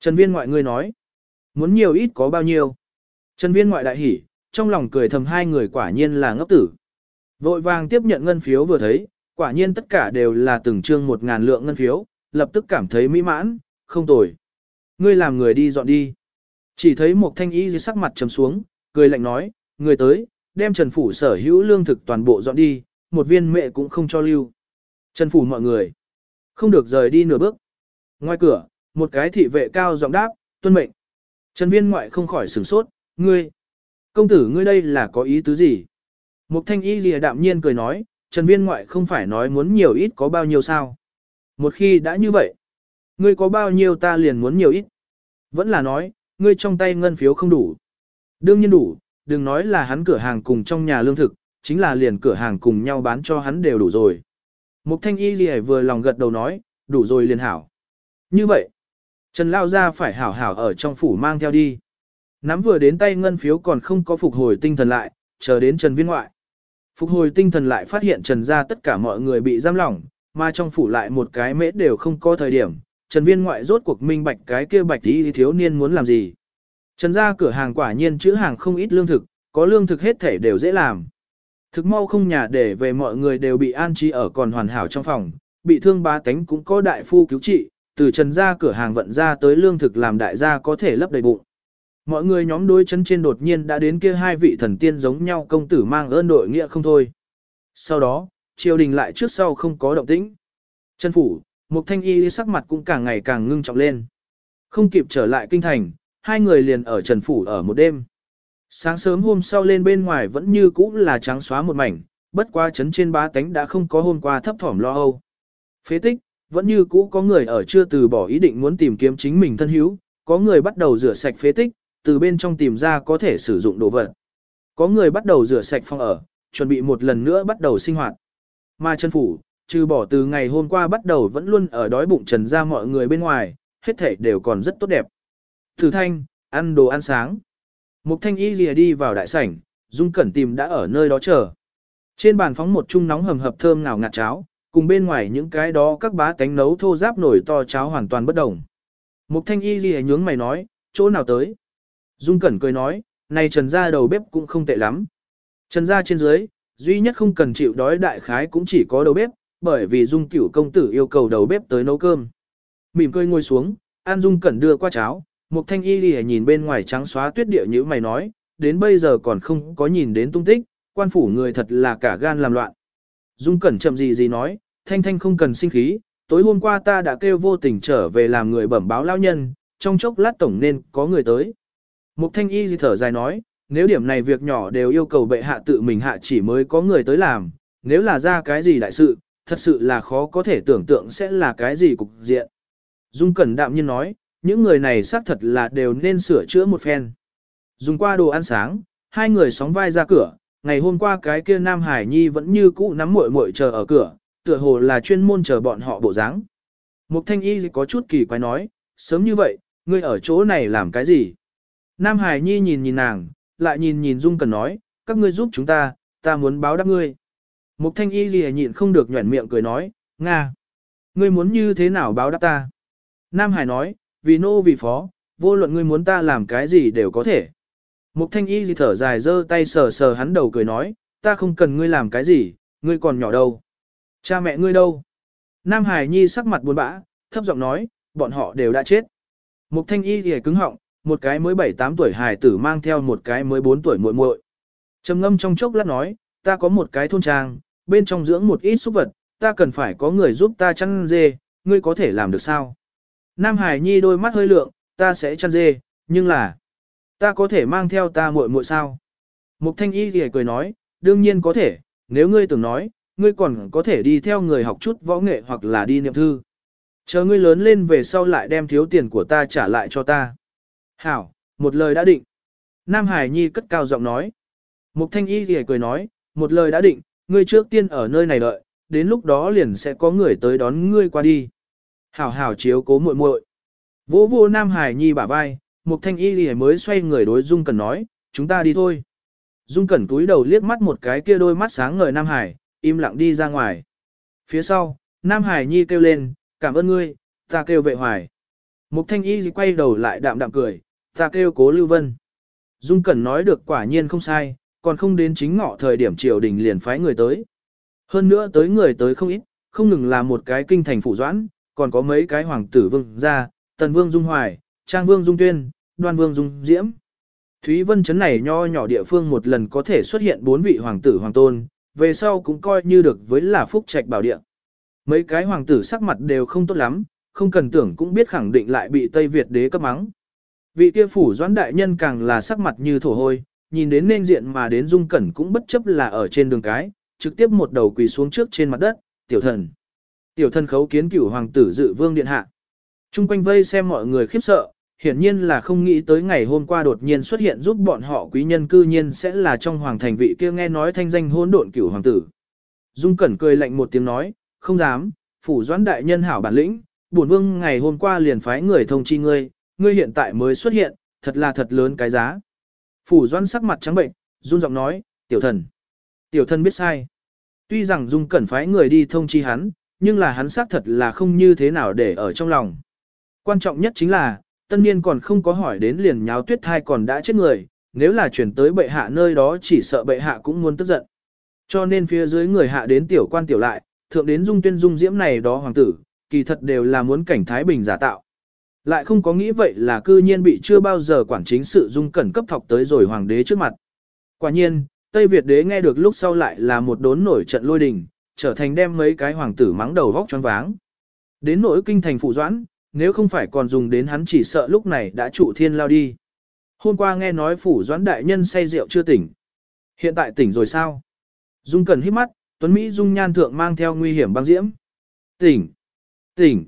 Trần viên ngoại ngươi nói, muốn nhiều ít có bao nhiêu. Trần viên ngoại đại hỉ, trong lòng cười thầm hai người quả nhiên là ngốc tử. Vội vàng tiếp nhận ngân phiếu vừa thấy, quả nhiên tất cả đều là từng trương một ngàn lượng ngân phiếu, lập tức cảm thấy mỹ mãn, không tồi. Ngươi làm người đi dọn đi. Chỉ thấy một thanh y dưới sắc mặt trầm xuống, cười lạnh nói, người tới, đem Trần Phủ sở hữu lương thực toàn bộ dọn đi, một viên mẹ cũng không cho lưu. Trần Phủ mọi người, không được rời đi nửa bước. Ngoài cửa, một cái thị vệ cao giọng đáp, tuân mệnh. Trần viên ngoại không khỏi sửng sốt, ngươi, công tử ngươi đây là có ý tứ gì? Mục thanh y lìa đạm nhiên cười nói, Trần viên ngoại không phải nói muốn nhiều ít có bao nhiêu sao? Một khi đã như vậy, ngươi có bao nhiêu ta liền muốn nhiều ít. Vẫn là nói, ngươi trong tay ngân phiếu không đủ. Đương nhiên đủ, đừng nói là hắn cửa hàng cùng trong nhà lương thực, chính là liền cửa hàng cùng nhau bán cho hắn đều đủ rồi. Mục thanh y gì vừa lòng gật đầu nói, đủ rồi liền hảo. Như vậy, Trần Lao ra phải hảo hảo ở trong phủ mang theo đi. Nắm vừa đến tay ngân phiếu còn không có phục hồi tinh thần lại, chờ đến Trần Viên ngoại. Phục hồi tinh thần lại phát hiện Trần ra tất cả mọi người bị giam lỏng, mà trong phủ lại một cái mễ đều không có thời điểm. Trần Viên ngoại rốt cuộc minh bạch cái kia bạch tí thiếu niên muốn làm gì. Trần ra cửa hàng quả nhiên chữ hàng không ít lương thực, có lương thực hết thể đều dễ làm. Thực mau không nhà để về mọi người đều bị an trí ở còn hoàn hảo trong phòng, bị thương ba tánh cũng có đại phu cứu trị, từ trần ra cửa hàng vận ra tới lương thực làm đại gia có thể lấp đầy bụng. Mọi người nhóm đối chân trên đột nhiên đã đến kia hai vị thần tiên giống nhau công tử mang ơn đội nghĩa không thôi. Sau đó, triều đình lại trước sau không có động tĩnh. Chân phủ, một thanh y sắc mặt cũng càng ngày càng ngưng trọng lên. Không kịp trở lại kinh thành, hai người liền ở Trần Phủ ở một đêm. Sáng sớm hôm sau lên bên ngoài vẫn như cũ là trắng xóa một mảnh, bất qua chấn trên bá tánh đã không có hôm qua thấp thỏm lo âu. Phế tích, vẫn như cũ có người ở chưa từ bỏ ý định muốn tìm kiếm chính mình thân hữu, có người bắt đầu rửa sạch phế tích, từ bên trong tìm ra có thể sử dụng đồ vật. Có người bắt đầu rửa sạch phòng ở, chuẩn bị một lần nữa bắt đầu sinh hoạt. Mà chân phủ, trừ bỏ từ ngày hôm qua bắt đầu vẫn luôn ở đói bụng trần ra mọi người bên ngoài, hết thể đều còn rất tốt đẹp. Thử thanh, ăn đồ ăn sáng. Mục thanh y lìa đi vào đại sảnh, Dung Cẩn tìm đã ở nơi đó chờ. Trên bàn phóng một chung nóng hầm hập thơm ngào ngạt cháo, cùng bên ngoài những cái đó các bá tánh nấu thô giáp nổi to cháo hoàn toàn bất đồng. Mục thanh y lìa nhướng mày nói, chỗ nào tới? Dung Cẩn cười nói, này trần gia đầu bếp cũng không tệ lắm. Trần gia trên dưới, duy nhất không cần chịu đói đại khái cũng chỉ có đầu bếp, bởi vì Dung cửu công tử yêu cầu đầu bếp tới nấu cơm. Mỉm cười ngồi xuống, An Dung Cẩn đưa qua cháo, Mục thanh y lìa nhìn bên ngoài trắng xóa tuyết địa như mày nói, đến bây giờ còn không có nhìn đến tung tích, quan phủ người thật là cả gan làm loạn. Dung cẩn chậm gì gì nói, thanh thanh không cần sinh khí, tối hôm qua ta đã kêu vô tình trở về làm người bẩm báo lao nhân, trong chốc lát tổng nên có người tới. Mục thanh y gì thở dài nói, nếu điểm này việc nhỏ đều yêu cầu bệ hạ tự mình hạ chỉ mới có người tới làm, nếu là ra cái gì đại sự, thật sự là khó có thể tưởng tượng sẽ là cái gì cục diện. Dung Cẩn đạm nhiên nói, những người này xác thật là đều nên sửa chữa một phen. Dùng qua đồ ăn sáng, hai người sóng vai ra cửa, ngày hôm qua cái kia Nam Hải Nhi vẫn như cũ nắm muội muội chờ ở cửa, tựa hồ là chuyên môn chờ bọn họ bộ dáng. Mục Thanh Y có chút kỳ quái nói, sớm như vậy, ngươi ở chỗ này làm cái gì? Nam Hải Nhi nhìn nhìn nàng, lại nhìn nhìn Dung Cẩn nói, các ngươi giúp chúng ta, ta muốn báo đáp ngươi. Mục thanh y gì nhịn không được nhuẩn miệng cười nói, Nga, ngươi muốn như thế nào báo đáp ta? Nam Hải nói, vì nô vì phó, vô luận ngươi muốn ta làm cái gì đều có thể. Mục thanh y gì thở dài giơ tay sờ sờ hắn đầu cười nói, ta không cần ngươi làm cái gì, ngươi còn nhỏ đâu. Cha mẹ ngươi đâu? Nam Hải Nhi sắc mặt buồn bã, thấp giọng nói, bọn họ đều đã chết. Mục thanh y thì cứng họng, một cái mới 7-8 tuổi hài tử mang theo một cái mới 4 tuổi muội muội. Trầm ngâm trong chốc lát nói, ta có một cái thôn trang, bên trong dưỡng một ít súc vật, ta cần phải có người giúp ta chăn dê, ngươi có thể làm được sao? Nam Hải Nhi đôi mắt hơi lượng, ta sẽ chăn dê, nhưng là, ta có thể mang theo ta muội muội sao? Mục thanh y thì cười nói, đương nhiên có thể, nếu ngươi tưởng nói, ngươi còn có thể đi theo người học chút võ nghệ hoặc là đi niệm thư. Chờ ngươi lớn lên về sau lại đem thiếu tiền của ta trả lại cho ta. Hảo, một lời đã định. Nam Hải Nhi cất cao giọng nói. Mục thanh y thì cười nói, một lời đã định, ngươi trước tiên ở nơi này đợi, đến lúc đó liền sẽ có người tới đón ngươi qua đi. Hảo hảo chiếu cố muội muội. Vô vô Nam Hải Nhi bả vai, Mục thanh y thì mới xoay người đối Dung Cẩn nói, chúng ta đi thôi. Dung Cẩn túi đầu liếc mắt một cái kia đôi mắt sáng ngời Nam Hải, im lặng đi ra ngoài. Phía sau, Nam Hải Nhi kêu lên, cảm ơn ngươi, ta kêu vệ hoài. Mục thanh y quay đầu lại đạm đạm cười, ta kêu cố Lưu Vân. Dung Cẩn nói được quả nhiên không sai, còn không đến chính ngọ thời điểm triều đình liền phái người tới. Hơn nữa tới người tới không ít, không ngừng là một cái kinh thành phủ doãn, còn có mấy cái hoàng tử vương gia, tần vương Dung Hoài, trang vương Dung Tuyên, đoan vương Dung Diễm. Thúy Vân chấn này nho nhỏ địa phương một lần có thể xuất hiện bốn vị hoàng tử hoàng tôn, về sau cũng coi như được với là phúc trạch bảo địa. Mấy cái hoàng tử sắc mặt đều không tốt lắm, không cần tưởng cũng biết khẳng định lại bị Tây Việt đế cấp mắng. Vị kia phủ doãn đại nhân càng là sắc mặt như thổ hôi, nhìn đến nên diện mà đến dung cẩn cũng bất chấp là ở trên đường cái, trực tiếp một đầu quỳ xuống trước trên mặt đất, tiểu thần. Tiểu thần khấu kiến cửu hoàng tử dự vương điện hạ. Trung quanh vây xem mọi người khiếp sợ, hiển nhiên là không nghĩ tới ngày hôm qua đột nhiên xuất hiện giúp bọn họ quý nhân cư nhiên sẽ là trong hoàng thành vị kia nghe nói thanh danh hôn độn cửu hoàng tử. Dung Cẩn cười lạnh một tiếng nói, không dám, phủ doãn đại nhân hảo bản lĩnh, bổn vương ngày hôm qua liền phái người thông chi ngươi, ngươi hiện tại mới xuất hiện, thật là thật lớn cái giá. Phủ Doan sắc mặt trắng bệnh, run giọng nói, tiểu thần. Tiểu thần biết sai. Tuy rằng Dung Cẩn phái người đi thông chi hắn, nhưng là hắn xác thật là không như thế nào để ở trong lòng. Quan trọng nhất chính là, tân niên còn không có hỏi đến liền nháo tuyết thai còn đã chết người, nếu là chuyển tới bệ hạ nơi đó chỉ sợ bệ hạ cũng muốn tức giận. Cho nên phía dưới người hạ đến tiểu quan tiểu lại, thượng đến dung tuyên dung diễm này đó hoàng tử, kỳ thật đều là muốn cảnh Thái Bình giả tạo. Lại không có nghĩ vậy là cư nhiên bị chưa bao giờ quản chính sự dung cẩn cấp thọc tới rồi hoàng đế trước mặt. Quả nhiên, Tây Việt đế nghe được lúc sau lại là một đốn nổi trận lôi đình, trở thành đem mấy cái hoàng tử mắng đầu vóc choáng váng. Đến nỗi kinh thành phụ doãn, nếu không phải còn dùng đến hắn chỉ sợ lúc này đã trụ thiên lao đi. Hôm qua nghe nói phủ doãn đại nhân say rượu chưa tỉnh. Hiện tại tỉnh rồi sao? Dung cần hít mắt, Tuấn Mỹ Dung nhan thượng mang theo nguy hiểm băng diễm. Tỉnh! Tỉnh!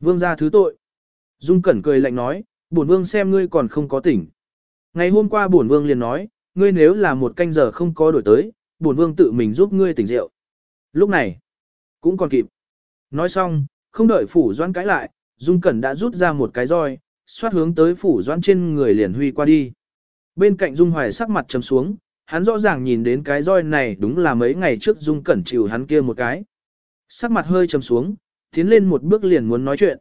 Vương gia thứ tội. Dung Cẩn cười lạnh nói, bổn vương xem ngươi còn không có tỉnh. Ngày hôm qua bổn vương liền nói, ngươi nếu là một canh giờ không có đổi tới, bổn vương tự mình giúp ngươi tỉnh rượu. Lúc này, cũng còn kịp. Nói xong, không đợi phủ doãn cãi lại, Dung Cẩn đã rút ra một cái roi, xoát hướng tới phủ doãn trên người liền huy qua đi. Bên cạnh Dung Hoài sắc mặt trầm xuống, hắn rõ ràng nhìn đến cái roi này đúng là mấy ngày trước Dung Cẩn chịu hắn kia một cái. Sắc mặt hơi trầm xuống, tiến lên một bước liền muốn nói chuyện.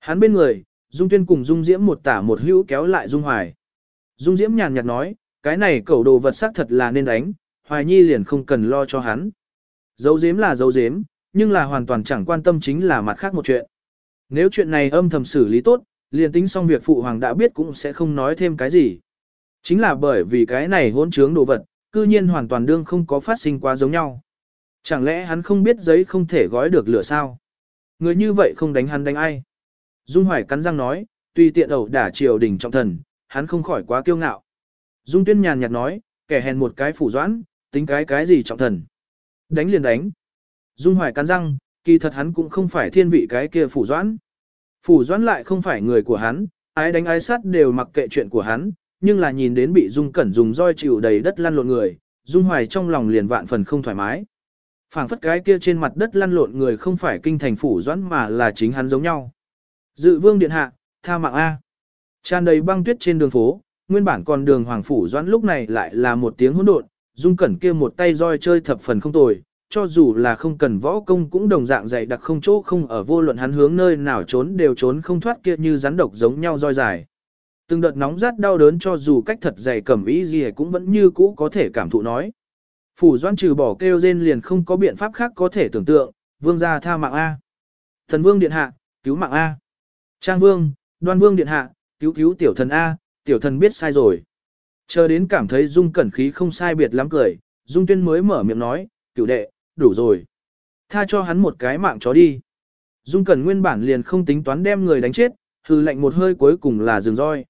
Hắn bên người, Dung Tuyên cùng Dung Diễm một tả một hữu kéo lại Dung Hoài. Dung Diễm nhàn nhạt nói, cái này cẩu đồ vật sắc thật là nên đánh, Hoài Nhi liền không cần lo cho hắn. Dấu Diễm là dấu Diễm, nhưng là hoàn toàn chẳng quan tâm chính là mặt khác một chuyện. Nếu chuyện này âm thầm xử lý tốt, liền tính xong việc phụ hoàng đã biết cũng sẽ không nói thêm cái gì. Chính là bởi vì cái này hỗn trướng đồ vật, cư nhiên hoàn toàn đương không có phát sinh quá giống nhau. Chẳng lẽ hắn không biết giấy không thể gói được lửa sao? Người như vậy không đánh hắn đánh ai? Dung Hoài cắn răng nói, tuy tiện ẩu đả triều đình trọng thần, hắn không khỏi quá kiêu ngạo. Dung Tuyên nhàn nhạt nói, kẻ hèn một cái phủ doãn, tính cái cái gì trọng thần. Đánh liền đánh. Dung Hoài cắn răng, kỳ thật hắn cũng không phải thiên vị cái kia phủ doãn. Phủ doãn lại không phải người của hắn, ai đánh ai sát đều mặc kệ chuyện của hắn, nhưng là nhìn đến bị Dung Cẩn dùng roi chịu đầy đất lăn lộn người, Dung Hoài trong lòng liền vạn phần không thoải mái. phảng phất cái kia trên mặt đất lăn lộn người không phải kinh thành phủ doãn mà là chính hắn giống nhau. Dự vương điện hạ, tha mạng A. Tràn đầy băng tuyết trên đường phố, nguyên bản còn đường Hoàng Phủ Doãn lúc này lại là một tiếng hỗn độn, Dung Cẩn kia một tay roi chơi thập phần không tồi, cho dù là không cần võ công cũng đồng dạng dạy đặc không chỗ không ở vô luận hắn hướng nơi nào trốn đều trốn không thoát kia như rắn độc giống nhau roi dài. Từng đợt nóng rát đau đớn cho dù cách thật dày cẩm ý gì cũng vẫn như cũ có thể cảm thụ nói. Phủ Doãn trừ bỏ kêu rên liền không có biện pháp khác có thể tưởng tượng, vương gia tha mạng A. Thần vương điện hạ, cứu mạng A. Trang vương, đoan vương điện hạ, cứu cứu tiểu thần A, tiểu thần biết sai rồi. Chờ đến cảm thấy Dung cẩn khí không sai biệt lắm cười, Dung tuyên mới mở miệng nói, cửu đệ, đủ rồi. Tha cho hắn một cái mạng chó đi. Dung cẩn nguyên bản liền không tính toán đem người đánh chết, hư lệnh một hơi cuối cùng là dừng roi.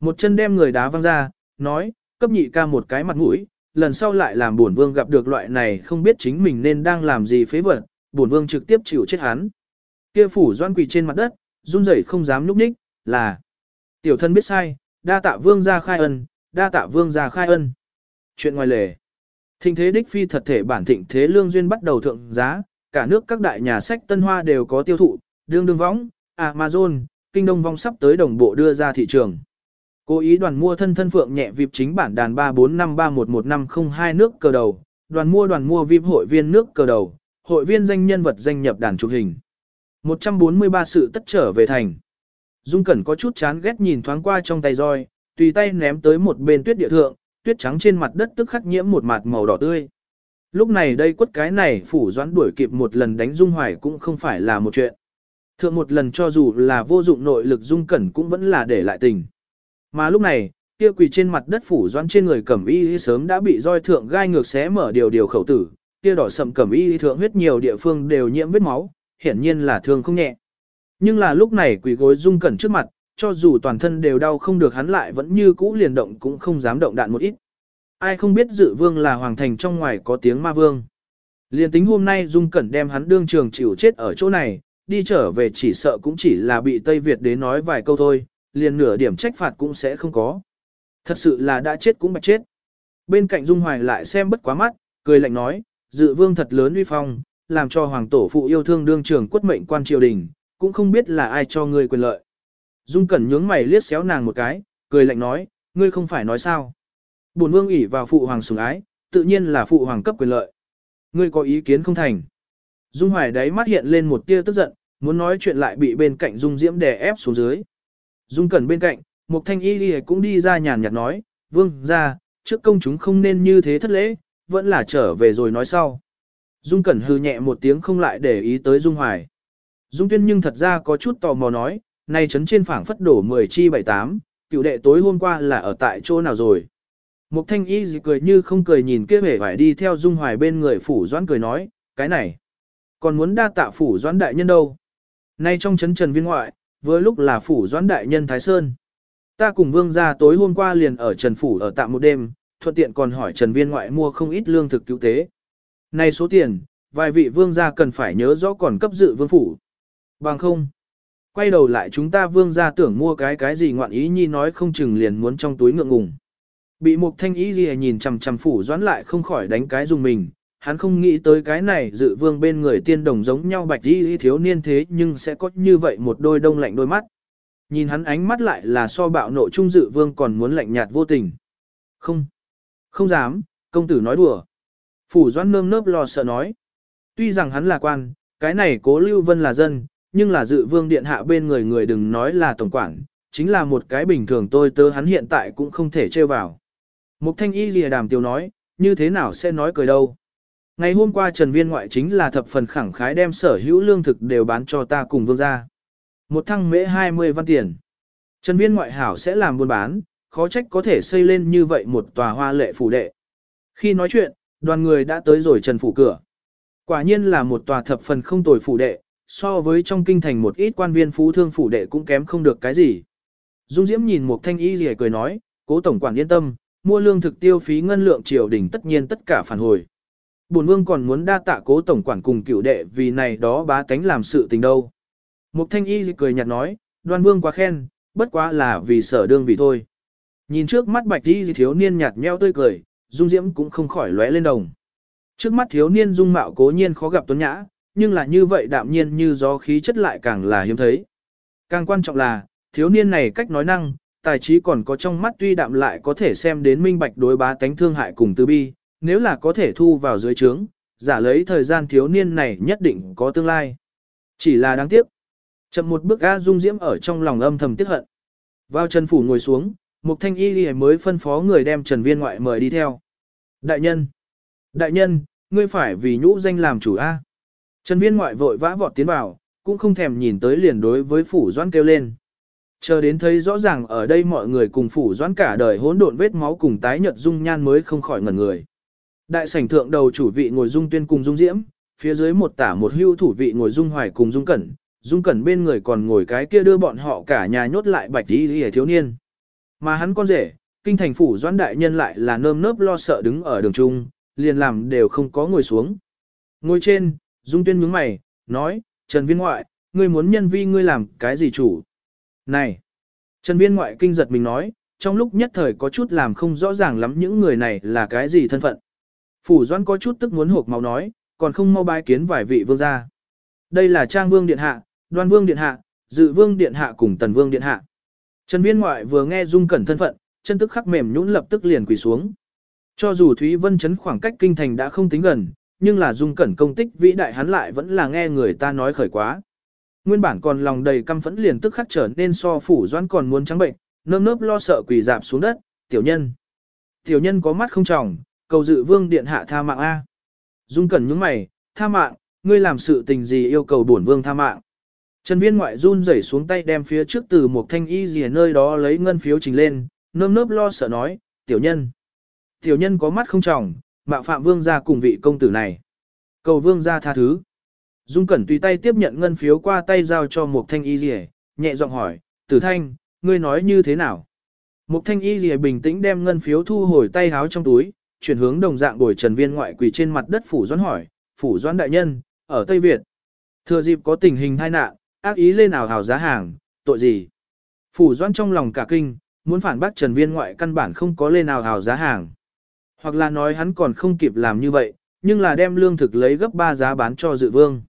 Một chân đem người đá văng ra, nói, cấp nhị ca một cái mặt mũi, lần sau lại làm bổn vương gặp được loại này không biết chính mình nên đang làm gì phế vật, bổn vương trực tiếp chịu chết hắn. Kia phủ doan quỳ trên mặt đất, run rẩy không dám nhúc nhích, là tiểu thân biết sai, đa tạ vương gia khai ân, đa tạ vương gia khai ân. Chuyện ngoài lề. Thịnh thế đích phi thật thể bản thịnh thế lương duyên bắt đầu thượng giá, cả nước các đại nhà sách Tân Hoa đều có tiêu thụ, đương đương võng, Amazon, kinh đông vong sắp tới đồng bộ đưa ra thị trường. Cố ý đoàn mua thân thân phượng nhẹ vip chính bản đàn 3453111502 nước cờ đầu, đoàn mua đoàn mua vip hội viên nước cờ đầu, hội viên danh nhân vật danh nhập đàn chụp hình. 143 sự tất trở về thành. Dung Cẩn có chút chán ghét nhìn thoáng qua trong tay roi, tùy tay ném tới một bên tuyết địa thượng, tuyết trắng trên mặt đất tức khắc nhiễm một mạt màu đỏ tươi. Lúc này đây quất cái này phủ doãn đuổi kịp một lần đánh Dung Hoài cũng không phải là một chuyện. Thượng một lần cho dù là vô dụng nội lực Dung Cẩn cũng vẫn là để lại tình. Mà lúc này, kia quỳ trên mặt đất phủ doãn trên người cẩm y sớm đã bị roi thượng gai ngược xé mở điều điều khẩu tử, kia đỏ sậm cẩm y thượng huyết nhiều địa phương đều nhiễm vết máu, hiển nhiên là thương không nhẹ. Nhưng là lúc này quỳ gối Dung Cẩn trước mặt, cho dù toàn thân đều đau không được hắn lại vẫn như cũ liền động cũng không dám động đạn một ít. Ai không biết dự vương là hoàng thành trong ngoài có tiếng ma vương. Liền tính hôm nay Dung Cẩn đem hắn đương trường chịu chết ở chỗ này, đi trở về chỉ sợ cũng chỉ là bị Tây Việt đến nói vài câu thôi, liền nửa điểm trách phạt cũng sẽ không có. Thật sự là đã chết cũng bạch chết. Bên cạnh Dung Hoài lại xem bất quá mắt, cười lạnh nói, dự vương thật lớn uy phong, làm cho hoàng tổ phụ yêu thương đương trường quất mệnh quan triều đình, cũng không biết là ai cho ngươi quyền lợi. Dung Cẩn nhướng mày liếc xéo nàng một cái, cười lạnh nói, ngươi không phải nói sao. Bổn vương ủy vào phụ hoàng sủng ái, tự nhiên là phụ hoàng cấp quyền lợi. Ngươi có ý kiến không thành. Dung Hoài đáy mắt hiện lên một tia tức giận, muốn nói chuyện lại bị bên cạnh Dung Diễm đè ép xuống dưới. Dung Cẩn bên cạnh, một thanh y đi cũng đi ra nhàn nhạt nói, vương, ra, trước công chúng không nên như thế thất lễ, vẫn là trở về rồi nói sau. Dung Cẩn hư nhẹ một tiếng không lại để ý tới Dung Hoài. Dung Tuyên nhưng thật ra có chút tò mò nói, nay chấn trên phảng phất đổ 10 chi 78, cựu đệ tối hôm qua là ở tại chỗ nào rồi. Mục thanh y gì cười như không cười nhìn kia vẻ phải đi theo Dung Hoài bên người phủ doãn cười nói, cái này, còn muốn đa tạ phủ doãn đại nhân đâu. Nay trong chấn trần viên ngoại, với lúc là phủ doãn đại nhân Thái Sơn. Ta cùng vương gia tối hôm qua liền ở trần phủ ở tạm một đêm, thuận tiện còn hỏi trần viên ngoại mua không ít lương thực cứu tế. Này số tiền, vài vị vương gia cần phải nhớ rõ còn cấp dự vương phủ. Bằng không. Quay đầu lại chúng ta vương gia tưởng mua cái cái gì ngoạn ý nhi nói không chừng liền muốn trong túi ngượng ngùng. Bị một thanh ý gì nhìn chằm chằm phủ doãn lại không khỏi đánh cái dùng mình, hắn không nghĩ tới cái này dự vương bên người tiên đồng giống nhau bạch y thiếu niên thế nhưng sẽ có như vậy một đôi đông lạnh đôi mắt. Nhìn hắn ánh mắt lại là so bạo nộ trung dự vương còn muốn lạnh nhạt vô tình. Không, không dám, công tử nói đùa. Phủ doãn nơm nớp lo sợ nói. Tuy rằng hắn là quan, cái này cố lưu vân là dân, nhưng là dự vương điện hạ bên người người đừng nói là tổng quản, chính là một cái bình thường tôi tớ hắn hiện tại cũng không thể trêu vào. Mục thanh y lìa đàm tiêu nói, như thế nào sẽ nói cười đâu. Ngày hôm qua Trần Viên ngoại chính là thập phần khẳng khái đem sở hữu lương thực đều bán cho ta cùng vương gia. Một thăng mễ 20 văn tiền. Trần Viên ngoại hảo sẽ làm buôn bán, khó trách có thể xây lên như vậy một tòa hoa lệ phủ đệ. Khi nói chuyện, đoàn người đã tới rồi Trần phủ cửa. Quả nhiên là một tòa thập phần không tồi phủ đệ, so với trong kinh thành một ít quan viên phú thương phủ đệ cũng kém không được cái gì. Dung Diễm nhìn một thanh y rìa cười nói, cố tổng quản yên tâm, mua lương thực tiêu phí ngân lượng triều đình tất nhiên tất cả phản hồi. Bổn vương còn muốn đa tạ cố tổng quản cùng cựu đệ vì này đó bá tánh làm sự tình đâu. Mục thanh y cười nhạt nói, đoan vương quá khen, bất quá là vì sở đương vì thôi. Nhìn trước mắt bạch y thiếu niên nhạt nheo tươi cười, dung diễm cũng không khỏi lóe lên đồng. Trước mắt thiếu niên dung mạo cố nhiên khó gặp tuấn nhã, nhưng là như vậy đạm nhiên như gió khí chất lại càng là hiếm thấy. Càng quan trọng là, thiếu niên này cách nói năng, tài trí còn có trong mắt tuy đạm lại có thể xem đến minh bạch đối bá tánh thương hại cùng tư bi, nếu là có thể thu vào dưới trướng, giả lấy thời gian thiếu niên này nhất định có tương lai. Chỉ là đáng tiếc. Chậm một bước A Dung Diễm ở trong lòng âm thầm tiếc hận. Vào chân Phủ ngồi xuống, Mục Thanh Y Ghi mới phân phó người đem Trần Viên ngoại mời đi theo. Đại nhân! Đại nhân, ngươi phải vì nhũ danh làm chủ A. Trần Viên ngoại vội vã vọt tiến vào, cũng không thèm nhìn tới liền đối với Phủ Doãn kêu lên. Chờ đến thấy rõ ràng ở đây mọi người cùng Phủ Doãn cả đời hỗn độn vết máu cùng tái nhợt dung nhan mới không khỏi ngẩn người. Đại sảnh thượng đầu chủ vị ngồi dung tuyên cùng dung diễm, phía dưới một tả một hưu thủ vị ngồi dung hoài cùng dung cẩn, dung cẩn bên người còn ngồi cái kia đưa bọn họ cả nhà nhốt lại bạch đi hề thiếu niên. Mà hắn con rể, kinh thành phủ doãn đại nhân lại là nơm nớp lo sợ đứng ở đường trung, liền làm đều không có ngồi xuống. Ngồi trên, dung tuyên nhướng mày, nói, Trần viên ngoại, ngươi muốn nhân vi ngươi làm cái gì chủ? Này! Trần viên ngoại kinh giật mình nói, trong lúc nhất thời có chút làm không rõ ràng lắm những người này là cái gì thân phận. Phủ doãn có chút tức muốn hộp máu nói, còn không mau bái kiến vài vị vương gia. Đây là Trang Vương Điện Hạ, Đoan Vương Điện Hạ, Dự Vương Điện Hạ cùng Tần Vương Điện Hạ. Trần Viên Ngoại vừa nghe Dung Cẩn thân phận, chân tức khắc mềm nhũn lập tức liền quỳ xuống. Cho dù Thúy Vân Trấn khoảng cách kinh thành đã không tính gần, nhưng là Dung Cẩn công tích vĩ đại hắn lại vẫn là nghe người ta nói khởi quá. Nguyên bản còn lòng đầy căm phẫn liền tức khắc trở nên so phủ doãn còn muốn trắng bệnh, nơm nớp lo sợ quỳ dạp xuống đất, tiểu nhân. Tiểu nhân có mắt không tròng, cầu dự vương điện hạ tha mạng A. Dung Cẩn nhướng mày, tha mạng, ngươi làm sự tình gì yêu cầu bổn vương tha mạng. Trần viên ngoại run rẩy xuống tay đem phía trước từ một thanh y gì nơi đó lấy ngân phiếu trình lên, nơm nớp lo sợ nói, tiểu nhân. Tiểu nhân có mắt không tròng, mạo phạm vương gia cùng vị công tử này. Cầu vương gia tha thứ. Dung Cẩn tùy tay tiếp nhận ngân phiếu qua tay giao cho một thanh y gì nhẹ giọng hỏi, tử thanh, ngươi nói như thế nào? Một thanh y gì bình tĩnh đem ngân phiếu thu hồi tay háo trong túi, chuyển hướng đồng dạng bồi trần viên ngoại quỳ trên mặt đất phủ doãn hỏi, phủ doãn đại nhân, ở Tây Việt. Thừa dịp có tình hình tai nạn, ác ý lên nào hào giá hàng, tội gì? Phủ doãn trong lòng cả kinh, muốn phản bác trần viên ngoại căn bản không có lên nào hào giá hàng. Hoặc là nói hắn còn không kịp làm như vậy, nhưng là đem lương thực lấy gấp 3 giá bán cho dự vương.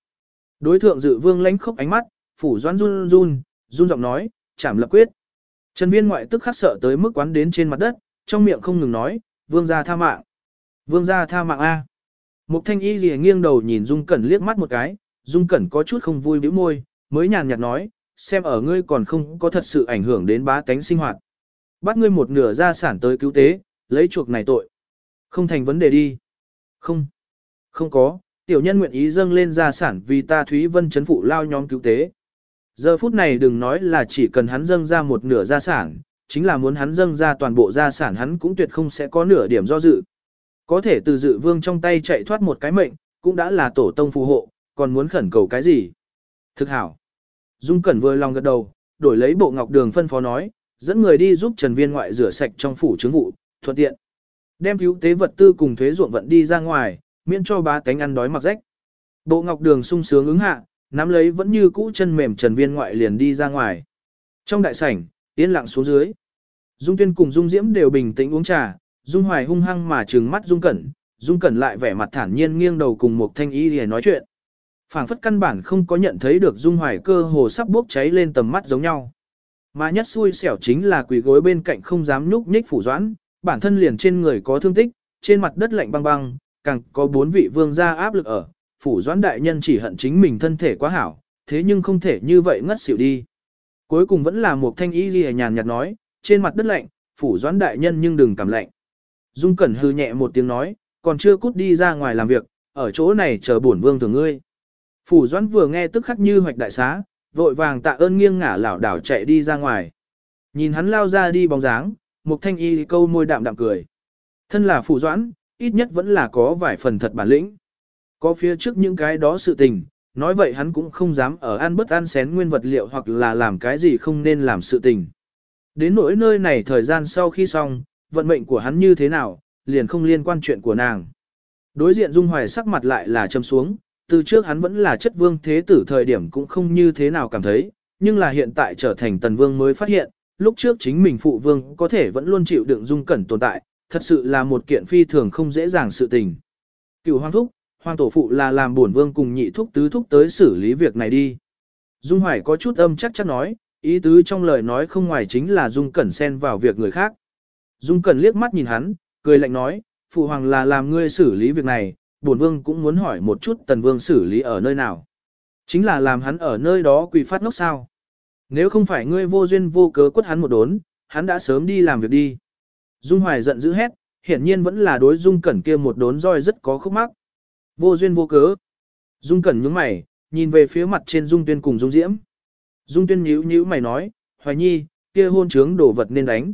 Đối thượng dự vương lánh khóc ánh mắt, phủ doãn run run, run giọng nói, chảm lập quyết. Trần viên ngoại tức khắc sợ tới mức quán đến trên mặt đất, trong miệng không ngừng nói, vương gia tha mạng. Vương gia tha mạng A. Mục thanh y gì nghiêng đầu nhìn Dung Cẩn liếc mắt một cái, Dung Cẩn có chút không vui bĩu môi, mới nhàn nhạt nói, xem ở ngươi còn không có thật sự ảnh hưởng đến bá tánh sinh hoạt. Bắt ngươi một nửa gia sản tới cứu tế, lấy chuộc này tội. Không thành vấn đề đi. Không. Không có, tiểu nhân nguyện ý dâng lên gia sản vì ta Thúy Vân chấn phụ lao nhóm cứu tế. Giờ phút này đừng nói là chỉ cần hắn dâng ra một nửa gia sản, chính là muốn hắn dâng ra toàn bộ gia sản hắn cũng tuyệt không sẽ có nửa điểm do dự. Có thể từ dự vương trong tay chạy thoát một cái mệnh, cũng đã là tổ tông phù hộ, còn muốn khẩn cầu cái gì? Thực hảo. Dung Cẩn vừa lòng gật đầu, đổi lấy bộ ngọc đường phân phó nói, dẫn người đi giúp Trần Viên ngoại rửa sạch trong phủ chứng vụ, thuận tiện. Đem cứu tế vật tư cùng thuế ruộng vận đi ra ngoài, miễn cho ba cánh ăn đói mặc rách. Bộ ngọc đường sung sướng ứng hạ, nắm lấy vẫn như cũ chân mềm Trần Viên ngoại liền đi ra ngoài. Trong đại sảnh, yên lặng xuống dưới. Dung Tuyên cùng Dung Diễm đều bình tĩnh uống trà, Dung Hoài hung hăng mà trừng mắt Dung Cẩn, Dung Cẩn lại vẻ mặt thản nhiên nghiêng đầu cùng một thanh y để nói chuyện. Phảng phất căn bản không có nhận thấy được Dung Hoài cơ hồ sắp bốc cháy lên tầm mắt giống nhau. Mà nhất xui xẻo chính là quỷ gối bên cạnh không dám nhúc nhích phủ doãn, bản thân liền trên người có thương tích, trên mặt đất lạnh băng băng, càng có bốn vị vương gia áp lực ở, phủ doãn đại nhân chỉ hận chính mình thân thể quá hảo, thế nhưng không thể như vậy ngất xỉu đi. Cuối cùng vẫn là một thanh y ghi nhàn nhạt nói, trên mặt đất lạnh, phủ doãn đại nhân nhưng đừng cảm lạnh. Dung Cẩn hư nhẹ một tiếng nói, còn chưa cút đi ra ngoài làm việc, ở chỗ này chờ bổn vương thường ngươi. Phủ doãn vừa nghe tức khắc như hoạch đại xá, vội vàng tạ ơn nghiêng ngả lảo đảo chạy đi ra ngoài. Nhìn hắn lao ra đi bóng dáng, Mục thanh y câu môi đạm đạm cười. Thân là phủ doãn, ít nhất vẫn là có vài phần thật bản lĩnh. Có phía trước những cái đó sự tình, nói vậy hắn cũng không dám ở ăn bất ăn xén nguyên vật liệu hoặc là làm cái gì không nên làm sự tình. Đến nỗi nơi này thời gian sau khi xong, vận mệnh của hắn như thế nào, liền không liên quan chuyện của nàng. Đối diện Dung Hoài sắc mặt lại là châm xuống, từ trước hắn vẫn là chất vương thế tử thời điểm cũng không như thế nào cảm thấy, nhưng là hiện tại trở thành tần vương mới phát hiện, lúc trước chính mình phụ vương có thể vẫn luôn chịu đựng Dung Cẩn tồn tại, thật sự là một kiện phi thường không dễ dàng sự tình. Cựu hoàng thúc, hoàng tổ phụ là làm bổn vương cùng nhị thúc tứ thúc tới xử lý việc này đi. Dung Hoài có chút âm chắc chắc nói, ý tứ trong lời nói không ngoài chính là Dung Cẩn xen vào việc người khác. Dung Cẩn liếc mắt nhìn hắn, cười lạnh nói, phụ hoàng là làm ngươi xử lý việc này, bổn vương cũng muốn hỏi một chút tần vương xử lý ở nơi nào. Chính là làm hắn ở nơi đó quỳ phát ngốc sao. Nếu không phải ngươi vô duyên vô cớ quất hắn một đốn, hắn đã sớm đi làm việc đi. Dung Hoài giận dữ hét, hiển nhiên vẫn là đối Dung Cẩn kia một đốn roi rất có khúc mắc. Vô duyên vô cớ. Dung Cẩn nhướng mày, nhìn về phía mặt trên Dung Tuyên cùng Dung Diễm. Dung Tuyên nhíu nhíu mày nói, Hoài Nhi, kia hôn trướng đổ vật nên đánh.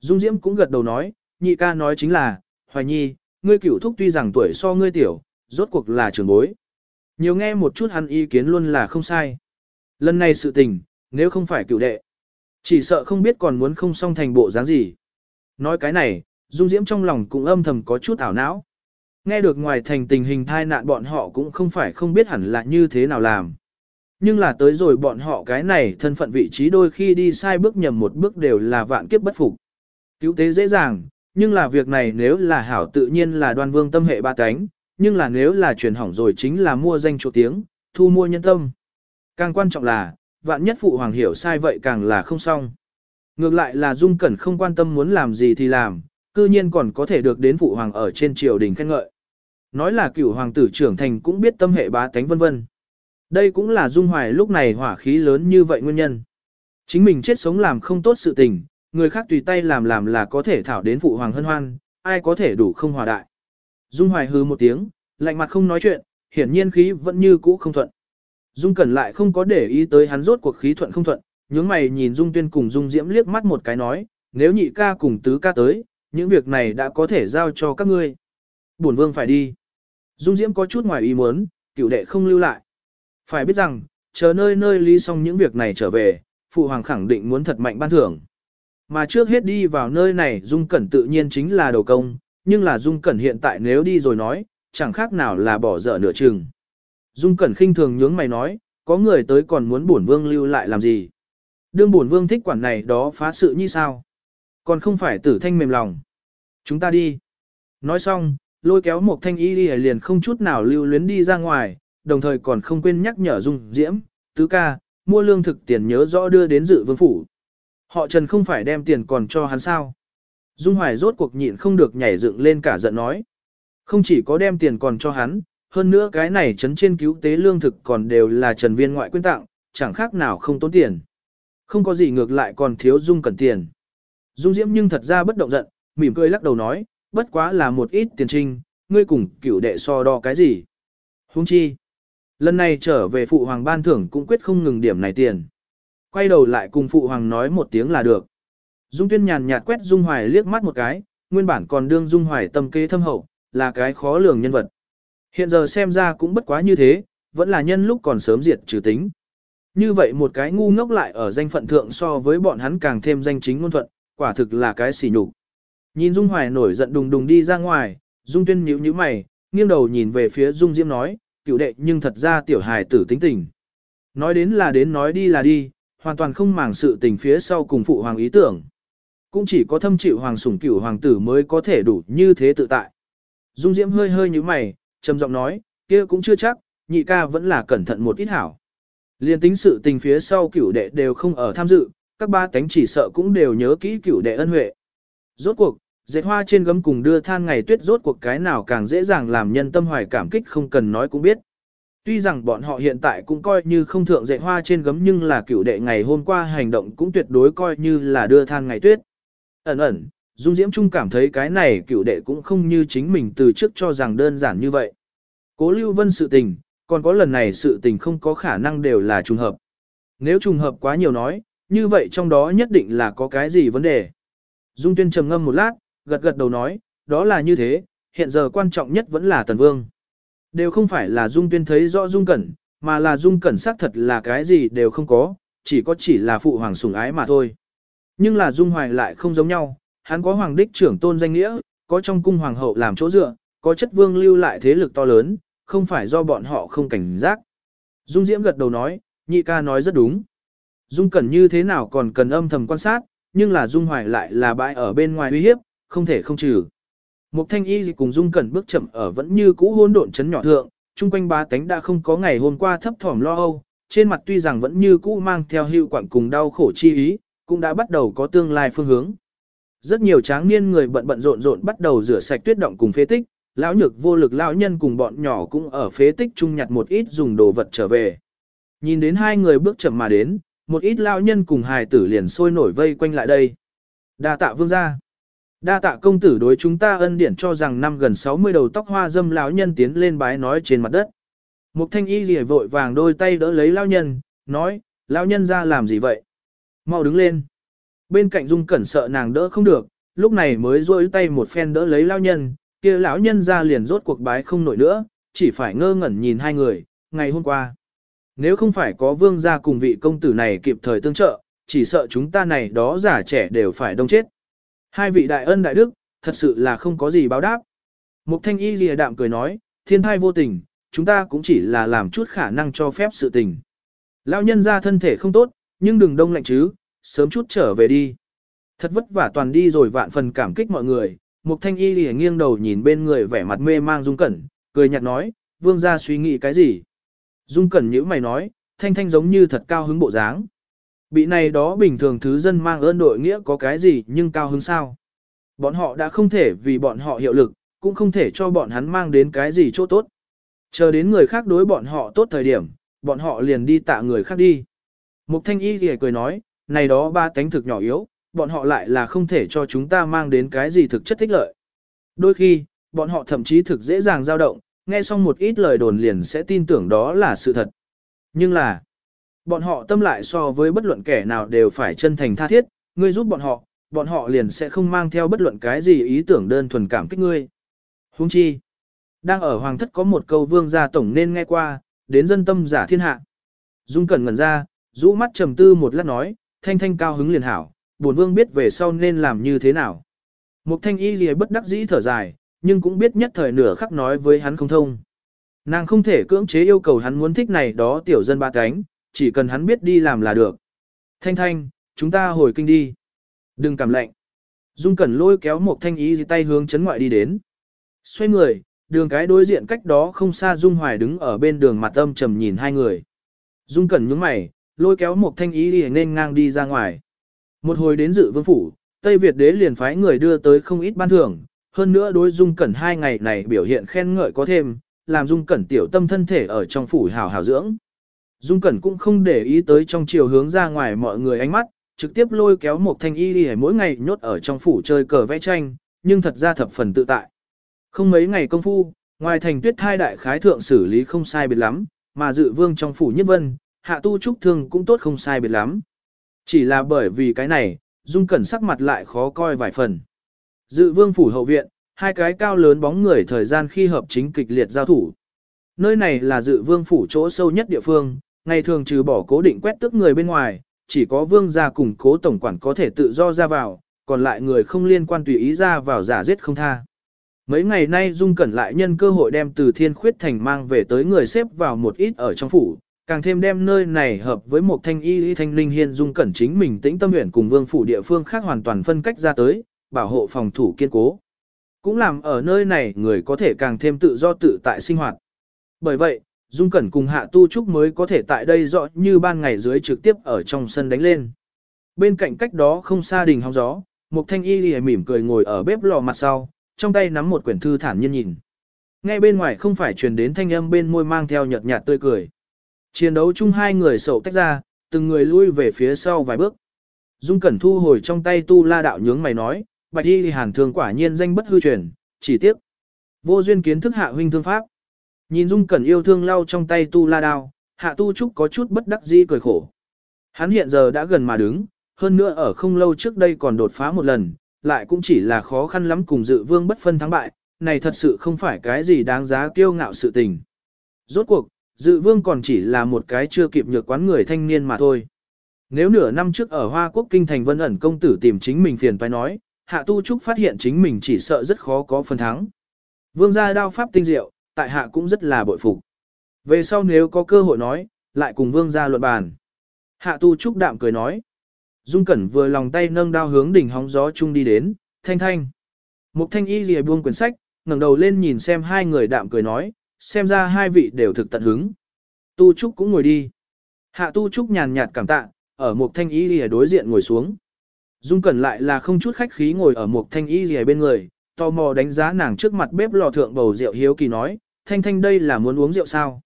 Dung Diễm cũng gật đầu nói, nhị ca nói chính là, Hoài Nhi, ngươi cửu thúc tuy rằng tuổi so ngươi tiểu, rốt cuộc là trưởng bối. Nhiều nghe một chút hắn ý kiến luôn là không sai. Lần này sự tình, nếu không phải cựu đệ, chỉ sợ không biết còn muốn không xong thành bộ dáng gì. Nói cái này, Dung Diễm trong lòng cũng âm thầm có chút ảo não. Nghe được ngoài thành tình hình thai nạn bọn họ cũng không phải không biết hẳn là như thế nào làm. Nhưng là tới rồi bọn họ cái này thân phận vị trí đôi khi đi sai bước nhầm một bước đều là vạn kiếp bất phục. Cứu tế dễ dàng, nhưng là việc này nếu là hảo tự nhiên là đoan vương tâm hệ ba cánh, nhưng là nếu là truyền hỏng rồi chính là mua danh chỗ tiếng, thu mua nhân tâm. Càng quan trọng là, vạn nhất phụ hoàng hiểu sai vậy càng là không xong. Ngược lại là Dung Cẩn không quan tâm muốn làm gì thì làm, cư nhiên còn có thể được đến phụ hoàng ở trên triều đình khen ngợi. Nói là cửu hoàng tử trưởng thành cũng biết tâm hệ bá tánh vân vân. Đây cũng là Dung Hoài lúc này hỏa khí lớn như vậy nguyên nhân. Chính mình chết sống làm không tốt sự tình, người khác tùy tay làm làm là có thể thảo đến phụ hoàng hân hoan, ai có thể đủ không hòa đại. Dung Hoài hư một tiếng, lạnh mặt không nói chuyện, hiển nhiên khí vẫn như cũ không thuận. Dung Cẩn lại không có để ý tới hắn rốt cuộc khí thuận không thuận, nhướng mày nhìn Dung Tuyên cùng Dung Diễm liếc mắt một cái nói, nếu nhị ca cùng tứ ca tới, những việc này đã có thể giao cho các ngươi. Bổn vương phải đi. Dung Diễm có chút ngoài ý muốn, cựu đệ không lưu lại. Phải biết rằng, chờ nơi nơi ly xong những việc này trở về, phụ hoàng khẳng định muốn thật mạnh ban thưởng. Mà trước hết đi vào nơi này Dung Cẩn tự nhiên chính là đầu công, nhưng là Dung Cẩn hiện tại nếu đi rồi nói, chẳng khác nào là bỏ dở nửa chừng. Dung Cẩn khinh thường nhướng mày nói, có người tới còn muốn bổn vương lưu lại làm gì. Đương bổn vương thích quản này đó phá sự như sao. Còn không phải tử thanh mềm lòng. Chúng ta đi. Nói xong, lôi kéo một thanh y đi liền không chút nào lưu luyến đi ra ngoài, đồng thời còn không quên nhắc nhở Dung Diễm, tứ ca, mua lương thực tiền nhớ rõ đưa đến dự vương phủ. Họ Trần không phải đem tiền còn cho hắn sao. Dung Hoài rốt cuộc nhịn không được nhảy dựng lên cả giận nói. Không chỉ có đem tiền còn cho hắn, hơn nữa cái này chấn trên cứu tế lương thực còn đều là trần viên ngoại quyên tặng, chẳng khác nào không tốn tiền. Không có gì ngược lại còn thiếu Dung cần tiền. Dung Diễm nhưng thật ra bất động giận, mỉm cười lắc đầu nói, bất quá là một ít tiền trinh, ngươi cùng cửu đệ so đo cái gì. Hung chi. Lần này trở về phụ hoàng ban thưởng cũng quyết không ngừng điểm này tiền. Quay đầu lại cùng phụ hoàng nói một tiếng là được. Dung tuyên nhàn nhạt quét Dung Hoài liếc mắt một cái, nguyên bản còn đương Dung Hoài tâm kế thâm hậu, là cái khó lường nhân vật. Hiện giờ xem ra cũng bất quá như thế, vẫn là nhân lúc còn sớm diệt trừ tính. Như vậy một cái ngu ngốc lại ở danh phận thượng so với bọn hắn càng thêm danh chính ngôn thuận, quả thực là cái xỉ nhục. Nhìn Dung Hoài nổi giận đùng đùng đi ra ngoài, Dung Tuyên nhíu nhíu mày, nghiêng đầu nhìn về phía Dung Diễm nói, cựu đệ nhưng thật ra tiểu hài tử tính tình. Nói đến là đến nói đi là đi, hoàn toàn không màng sự tình phía sau cùng phụ hoàng ý tưởng. Cũng chỉ có thâm chịu hoàng sủng cửu hoàng tử mới có thể đủ như thế tự tại. Dung Diễm hơi hơi như mày, trầm giọng nói, kia cũng chưa chắc, nhị ca vẫn là cẩn thận một ít hảo. Liên tính sự tình phía sau cửu đệ đều không ở tham dự, các ba cánh chỉ sợ cũng đều nhớ kỹ cửu đệ ân huệ. Rốt cuộc, dệt hoa trên gấm cùng đưa than ngày tuyết rốt cuộc cái nào càng dễ dàng làm nhân tâm hoài cảm kích không cần nói cũng biết. Tuy rằng bọn họ hiện tại cũng coi như không thượng dệt hoa trên gấm nhưng là cựu đệ ngày hôm qua hành động cũng tuyệt đối coi như là đưa than ngày tuyết. Ẩn ẩn, Dung Diễm Trung cảm thấy cái này cựu đệ cũng không như chính mình từ trước cho rằng đơn giản như vậy. Cố Lưu Vân sự tình, còn có lần này sự tình không có khả năng đều là trùng hợp. Nếu trùng hợp quá nhiều nói, như vậy trong đó nhất định là có cái gì vấn đề. Dung Tuyên trầm ngâm một lát, gật gật đầu nói, đó là như thế, hiện giờ quan trọng nhất vẫn là Tần Vương. Đều không phải là Dung Tuyên thấy rõ Dung Cẩn, mà là Dung Cẩn xác thật là cái gì đều không có, chỉ có chỉ là phụ hoàng sủng ái mà thôi. Nhưng là Dung Hoài lại không giống nhau, hắn có hoàng đích trưởng tôn danh nghĩa, có trong cung hoàng hậu làm chỗ dựa, có chất vương lưu lại thế lực to lớn, không phải do bọn họ không cảnh giác. Dung Diễm gật đầu nói, nhị ca nói rất đúng. Dung Cẩn như thế nào còn cần âm thầm quan sát, nhưng là Dung Hoài lại là bãi ở bên ngoài uy hiếp, không thể không trừ. Mục thanh y cùng dung cẩn bước chậm ở vẫn như cũ hôn độn chấn nhỏ thượng, chung quanh ba tánh đã không có ngày hôm qua thấp thỏm lo âu, trên mặt tuy rằng vẫn như cũ mang theo hiệu quặng cùng đau khổ chi ý, cũng đã bắt đầu có tương lai phương hướng. Rất nhiều tráng niên người bận bận rộn rộn bắt đầu rửa sạch tuyết động cùng phế tích, lão nhược vô lực lão nhân cùng bọn nhỏ cũng ở phế tích chung nhặt một ít dùng đồ vật trở về. Nhìn đến hai người bước chậm mà đến, một ít lão nhân cùng hài tử liền sôi nổi vây quanh lại đây. Đa tạ vương gia. Đa tạ công tử đối chúng ta ân điển cho rằng năm gần 60 đầu tóc hoa dâm lão nhân tiến lên bái nói trên mặt đất. Mục thanh y rỉa vội vàng đôi tay đỡ lấy lão nhân, nói, lão nhân ra làm gì vậy? Mau đứng lên. Bên cạnh dung cẩn sợ nàng đỡ không được, lúc này mới rôi tay một phen đỡ lấy lão nhân, kia lão nhân ra liền rốt cuộc bái không nổi nữa, chỉ phải ngơ ngẩn nhìn hai người, ngày hôm qua. Nếu không phải có vương gia cùng vị công tử này kịp thời tương trợ, chỉ sợ chúng ta này đó giả trẻ đều phải đông chết. Hai vị đại ân đại đức, thật sự là không có gì báo đáp. Mục thanh y lìa đạm cười nói, thiên thai vô tình, chúng ta cũng chỉ là làm chút khả năng cho phép sự tình. Lão nhân ra thân thể không tốt, nhưng đừng đông lạnh chứ, sớm chút trở về đi. Thật vất vả toàn đi rồi vạn phần cảm kích mọi người, Mục thanh y lìa nghiêng đầu nhìn bên người vẻ mặt mê mang dung cẩn, cười nhạt nói, vương gia suy nghĩ cái gì. Dung cẩn nhữ mày nói, thanh thanh giống như thật cao hứng bộ dáng. Bị này đó bình thường thứ dân mang ơn đội nghĩa có cái gì nhưng cao hứng sao. Bọn họ đã không thể vì bọn họ hiệu lực, cũng không thể cho bọn hắn mang đến cái gì chỗ tốt. Chờ đến người khác đối bọn họ tốt thời điểm, bọn họ liền đi tạ người khác đi. Mục thanh y thì cười nói, này đó ba tánh thực nhỏ yếu, bọn họ lại là không thể cho chúng ta mang đến cái gì thực chất thích lợi. Đôi khi, bọn họ thậm chí thực dễ dàng dao động, nghe xong một ít lời đồn liền sẽ tin tưởng đó là sự thật. Nhưng là, bọn họ tâm lại so với bất luận kẻ nào đều phải chân thành tha thiết, ngươi giúp bọn họ, bọn họ liền sẽ không mang theo bất luận cái gì ý tưởng đơn thuần cảm kích ngươi. Huống chi, đang ở hoàng thất có một câu vương gia tổng nên nghe qua, đến dân tâm giả thiên hạ. Dung cẩn ngẩn ra, rũ mắt trầm tư một lát nói, thanh thanh cao hứng liền hảo, bổn vương biết về sau nên làm như thế nào. Mục thanh y gì bất đắc dĩ thở dài, nhưng cũng biết nhất thời nửa khắc nói với hắn không thông. Nàng không thể cưỡng chế yêu cầu hắn muốn thích này đó tiểu dân ba cánh, chỉ cần hắn biết đi làm là được. Thanh thanh, chúng ta hồi kinh đi. Đừng cảm lạnh. Dung Cẩn lôi kéo một thanh y tay hướng chấn ngoại đi đến. Xoay người, đường cái đối diện cách đó không xa Dung Hoài đứng ở bên đường mặt âm trầm nhìn hai người. Dung Cẩn nhướng mày, lôi kéo một thanh ý đi nên ngang đi ra ngoài. Một hồi đến dự vương phủ, Tây Việt đế liền phái người đưa tới không ít ban thưởng, hơn nữa đối Dung Cẩn hai ngày này biểu hiện khen ngợi có thêm, làm Dung Cẩn tiểu tâm thân thể ở trong phủ hào hào dưỡng. Dung Cẩn cũng không để ý tới trong chiều hướng ra ngoài mọi người ánh mắt, trực tiếp lôi kéo một thanh y đi mỗi ngày nhốt ở trong phủ chơi cờ vẽ tranh, nhưng thật ra thập phần tự tại. Không mấy ngày công phu, ngoài thành tuyết thai đại khái thượng xử lý không sai biệt lắm, mà dự vương trong phủ nhất vân, hạ tu trúc thương cũng tốt không sai biệt lắm. Chỉ là bởi vì cái này, Dung Cẩn sắc mặt lại khó coi vài phần. Dự vương phủ hậu viện, hai cái cao lớn bóng người thời gian khi hợp chính kịch liệt giao thủ. Nơi này là dự vương phủ chỗ sâu nhất địa phương, ngày thường trừ bỏ cố định quét tước người bên ngoài, chỉ có vương gia cùng cố tổng quản có thể tự do ra vào, còn lại người không liên quan tùy ý ra vào giả giết không tha. Mấy ngày nay Dung Cẩn lại nhân cơ hội đem từ thiên khuyết thành mang về tới người xếp vào một ít ở trong phủ, càng thêm đem nơi này hợp với một thanh y y thanh linh hiên dung cẩn chính mình tĩnh tâm nguyện cùng vương phủ địa phương khác hoàn toàn phân cách ra tới, bảo hộ phòng thủ kiên cố. Cũng làm ở nơi này người có thể càng thêm tự do tự tại sinh hoạt. Bởi vậy, Dung Cẩn cùng Hạ Tu Trúc mới có thể tại đây rõ như ban ngày dưới trực tiếp ở trong sân đánh lên. Bên cạnh cách đó không xa đình hóng gió, một thanh y lìa mỉm cười ngồi ở bếp lò mặt sau, trong tay nắm một quyển thư thản nhiên nhìn. Ngay bên ngoài không phải truyền đến thanh âm bên môi mang theo nhợt nhạt tươi cười. Chiến đấu chung hai người sầu tách ra, từng người lui về phía sau vài bước. Dung Cẩn thu hồi trong tay tu la đạo nhướng mày nói, bạch y hàn thường quả nhiên danh bất hư truyền, chỉ tiếc. Vô duyên kiến thức hạ huynh thương pháp. Nhìn Dung Cẩn yêu thương lau trong tay tu la đao, hạ tu trúc có chút bất đắc dĩ cười khổ. Hắn hiện giờ đã gần mà đứng, hơn nữa ở không lâu trước đây còn đột phá một lần, lại cũng chỉ là khó khăn lắm cùng dự vương bất phân thắng bại, này thật sự không phải cái gì đáng giá kiêu ngạo sự tình. Rốt cuộc, dự vương còn chỉ là một cái chưa kịp nhược quán người thanh niên mà thôi. Nếu nửa năm trước ở Hoa Quốc Kinh Thành Vân ẩn công tử tìm chính mình phiền phải nói, Hạ Tu Trúc phát hiện chính mình chỉ sợ rất khó có phần thắng. Vương gia đao pháp tinh diệu, tại Hạ cũng rất là bội phục. Về sau nếu có cơ hội nói, lại cùng Vương gia luận bàn. Hạ Tu Trúc đạm cười nói. Dung Cẩn vừa lòng tay nâng đao hướng đỉnh hóng gió chung đi đến, thanh thanh. Mục thanh y lìa buông quyển sách, ngẩng đầu lên nhìn xem hai người đạm cười nói, xem ra hai vị đều thực tận hứng. Tu Trúc cũng ngồi đi. Hạ tu trúc nhàn nhạt cảm tạ, ở mục thanh y lìa đối diện ngồi xuống. Dung Cẩn lại là không chút khách khí ngồi ở mục thanh y lìa bên người, tò mò đánh giá nàng trước mặt bếp lò thượng bầu rượu hiếu kỳ nói, thanh thanh đây là muốn uống rượu sao?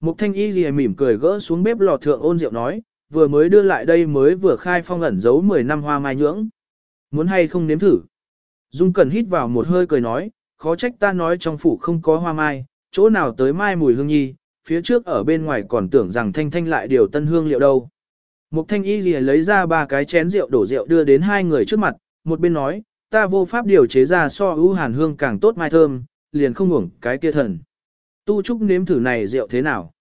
Mục thanh y gì mỉm cười gỡ xuống bếp lò thượng ôn rượu nói, vừa mới đưa lại đây mới vừa khai phong ẩn giấu 10 năm hoa mai nhưỡng. Muốn hay không nếm thử? Dung Cẩn hít vào một hơi cười nói, khó trách ta nói trong phủ không có hoa mai, chỗ nào tới mai mùi hương nhi, phía trước ở bên ngoài còn tưởng rằng thanh thanh lại điều tân hương liệu đâu. Mục thanh y gì lấy ra ba cái chén rượu đổ rượu đưa đến hai người trước mặt, một bên nói, ta vô pháp điều chế ra so ưu hàn hương càng tốt mai thơm, liền không ngủng cái kia thần. Tu Trúc nếm thử này rượu thế nào?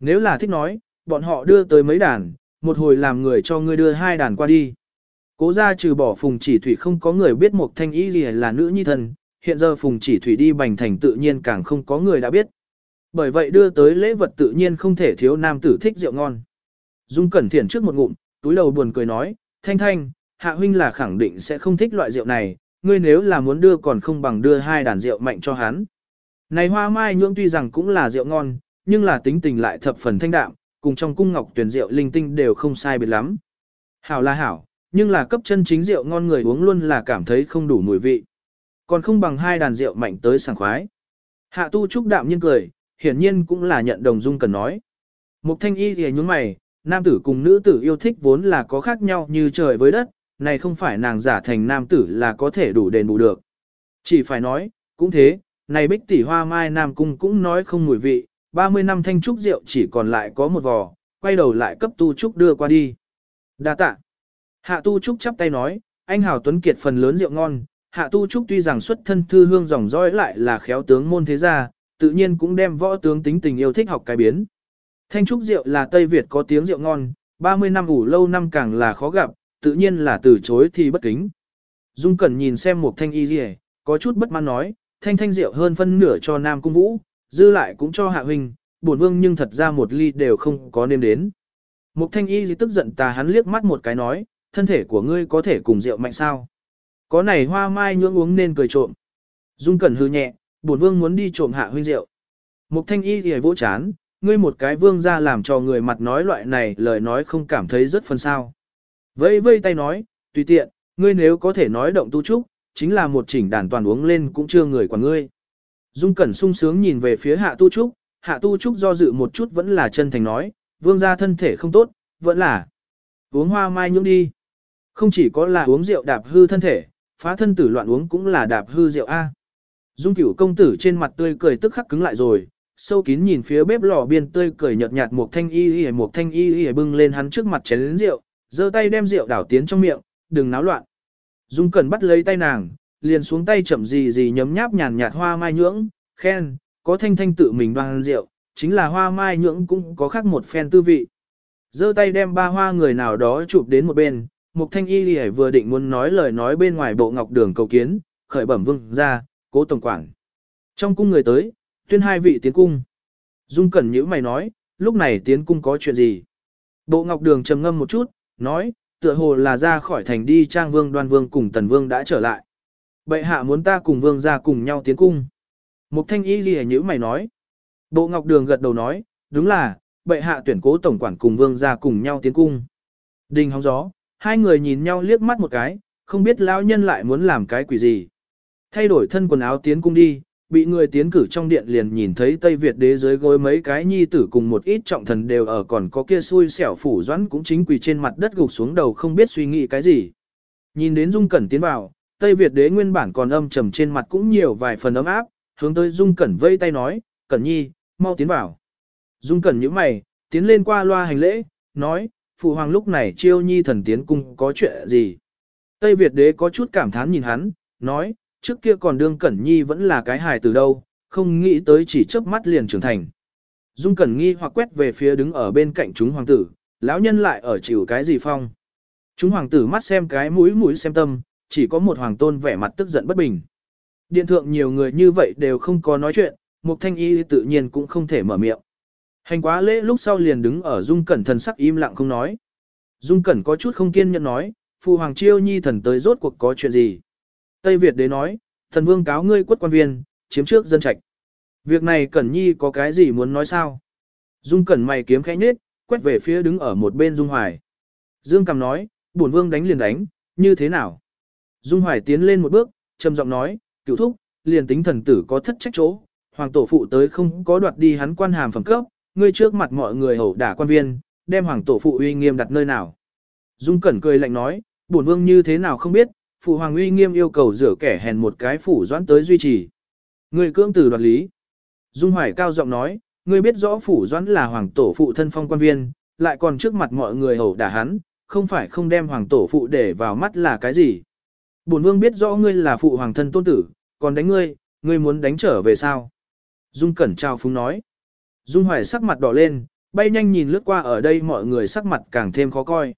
Nếu là thích nói, bọn họ đưa tới mấy đàn, một hồi làm người cho ngươi đưa hai đàn qua đi. Cố ra trừ bỏ phùng chỉ thủy không có người biết một thanh ý gì là nữ nhi thần, hiện giờ phùng chỉ thủy đi bành thành tự nhiên càng không có người đã biết. Bởi vậy đưa tới lễ vật tự nhiên không thể thiếu nam tử thích rượu ngon. Dung Cẩn Thiển trước một ngụm, túi đầu buồn cười nói, thanh thanh, hạ huynh là khẳng định sẽ không thích loại rượu này, ngươi nếu là muốn đưa còn không bằng đưa hai đàn rượu mạnh cho hắn. Này hoa mai nhưỡng tuy rằng cũng là rượu ngon, nhưng là tính tình lại thập phần thanh đạm, cùng trong cung ngọc tuyển rượu linh tinh đều không sai biệt lắm. Hảo là hảo, nhưng là cấp chân chính rượu ngon người uống luôn là cảm thấy không đủ mùi vị. Còn không bằng hai đàn rượu mạnh tới sảng khoái. Hạ tu trúc đạm nhiên cười, hiển nhiên cũng là nhận đồng dung cần nói. Mục thanh y thì nhúng mày, nam tử cùng nữ tử yêu thích vốn là có khác nhau như trời với đất, này không phải nàng giả thành nam tử là có thể đủ đền bù được. Chỉ phải nói, cũng thế, này bích tỷ hoa mai nam cung cũng nói không mùi vị, 30 năm thanh trúc rượu chỉ còn lại có một vò, quay đầu lại cấp tu trúc đưa qua đi. đa tạ. Hạ tu trúc chắp tay nói, anh hào tuấn kiệt phần lớn rượu ngon, hạ tu trúc tuy rằng xuất thân thư hương dòng dõi lại là khéo tướng môn thế gia, tự nhiên cũng đem võ tướng tính tình yêu thích học cái biến. Thanh trúc rượu là Tây Việt có tiếng rượu ngon, 30 năm ủ lâu năm càng là khó gặp, tự nhiên là từ chối thì bất kính. Dung Cẩn nhìn xem một thanh y rìa, có chút bất mãn nói, thanh thanh rượu hơn phân nửa cho Nam Cung Vũ, dư lại cũng cho Hạ Huynh, bổn vương nhưng thật ra một ly đều không có nêm đến. Mục thanh y gì tức giận tà hắn liếc mắt một cái nói, thân thể của ngươi có thể cùng rượu mạnh sao. Có này hoa mai nhưỡng uống nên cười trộm. Dung Cẩn hư nhẹ, bổn vương muốn đi trộm Hạ Huynh rượu. Mục thanh y thì vỗ chán, ngươi một cái vương ra làm cho người mặt nói loại này lời nói không cảm thấy rất phân sao. Vây vây tay nói, tùy tiện, ngươi nếu có thể nói động tu trúc, chính là một chỉnh đàn toàn uống lên cũng chưa người quản ngươi. Dung Cẩn sung sướng nhìn về phía hạ tu trúc, hạ tu trúc do dự một chút vẫn là chân thành nói, vương gia thân thể không tốt, vẫn là uống hoa mai nhung đi. Không chỉ có là uống rượu đạp hư thân thể, phá thân tử loạn uống cũng là đạp hư rượu A. Dung cửu công tử trên mặt tươi cười tức khắc cứng lại rồi, sâu kín nhìn phía bếp lò biên tươi cười nhợt nhạt một thanh y y một thanh y y bưng lên hắn trước mặt chén lớn rượu, giơ tay đem rượu đảo tiến trong miệng, đừng náo loạn. Dung Cẩn bắt lấy tay nàng, liền xuống tay chậm gì gì nhấm nháp nhàn nhạt hoa mai nhưỡng, khen, có thanh thanh tự mình đoan rượu, chính là hoa mai nhưỡng cũng có khác một phen tư vị. giơ tay đem ba hoa người nào đó chụp đến một bên, Mục Thanh Y Lì vừa định muốn nói lời nói bên ngoài bộ ngọc đường cầu kiến, khởi bẩm vương ra, cố tổng quản. Trong cung người tới, tuyên hai vị tiến cung. Dung Cẩn nhữ mày nói, lúc này tiến cung có chuyện gì? Bộ ngọc đường trầm ngâm một chút, nói, tựa hồ là ra khỏi thành đi trang vương đoan vương cùng tần vương đã trở lại. Bệ hạ muốn ta cùng vương ra cùng nhau tiến cung. Mục thanh y ghi nhữ mày nói. Bộ ngọc đường gật đầu nói, đúng là, bệ hạ tuyển cố tổng quản cùng vương ra cùng nhau tiến cung. Đình hóng gió, hai người nhìn nhau liếc mắt một cái, không biết lão nhân lại muốn làm cái quỷ gì. Thay đổi thân quần áo tiến cung đi, bị người tiến cử trong điện liền nhìn thấy Tây Việt đế dưới gối mấy cái nhi tử cùng một ít trọng thần đều ở còn có kia xui xẻo phủ doãn cũng chính quỳ trên mặt đất gục xuống đầu không biết suy nghĩ cái gì. Nhìn đến Dung Cẩn tiến vào, Tây Việt đế nguyên bản còn âm trầm trên mặt cũng nhiều vài phần ấm áp, hướng tới Dung Cẩn vây tay nói, Cẩn nhi, mau tiến vào. Dung Cẩn nhíu mày, tiến lên qua loa hành lễ, nói, phụ hoàng lúc này chiêu nhi thần tiến cung có chuyện gì. Tây Việt đế có chút cảm thán nhìn hắn, nói, trước kia còn đương Cẩn Nhi vẫn là cái hài từ đâu, không nghĩ tới chỉ chớp mắt liền trưởng thành. Dung Cẩn Nghi hoặc quét về phía đứng ở bên cạnh chúng hoàng tử, lão nhân lại ở chịu cái gì phong. Chúng hoàng tử mắt xem cái mũi mũi xem tâm, chỉ có một hoàng tôn vẻ mặt tức giận bất bình. Điện thượng nhiều người như vậy đều không có nói chuyện, Mục Thanh Y tự nhiên cũng không thể mở miệng. Hành quá lễ lúc sau liền đứng ở Dung Cẩn thần sắc im lặng không nói. Dung Cẩn có chút không kiên nhẫn nói, phụ Hoàng Chiêu Nhi thần tới rốt cuộc có chuyện gì. Tây Việt đế nói, thần vương cáo ngươi quất quan viên, chiếm trước dân trạch. Việc này Cẩn Nhi có cái gì muốn nói sao? Dung Cẩn mày kiếm khẽ nhết, quét về phía đứng ở một bên Dung Hoài. Dương Cầm nói, bổn vương đánh liền đánh, như thế nào? Dung Hoài tiến lên một bước, trầm giọng nói, cửu thúc, liền tính thần tử có thất trách chỗ, hoàng tổ phụ tới không có đoạt đi hắn quan hàm phẩm cấp, ngươi trước mặt mọi người hầu đả quan viên, đem hoàng tổ phụ uy nghiêm đặt nơi nào. Dung Cẩn cười lạnh nói, bổn vương như thế nào không biết, phụ hoàng uy nghiêm yêu cầu rửa kẻ hèn một cái phủ doãn tới duy trì. Người cưỡng từ đoạt lý. Dung Hoài cao giọng nói, ngươi biết rõ phủ doãn là hoàng tổ phụ thân phong quan viên, lại còn trước mặt mọi người hầu đả hắn, không phải không đem hoàng tổ phụ để vào mắt là cái gì. Bổn vương biết rõ ngươi là phụ hoàng thân tôn tử, còn đánh ngươi, ngươi muốn đánh trở về sao? Dung Cẩn trao phúng nói. Dung Hoài sắc mặt đỏ lên, bay nhanh nhìn lướt qua ở đây mọi người sắc mặt càng thêm khó coi.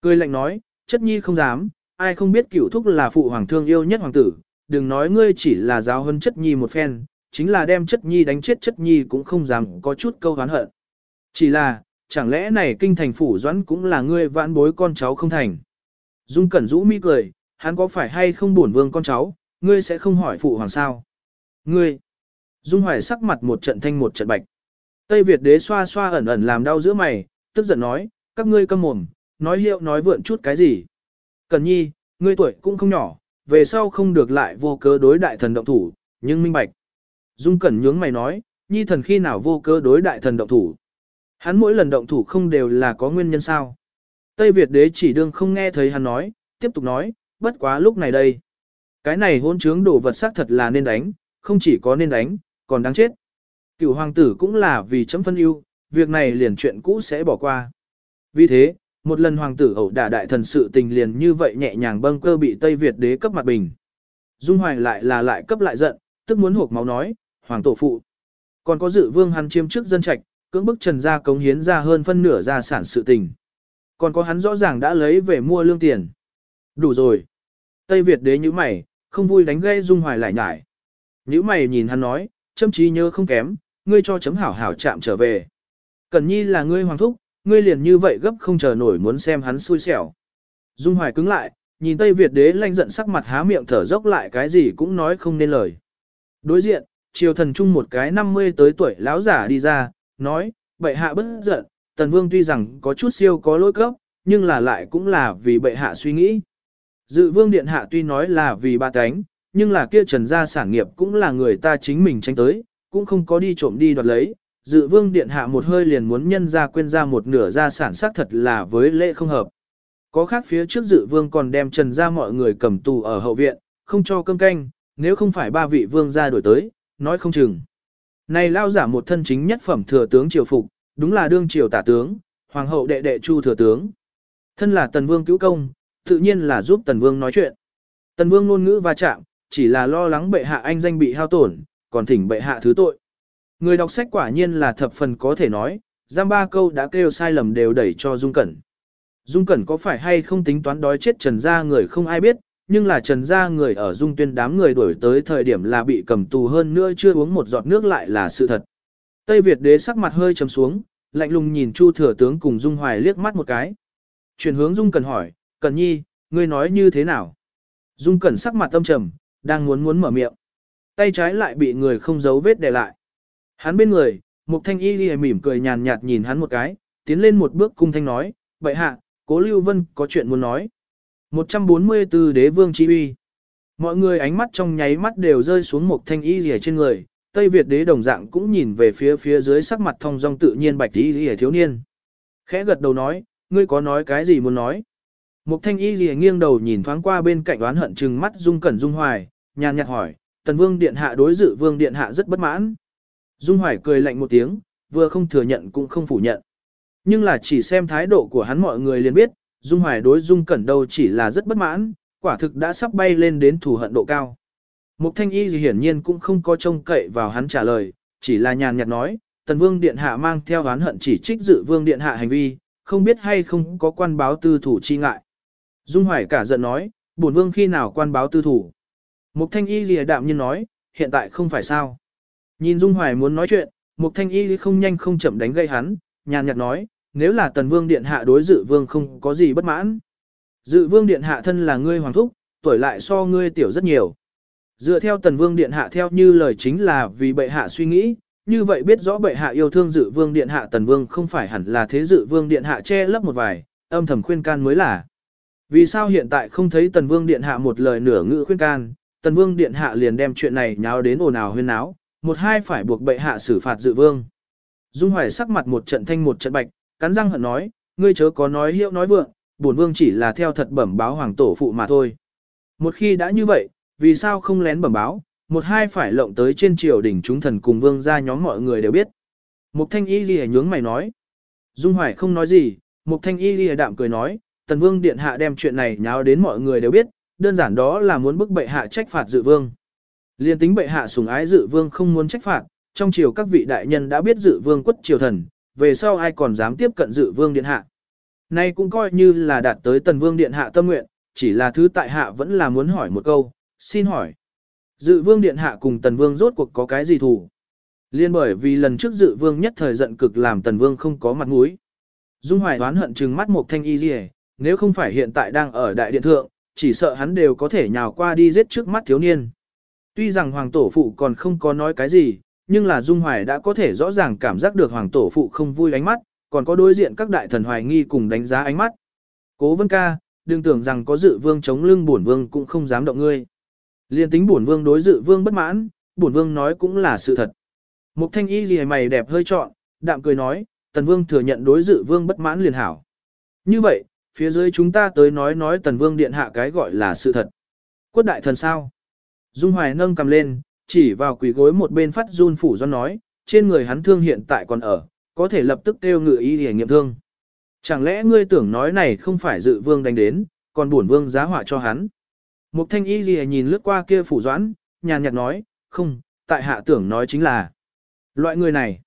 Cười lạnh nói, chất nhi không dám, ai không biết cửu thúc là phụ hoàng thương yêu nhất hoàng tử, đừng nói ngươi chỉ là giáo hơn chất nhi một phen, chính là đem chất nhi đánh chết chất nhi cũng không dám có chút câu hán hận. Chỉ là, chẳng lẽ này kinh thành phủ doãn cũng là ngươi vãn bối con cháu không thành. Dung Cẩn rũ mi cười, hắn có phải hay không bổn vương con cháu, ngươi sẽ không hỏi phụ hoàng sao. Ngươi, Dung Hoài sắc mặt một trận thanh một trận bạch. Tây Việt đế xoa xoa ẩn ẩn làm đau giữa mày, tức giận nói, các ngươi câm mồm, nói hiệu nói vượn chút cái gì. Cần nhi, ngươi tuổi cũng không nhỏ, về sau không được lại vô cớ đối đại thần động thủ, nhưng minh bạch. Dung Cẩn nhướng mày nói, nhi thần khi nào vô cớ đối đại thần động thủ. Hắn mỗi lần động thủ không đều là có nguyên nhân sao. Tây Việt đế chỉ đương không nghe thấy hắn nói, tiếp tục nói, bất quá lúc này đây. Cái này hôn trướng đồ vật xác thật là nên đánh, không chỉ có nên đánh, còn đáng chết. Cựu hoàng tử cũng là vì chấm phân ưu, việc này liền chuyện cũ sẽ bỏ qua. Vì thế, một lần hoàng tử ẩu đả đại thần sự tình liền như vậy nhẹ nhàng bâng cơ bị Tây Việt đế cấp mặt bình. Dung Hoài lại là lại cấp lại giận, tức muốn hộp máu nói, hoàng tổ phụ. Còn có dự vương hắn chiếm trước dân trạch, cưỡng bức trần gia cống hiến ra hơn phân nửa gia sản sự tình. Còn có hắn rõ ràng đã lấy về mua lương tiền. Đủ rồi. Tây Việt đế như mày, không vui đánh gây Dung Hoài lại nhải. Như mày nhìn hắn nói, châm trí nhớ không kém, ngươi cho chấm hảo hảo chạm trở về. Cẩn nhi là ngươi hoàng thúc, ngươi liền như vậy gấp không chờ nổi muốn xem hắn xui xẻo. Dung Hoài cứng lại, nhìn Tây Việt đế lanh giận sắc mặt há miệng thở dốc lại cái gì cũng nói không nên lời. Đối diện, triều thần trung một cái 50 tới tuổi lão giả đi ra, nói, bệ hạ bất giận, tần vương tuy rằng có chút siêu có lỗi cấp, nhưng là lại cũng là vì bệ hạ suy nghĩ. Dự vương điện hạ tuy nói là vì ba cánh, nhưng là kia trần gia sản nghiệp cũng là người ta chính mình tranh tới, cũng không có đi trộm đi đoạt lấy. Dự vương điện hạ một hơi liền muốn nhân ra quên ra một nửa gia sản xác thật là với lễ không hợp. Có khác phía trước dự vương còn đem trần ra mọi người cầm tù ở hậu viện, không cho cơm canh, nếu không phải ba vị vương ra đổi tới, nói không chừng. Này lao giả một thân chính nhất phẩm thừa tướng triều phục, đúng là đương triều tả tướng, hoàng hậu đệ đệ chu thừa tướng. Thân là tần vương cứu công, tự nhiên là giúp tần vương nói chuyện. Tần vương ngôn ngữ va chạm, chỉ là lo lắng bệ hạ anh danh bị hao tổn, còn thỉnh bệ hạ thứ tội. Người đọc sách quả nhiên là thập phần có thể nói, giam ba câu đã kêu sai lầm đều đẩy cho Dung Cẩn. Dung Cẩn có phải hay không tính toán đói chết Trần Gia người không ai biết, nhưng là Trần Gia người ở Dung Tuyên đám người đuổi tới thời điểm là bị cầm tù hơn nữa chưa uống một giọt nước lại là sự thật. Tây Việt đế sắc mặt hơi trầm xuống, lạnh lùng nhìn Chu Thừa Tướng cùng Dung Hoài liếc mắt một cái. Chuyển hướng Dung Cẩn hỏi, Cẩn Nhi, ngươi nói như thế nào? Dung Cẩn sắc mặt tâm trầm, đang muốn muốn mở miệng. Tay trái lại bị người không giấu vết để lại. Hắn bên người, Mục Thanh Y lìa mỉm cười nhàn nhạt nhìn hắn một cái, tiến lên một bước cung thanh nói, bệ hạ, cố Lưu Vân có chuyện muốn nói. 144 đế vương chi uy. Mọi người ánh mắt trong nháy mắt đều rơi xuống Mục Thanh Y lìa trên người, Tây Việt đế đồng dạng cũng nhìn về phía phía dưới sắc mặt thông dong tự nhiên bạch y lìa thiếu niên. Khẽ gật đầu nói, ngươi có nói cái gì muốn nói? Mục thanh y lìa nghiêng đầu nhìn thoáng qua bên cạnh oán hận trừng mắt dung cẩn dung hoài, nhàn nhạt hỏi, tần vương điện hạ đối dự vương điện hạ rất bất mãn. Dung hoài cười lạnh một tiếng, vừa không thừa nhận cũng không phủ nhận. Nhưng là chỉ xem thái độ của hắn mọi người liền biết, dung hoài đối dung cẩn đâu chỉ là rất bất mãn, quả thực đã sắp bay lên đến thù hận độ cao. Mục thanh y thì hiển nhiên cũng không có trông cậy vào hắn trả lời, chỉ là nhàn nhạt nói, tần vương điện hạ mang theo oán hận chỉ trích dự vương điện hạ hành vi, không biết hay không có quan báo tư thủ chi ngại. Dung Hoài cả giận nói, bổn vương khi nào quan báo tư thủ. Mục Thanh Y lìa đạm nhiên nói, hiện tại không phải sao. Nhìn Dung Hoài muốn nói chuyện, Mục Thanh Y không nhanh không chậm đánh gây hắn, nhàn nhạt nói, nếu là tần vương điện hạ đối dự vương không có gì bất mãn. Dự vương điện hạ thân là ngươi hoàng thúc, tuổi lại so ngươi tiểu rất nhiều. Dựa theo tần vương điện hạ theo như lời chính là vì bệ hạ suy nghĩ, như vậy biết rõ bệ hạ yêu thương dự vương điện hạ tần vương không phải hẳn là thế dự vương điện hạ che lấp một vài, âm thầm khuyên can mới là. Vì sao hiện tại không thấy tần vương điện hạ một lời nửa ngữ khuyên can, tần vương điện hạ liền đem chuyện này nháo đến ồn ào huyên náo, một hai phải buộc bệ hạ xử phạt dự vương. Dung Hoài sắc mặt một trận thanh một trận bạch, cắn răng hận nói, ngươi chớ có nói hiệu nói vượng, bổn vương chỉ là theo thật bẩm báo hoàng tổ phụ mà thôi. Một khi đã như vậy, vì sao không lén bẩm báo, một hai phải lộng tới trên triều đình chúng thần cùng vương ra nhóm mọi người đều biết. Mục thanh y ghi nhướng mày nói. Dung Hoài không nói gì, mục thanh y ghi đạm cười nói, tần vương điện hạ đem chuyện này nháo đến mọi người đều biết, đơn giản đó là muốn bức bệ hạ trách phạt dự vương. Liên tính bệ hạ sủng ái dự vương không muốn trách phạt, trong triều các vị đại nhân đã biết dự vương quất triều thần, về sau ai còn dám tiếp cận dự vương điện hạ. Nay cũng coi như là đạt tới tần vương điện hạ tâm nguyện, chỉ là thứ tại hạ vẫn là muốn hỏi một câu, xin hỏi. Dự vương điện hạ cùng tần vương rốt cuộc có cái gì thù? Liên bởi vì lần trước dự vương nhất thời giận cực làm tần vương không có mặt mũi. Dung hoài đoán hận trừng mắt một thanh y rìa, nếu không phải hiện tại đang ở đại điện thượng, chỉ sợ hắn đều có thể nhào qua đi giết trước mắt thiếu niên. Tuy rằng hoàng tổ phụ còn không có nói cái gì, nhưng là Dung Hoài đã có thể rõ ràng cảm giác được hoàng tổ phụ không vui ánh mắt, còn có đối diện các đại thần hoài nghi cùng đánh giá ánh mắt. Cố vân ca, đừng tưởng rằng có dự vương chống lưng bổn vương cũng không dám động ngươi. Liên tính bổn vương đối dự vương bất mãn, bổn vương nói cũng là sự thật. Mục thanh y gì mày đẹp hơi trọn, đạm cười nói, tần vương thừa nhận đối dự vương bất mãn liền hảo. Như vậy, phía dưới chúng ta tới nói nói tần vương điện hạ cái gọi là sự thật. Quốc đại thần sao? Dung Hoài nâng cầm lên, chỉ vào quỷ gối một bên phát run phủ do nói, trên người hắn thương hiện tại còn ở, có thể lập tức kêu ngự y để nghiệm thương. Chẳng lẽ ngươi tưởng nói này không phải dự vương đánh đến, còn buồn vương giá họa cho hắn. Mục thanh y gì nhìn lướt qua kia phủ doãn, nhàn nhạt nói, không, tại hạ tưởng nói chính là loại người này.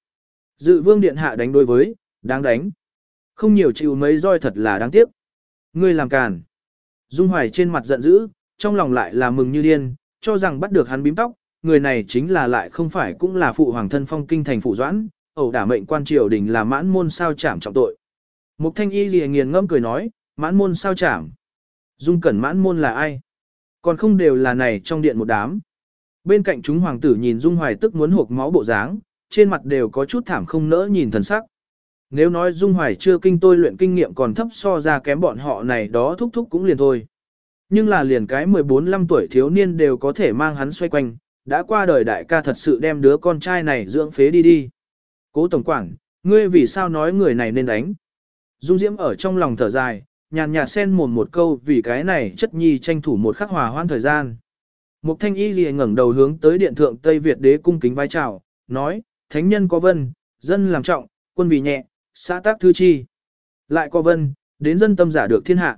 Dự vương điện hạ đánh đối với, đáng đánh. Không nhiều chịu mấy roi thật là đáng tiếc. Ngươi làm càn. Dung hoài trên mặt giận dữ, trong lòng lại là mừng như điên, cho rằng bắt được hắn bím tóc, người này chính là lại không phải cũng là phụ hoàng thân phong kinh thành phụ doãn, ẩu đả mệnh quan triều đình là mãn môn sao trảm trọng tội. Mục thanh y lìa nghiền ngâm cười nói, mãn môn sao trảm, Dung cẩn mãn môn là ai? Còn không đều là này trong điện một đám. Bên cạnh chúng hoàng tử nhìn Dung Hoài tức muốn hộp máu bộ dáng, trên mặt đều có chút thảm không nỡ nhìn thần sắc. Nếu nói Dung Hoài chưa kinh tôi luyện kinh nghiệm còn thấp so ra kém bọn họ này đó thúc thúc cũng liền thôi. Nhưng là liền cái 14-15 tuổi thiếu niên đều có thể mang hắn xoay quanh, đã qua đời đại ca thật sự đem đứa con trai này dưỡng phế đi đi. Cố Tổng Quản, ngươi vì sao nói người này nên đánh? Dung Diễm ở trong lòng thở dài, nhàn nhạt sen mồm một câu vì cái này chất nhi tranh thủ một khắc hòa hoãn thời gian. Mục thanh y lìa ngẩng đầu hướng tới điện thượng Tây Việt đế cung kính vai chào, nói, thánh nhân có vân, dân làm trọng, quân vì nhẹ, xã tác thư chi. Lại có vân, đến dân tâm giả được thiên hạ.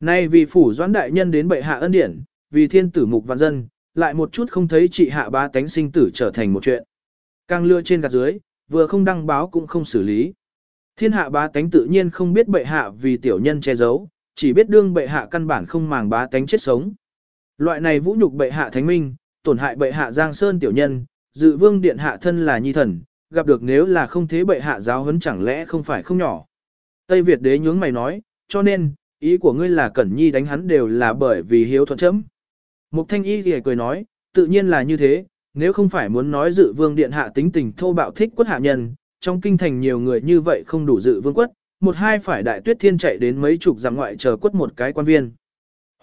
Nay vì phủ doãn đại nhân đến bệ hạ ân điển, vì thiên tử mục vạn dân, lại một chút không thấy trị hạ ba tánh sinh tử trở thành một chuyện. Càng lưa trên gạt dưới, vừa không đăng báo cũng không xử lý. Thiên hạ bá tánh tự nhiên không biết bệ hạ vì tiểu nhân che giấu, chỉ biết đương bệ hạ căn bản không màng bá tánh chết sống. Loại này vũ nhục bệ hạ thánh minh, tổn hại bệ hạ giang sơn tiểu nhân, dự vương điện hạ thân là nhi thần, gặp được nếu là không thế bệ hạ giáo huấn chẳng lẽ không phải không nhỏ. Tây Việt đế nhướng mày nói, cho nên, ý của ngươi là Cẩn Nhi đánh hắn đều là bởi vì hiếu thuận chấm. Mục thanh y thì cười nói, tự nhiên là như thế, nếu không phải muốn nói dự vương điện hạ tính tình thô bạo thích quất hạ nhân, trong kinh thành nhiều người như vậy không đủ dự vương quất, một hai phải đại tuyết thiên chạy đến mấy chục dặm ngoại chờ quất một cái quan viên.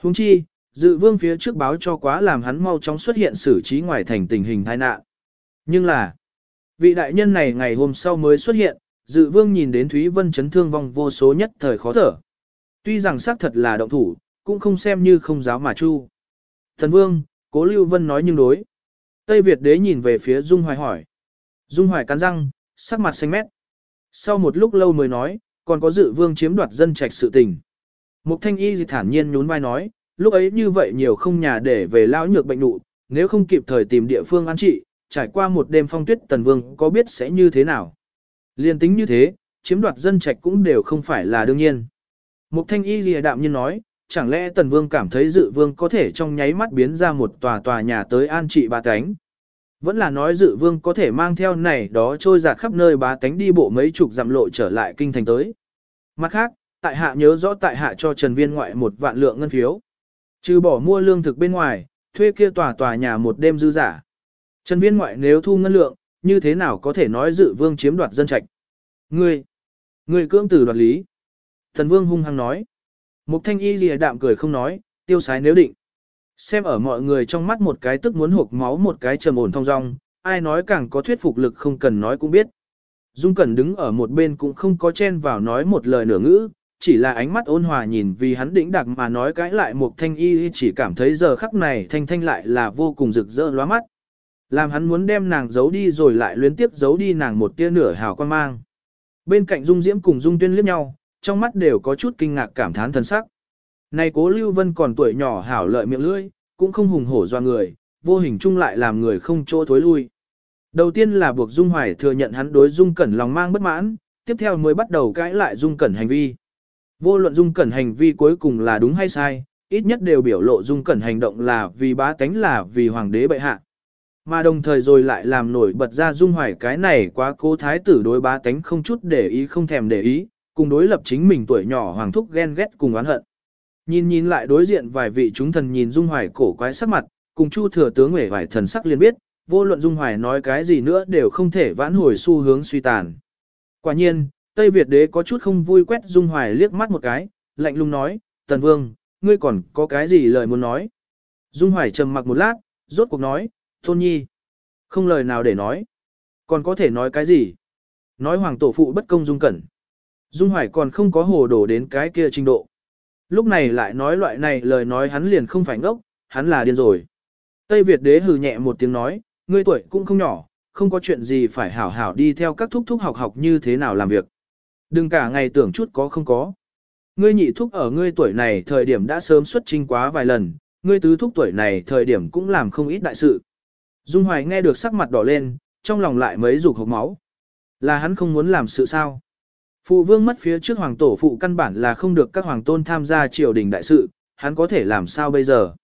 Huống chi, dự vương phía trước báo cho quá làm hắn mau chóng xuất hiện xử trí ngoài thành tình hình tai nạn. Nhưng là, vị đại nhân này ngày hôm sau mới xuất hiện, dự vương nhìn đến Thúy Vân chấn thương vong vô số nhất thời khó thở. Tuy rằng xác thật là động thủ, cũng không xem như không giáo mà chu. Thần vương, cố Lưu Vân nói nhưng đối. Tây Việt đế nhìn về phía Dung Hoài hỏi. Dung Hoài cắn răng, sắc mặt xanh mét. Sau một lúc lâu mới nói, còn có dự vương chiếm đoạt dân trạch sự tình. Mục thanh y thì thản nhiên nhún vai nói, lúc ấy như vậy nhiều không nhà để về lao nhược bệnh nụ, nếu không kịp thời tìm địa phương an trị, trải qua một đêm phong tuyết tần vương có biết sẽ như thế nào. Liên tính như thế, chiếm đoạt dân trạch cũng đều không phải là đương nhiên. Mục thanh y lìa đạm nhiên nói, chẳng lẽ tần vương cảm thấy dự vương có thể trong nháy mắt biến ra một tòa tòa nhà tới an trị ba cánh. Vẫn là nói dự vương có thể mang theo này đó trôi giạt khắp nơi bá tánh đi bộ mấy chục dặm lộ trở lại kinh thành tới. Mặt khác, tại hạ nhớ rõ tại hạ cho Trần Viên ngoại một vạn lượng ngân phiếu. Trừ bỏ mua lương thực bên ngoài, thuê kia tòa tòa nhà một đêm dư giả. Trần Viên ngoại nếu thu ngân lượng, như thế nào có thể nói dự vương chiếm đoạt dân trạch. Ngươi, ngươi cưỡng tử đoạt lý. Thần vương hung hăng nói. Mục thanh y lìa đạm cười không nói, tiêu sái nếu định. Xem ở mọi người trong mắt một cái tức muốn hộp máu một cái trầm ổn thong dong, ai nói càng có thuyết phục lực không cần nói cũng biết. Dung Cẩn đứng ở một bên cũng không có chen vào nói một lời nửa ngữ, chỉ là ánh mắt ôn hòa nhìn vì hắn đĩnh đặc mà nói cãi lại một thanh y chỉ cảm thấy giờ khắc này thanh thanh lại là vô cùng rực rỡ lóa mắt. Làm hắn muốn đem nàng giấu đi rồi lại luyến tiếp giấu đi nàng một tia nửa hào quan mang. Bên cạnh Dung Diễm cùng Dung Tuyên liếc nhau, trong mắt đều có chút kinh ngạc cảm thán thần sắc. Này cố Lưu Vân còn tuổi nhỏ hảo lợi miệng lưỡi, cũng không hùng hổ doa người, vô hình chung lại làm người không chỗ thối lui. Đầu tiên là buộc Dung Hoài thừa nhận hắn đối Dung Cẩn lòng mang bất mãn, tiếp theo mới bắt đầu cãi lại Dung Cẩn hành vi. Vô luận Dung Cẩn hành vi cuối cùng là đúng hay sai, ít nhất đều biểu lộ Dung Cẩn hành động là vì bá tánh là vì hoàng đế bệ hạ. Mà đồng thời rồi lại làm nổi bật ra Dung Hoài cái này quá cố thái tử đối bá tánh không chút để ý không thèm để ý, cùng đối lập chính mình tuổi nhỏ hoàng thúc ghen ghét cùng oán hận. Nhìn nhìn lại đối diện vài vị chúng thần nhìn Dung Hoài cổ quái sắc mặt, cùng Chu thừa tướng vẻ vài thần sắc liền biết, vô luận Dung Hoài nói cái gì nữa đều không thể vãn hồi xu hướng suy tàn. Quả nhiên, Tây Việt đế có chút không vui quét Dung Hoài liếc mắt một cái, lạnh lùng nói, Tần Vương, ngươi còn có cái gì lời muốn nói? Dung Hoài trầm mặc một lát, rốt cuộc nói, Tôn Nhi, không lời nào để nói. Còn có thể nói cái gì? Nói hoàng tổ phụ bất công Dung Cẩn. Dung Hoài còn không có hồ đổ đến cái kia trình độ. Lúc này lại nói loại này lời nói hắn liền không phải ngốc, hắn là điên rồi. Tây Việt đế hừ nhẹ một tiếng nói, ngươi tuổi cũng không nhỏ, không có chuyện gì phải hảo hảo đi theo các thúc thúc học học như thế nào làm việc. Đừng cả ngày tưởng chút có không có. Ngươi nhị thúc ở ngươi tuổi này thời điểm đã sớm xuất trinh quá vài lần, ngươi tứ thúc tuổi này thời điểm cũng làm không ít đại sự. Dung Hoài nghe được sắc mặt đỏ lên, trong lòng lại mấy dục hộc máu. Là hắn không muốn làm sự sao? Phụ vương mất phía trước hoàng tổ phụ căn bản là không được các hoàng tôn tham gia triều đình đại sự, hắn có thể làm sao bây giờ?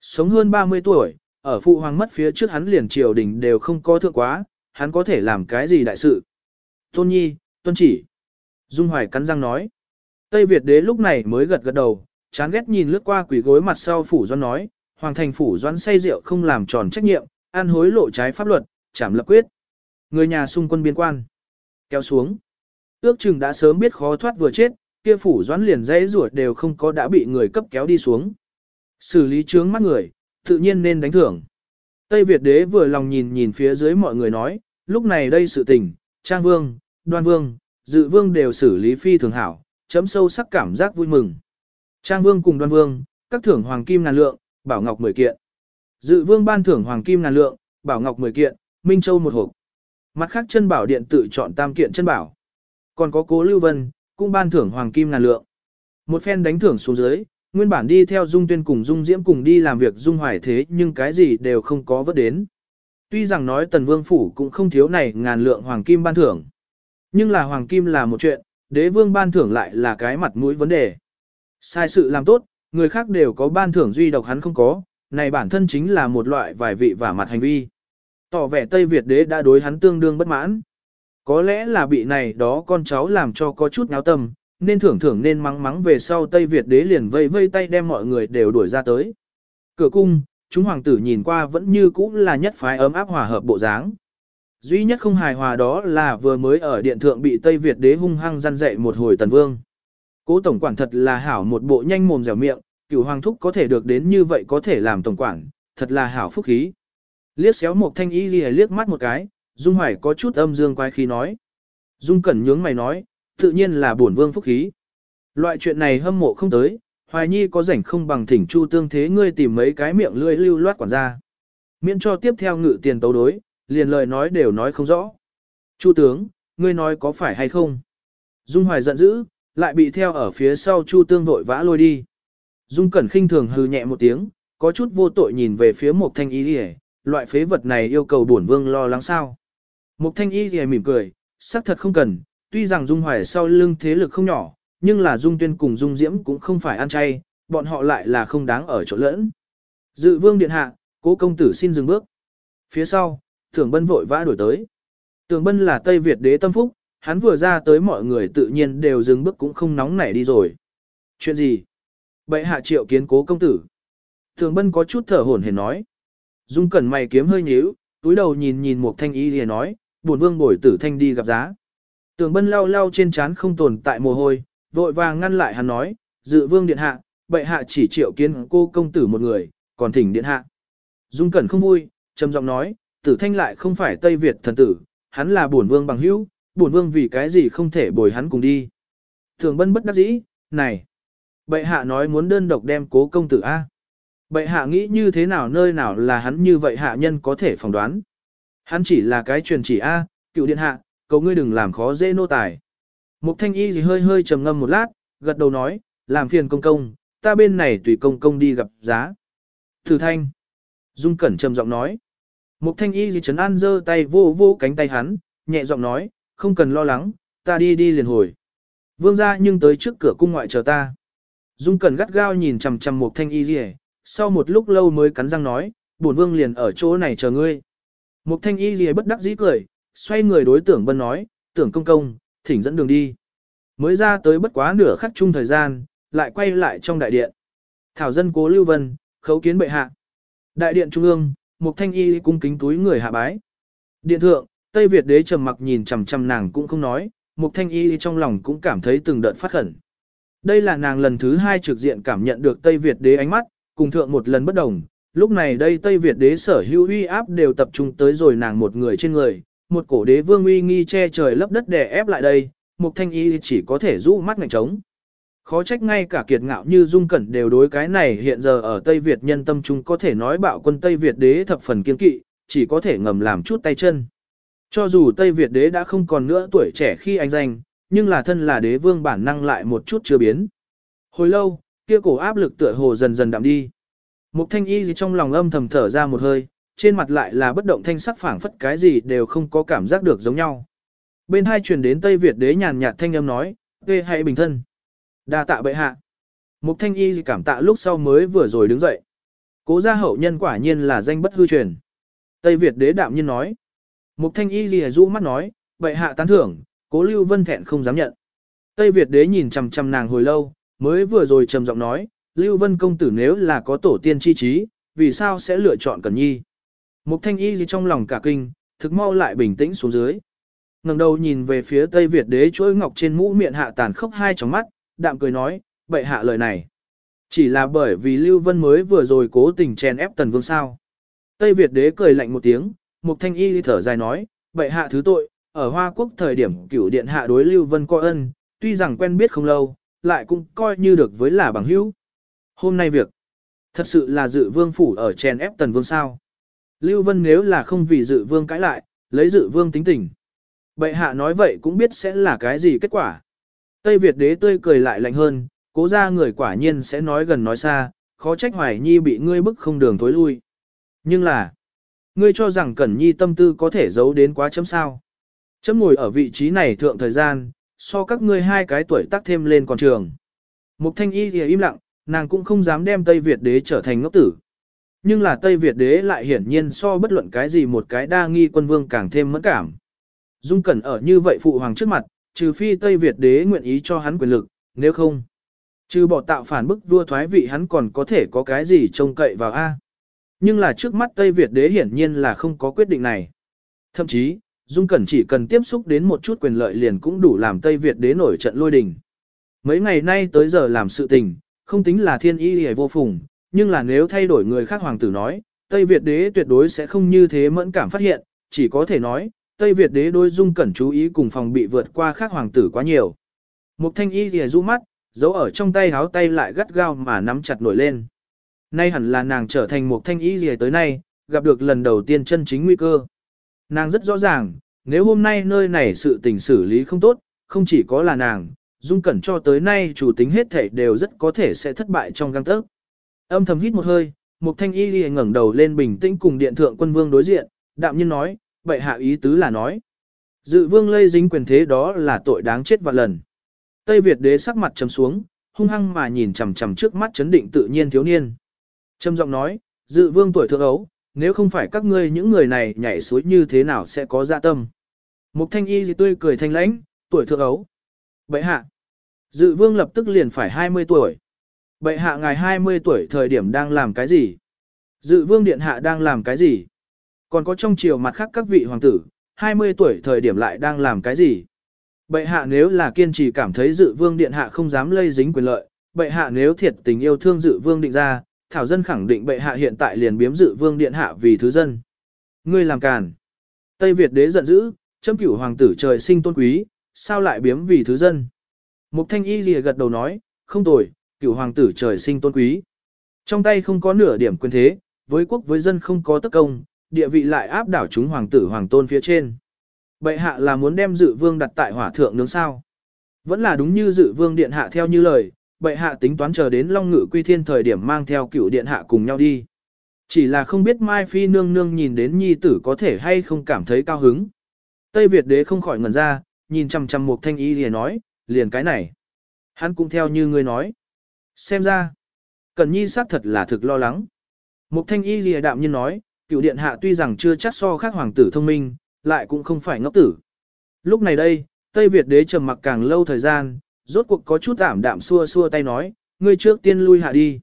Sống hơn 30 tuổi, ở phụ hoàng mất phía trước hắn liền triều đình đều không có thượng quá, hắn có thể làm cái gì đại sự? Tôn nhi, tuân chỉ. Dung Hoài cắn răng nói. Tây Việt đế lúc này mới gật gật đầu, chán ghét nhìn lướt qua quỷ gối mặt sau phủ doan nói, hoàng thành phủ doan say rượu không làm tròn trách nhiệm, ăn hối lộ trái pháp luật, chảm lập quyết. Người nhà xung quân biên quan. Kéo xuống. Ước chừng đã sớm biết khó thoát vừa chết, kia phủ doãn liền dãy ruột đều không có đã bị người cấp kéo đi xuống. Xử lý trướng mắt người, tự nhiên nên đánh thưởng. Tây Việt đế vừa lòng nhìn nhìn phía dưới mọi người nói, lúc này đây sự tình, Trang Vương, Đoan Vương, Dự Vương đều xử lý phi thường hảo, chấm sâu sắc cảm giác vui mừng. Trang Vương cùng Đoan Vương, các thưởng hoàng kim ngàn lượng, bảo ngọc 10 kiện. Dự Vương ban thưởng hoàng kim ngàn lượng, bảo ngọc 10 kiện, Minh Châu một hộp. Mặt khác chân bảo điện tự chọn tam kiện chân bảo. Còn có cố Lưu Vân, cũng ban thưởng hoàng kim ngàn lượng. Một phen đánh thưởng xuống dưới, nguyên bản đi theo Dung Tuyên cùng Dung Diễm cùng đi làm việc Dung Hoài thế nhưng cái gì đều không có vớt đến. Tuy rằng nói Tần Vương Phủ cũng không thiếu này ngàn lượng hoàng kim ban thưởng. Nhưng là hoàng kim là một chuyện, đế vương ban thưởng lại là cái mặt mũi vấn đề. Sai sự làm tốt, người khác đều có ban thưởng duy độc hắn không có, này bản thân chính là một loại vài vị và mặt hành vi. Tỏ vẻ Tây Việt đế đã đối hắn tương đương bất mãn. Có lẽ là bị này đó con cháu làm cho có chút náo tâm, nên thưởng thưởng nên mắng mắng về sau Tây Việt đế liền vây vây tay đem mọi người đều đuổi ra tới. Cửa cung, chúng hoàng tử nhìn qua vẫn như cũ là nhất phái ấm áp hòa hợp bộ dáng. Duy nhất không hài hòa đó là vừa mới ở điện thượng bị Tây Việt đế hung hăng răn dậy một hồi tần vương. Cố tổng quản thật là hảo một bộ nhanh mồm dẻo miệng, cửu hoàng thúc có thể được đến như vậy có thể làm tổng quản, thật là hảo phúc khí. Liếc xéo một thanh y liếc mắt một cái, Dung Hoài có chút âm dương quái khí nói. Dung Cẩn nhướng mày nói, tự nhiên là bổn vương phúc khí. Loại chuyện này hâm mộ không tới, Hoài Nhi có rảnh không bằng thỉnh chu tương thế ngươi tìm mấy cái miệng lưỡi lưu loát quản gia. Miễn cho tiếp theo ngự tiền tấu đối, liền lời nói đều nói không rõ. Chu tướng, ngươi nói có phải hay không? Dung Hoài giận dữ, lại bị theo ở phía sau Chu Tương vội vã lôi đi. Dung Cẩn khinh thường hừ nhẹ một tiếng, có chút vô tội nhìn về phía một thanh ý đi loại phế vật này yêu cầu bổn vương lo lắng sao. Mục thanh y thì mỉm cười, xác thật không cần, tuy rằng Dung Hoài sau lưng thế lực không nhỏ, nhưng là Dung Tuyên cùng Dung Diễm cũng không phải ăn chay, bọn họ lại là không đáng ở chỗ lẫn. Dự vương điện hạ, cố công tử xin dừng bước. Phía sau, tưởng bân vội vã đổi tới. Tưởng bân là Tây Việt đế tâm phúc, hắn vừa ra tới mọi người tự nhiên đều dừng bước cũng không nóng nảy đi rồi. Chuyện gì? Bệ hạ triệu kiến cố công tử. Tưởng bân có chút thở hổn hển nói. Dung cẩn mày kiếm hơi nhíu, túi đầu nhìn nhìn một thanh y liền nói, buồn vương bồi tử thanh đi gặp giá. Tường bân lau lau trên trán không tồn tại mồ hôi, vội vàng ngăn lại hắn nói, dự vương điện hạ, bệ hạ chỉ triệu kiến cô công tử một người, còn thỉnh điện hạ. Dung Cẩn không vui, trầm giọng nói, tử thanh lại không phải Tây Việt thần tử, hắn là bổn vương bằng hữu, bổn vương vì cái gì không thể bồi hắn cùng đi. Thường bân bất đắc dĩ, này, bệ hạ nói muốn đơn độc đem cố công tử A. Bệ hạ nghĩ như thế nào nơi nào là hắn như vậy hạ nhân có thể phỏng đoán. Hắn chỉ là cái truyền chỉ A, cựu điện hạ, cầu ngươi đừng làm khó dễ nô tài. Mục thanh y gì hơi hơi trầm ngâm một lát, gật đầu nói, làm phiền công công, ta bên này tùy công công đi gặp giá. Thử thanh. Dung Cẩn trầm giọng nói. Mục thanh y gì chấn an giơ tay vô vô cánh tay hắn, nhẹ giọng nói, không cần lo lắng, ta đi đi liền hồi. Vương ra nhưng tới trước cửa cung ngoại chờ ta. Dung Cẩn gắt gao nhìn chằm chằm Mục thanh y gì sau một lúc lâu mới cắn răng nói, bổn vương liền ở chỗ này chờ ngươi. Mục thanh y gì bất đắc dĩ cười, xoay người đối tưởng bân nói, tưởng công công, thỉnh dẫn đường đi. Mới ra tới bất quá nửa khắc chung thời gian, lại quay lại trong đại điện. Thảo dân cố Lưu Vân, khấu kiến bệ hạ. Đại điện trung ương, Mục thanh y cung kính túi người hạ bái. Điện thượng, Tây Việt đế trầm mặc nhìn chằm chằm nàng cũng không nói, Mục thanh y trong lòng cũng cảm thấy từng đợt phát khẩn. Đây là nàng lần thứ hai trực diện cảm nhận được Tây Việt đế ánh mắt, cùng thượng một lần bất đồng. Lúc này đây Tây Việt đế sở hữu uy áp đều tập trung tới rồi nàng một người trên người, một cổ đế vương uy nghi che trời lấp đất đè ép lại đây, một thanh y chỉ có thể rũ mắt ngạnh trống. Khó trách ngay cả kiệt ngạo như dung cẩn đều đối cái này hiện giờ ở Tây Việt nhân tâm chúng có thể nói bạo quân Tây Việt đế thập phần kiên kỵ, chỉ có thể ngầm làm chút tay chân. Cho dù Tây Việt đế đã không còn nữa tuổi trẻ khi anh danh, nhưng là thân là đế vương bản năng lại một chút chưa biến. Hồi lâu, kia cổ áp lực tựa hồ dần dần đạm đi. Mục thanh y gì trong lòng âm thầm thở ra một hơi, trên mặt lại là bất động thanh sắc phảng phất cái gì đều không có cảm giác được giống nhau. Bên hai truyền đến Tây Việt đế nhàn nhạt thanh âm nói, "Tê hãy bình thân." Đa tạ bệ hạ. Mục thanh y cảm tạ lúc sau mới vừa rồi đứng dậy. Cố gia hậu nhân quả nhiên là danh bất hư truyền. Tây Việt đế đạm nhiên nói. Mục thanh y gì rũ mắt nói, bệ hạ tán thưởng, cố lưu vân thẹn không dám nhận. Tây Việt đế nhìn chằm chằm nàng hồi lâu, mới vừa rồi trầm giọng nói, lưu vân công tử nếu là có tổ tiên chi trí, vì sao sẽ lựa chọn Cẩn Nhi. Mục thanh y gì trong lòng cả kinh, thực mau lại bình tĩnh xuống dưới. ngẩng đầu nhìn về phía Tây Việt đế chuỗi ngọc trên mũ miệng hạ tàn khốc hai tròng mắt, đạm cười nói, bệ hạ lời này. Chỉ là bởi vì Lưu Vân mới vừa rồi cố tình chèn ép tần vương sao. Tây Việt đế cười lạnh một tiếng, Mục Thanh Y thở dài nói, bệ hạ thứ tội, ở Hoa Quốc thời điểm cửu điện hạ đối Lưu Vân coi ân, tuy rằng quen biết không lâu, lại cũng coi như được với là bằng hữu. Hôm nay việc, thật sự là dự vương phủ ở chèn ép tần vương sao. Lưu Vân nếu là không vì dự vương cãi lại, lấy dự vương tính tình. Bệ hạ nói vậy cũng biết sẽ là cái gì kết quả. Tây Việt đế tươi cười lại lạnh hơn, cố ra người quả nhiên sẽ nói gần nói xa, khó trách hoài nhi bị ngươi bức không đường thối lui. Nhưng là, ngươi cho rằng Cẩn Nhi tâm tư có thể giấu đến quá chấm sao. Chấm ngồi ở vị trí này thượng thời gian, so các ngươi hai cái tuổi tác thêm lên còn trường. Mục thanh y thì im lặng, nàng cũng không dám đem Tây Việt đế trở thành ngốc tử. Nhưng là Tây Việt đế lại hiển nhiên so bất luận cái gì một cái đa nghi quân vương càng thêm mẫn cảm. Dung Cẩn ở như vậy phụ hoàng trước mặt, trừ phi Tây Việt đế nguyện ý cho hắn quyền lực, nếu không, trừ bỏ tạo phản bức vua thoái vị hắn còn có thể có cái gì trông cậy vào A. Nhưng là trước mắt Tây Việt đế hiển nhiên là không có quyết định này. Thậm chí, Dung Cẩn chỉ cần tiếp xúc đến một chút quyền lợi liền cũng đủ làm Tây Việt đế nổi trận lôi đình. Mấy ngày nay tới giờ làm sự tình, không tính là thiên y hề vô phùng, nhưng là nếu thay đổi người khác hoàng tử nói, Tây Việt đế tuyệt đối sẽ không như thế mẫn cảm phát hiện, chỉ có thể nói, Tây Việt đế đôi dung cẩn chú ý cùng phòng bị vượt qua khác hoàng tử quá nhiều. Mục thanh y hề rũ mắt, giấu ở trong tay háo tay lại gắt gao mà nắm chặt nổi lên. Nay hẳn là nàng trở thành một thanh y hề tới nay, gặp được lần đầu tiên chân chính nguy cơ. Nàng rất rõ ràng, nếu hôm nay nơi này sự tình xử lý không tốt, không chỉ có là nàng, dung cẩn cho tới nay chủ tính hết thể đều rất có thể sẽ thất bại trong găng tớc. Âm thầm hít một hơi, Mục thanh y ghi ngẩng đầu lên bình tĩnh cùng điện thượng quân vương đối diện, đạm nhiên nói, bệ hạ ý tứ là nói. Dự vương lây dính quyền thế đó là tội đáng chết vạn lần. Tây Việt đế sắc mặt trầm xuống, hung hăng mà nhìn chằm chằm trước mắt chấn định tự nhiên thiếu niên. Trầm giọng nói, dự vương tuổi thượng ấu, nếu không phải các ngươi những người này nhảy suối như thế nào sẽ có dạ tâm. Mục thanh y gì tươi cười thanh lãnh, tuổi thượng ấu. Bệ hạ. Dự vương lập tức liền phải 20 tuổi. Bệ hạ ngài 20 tuổi thời điểm đang làm cái gì? Dự vương điện hạ đang làm cái gì? Còn có trong triều mặt khác các vị hoàng tử, 20 tuổi thời điểm lại đang làm cái gì? Bệ hạ nếu là kiên trì cảm thấy dự vương điện hạ không dám lây dính quyền lợi, bệ hạ nếu thiệt tình yêu thương dự vương định ra, thảo dân khẳng định bệ hạ hiện tại liền biếm dự vương điện hạ vì thứ dân. Ngươi làm càn. Tây Việt đế giận dữ, chấm cửu hoàng tử trời sinh tôn quý, sao lại biếm vì thứ dân. Mục thanh y lìa gật đầu nói, không tồi, cửu hoàng tử trời sinh tôn quý. Trong tay không có nửa điểm quyền thế, với quốc với dân không có tất công, địa vị lại áp đảo chúng hoàng tử hoàng tôn phía trên. Bệ hạ là muốn đem dự vương đặt tại hỏa thượng nướng sao. Vẫn là đúng như dự vương điện hạ theo như lời, bệ hạ tính toán chờ đến long ngự quy thiên thời điểm mang theo cửu điện hạ cùng nhau đi. Chỉ là không biết Mai Phi nương nương nhìn đến nhi tử có thể hay không cảm thấy cao hứng. Tây Việt đế không khỏi ngẩn ra, nhìn chằm chằm một thanh y liền nói, liền cái này. Hắn cũng theo như ngươi nói. Xem ra, cẩn Nhi xác thật là thực lo lắng. Mục thanh y lìa đạm nhiên nói, cựu điện hạ tuy rằng chưa chắc so khác hoàng tử thông minh, lại cũng không phải ngốc tử. Lúc này đây, Tây Việt đế trầm mặc càng lâu thời gian, rốt cuộc có chút ảm đạm xua xua tay nói, ngươi trước tiên lui hạ đi.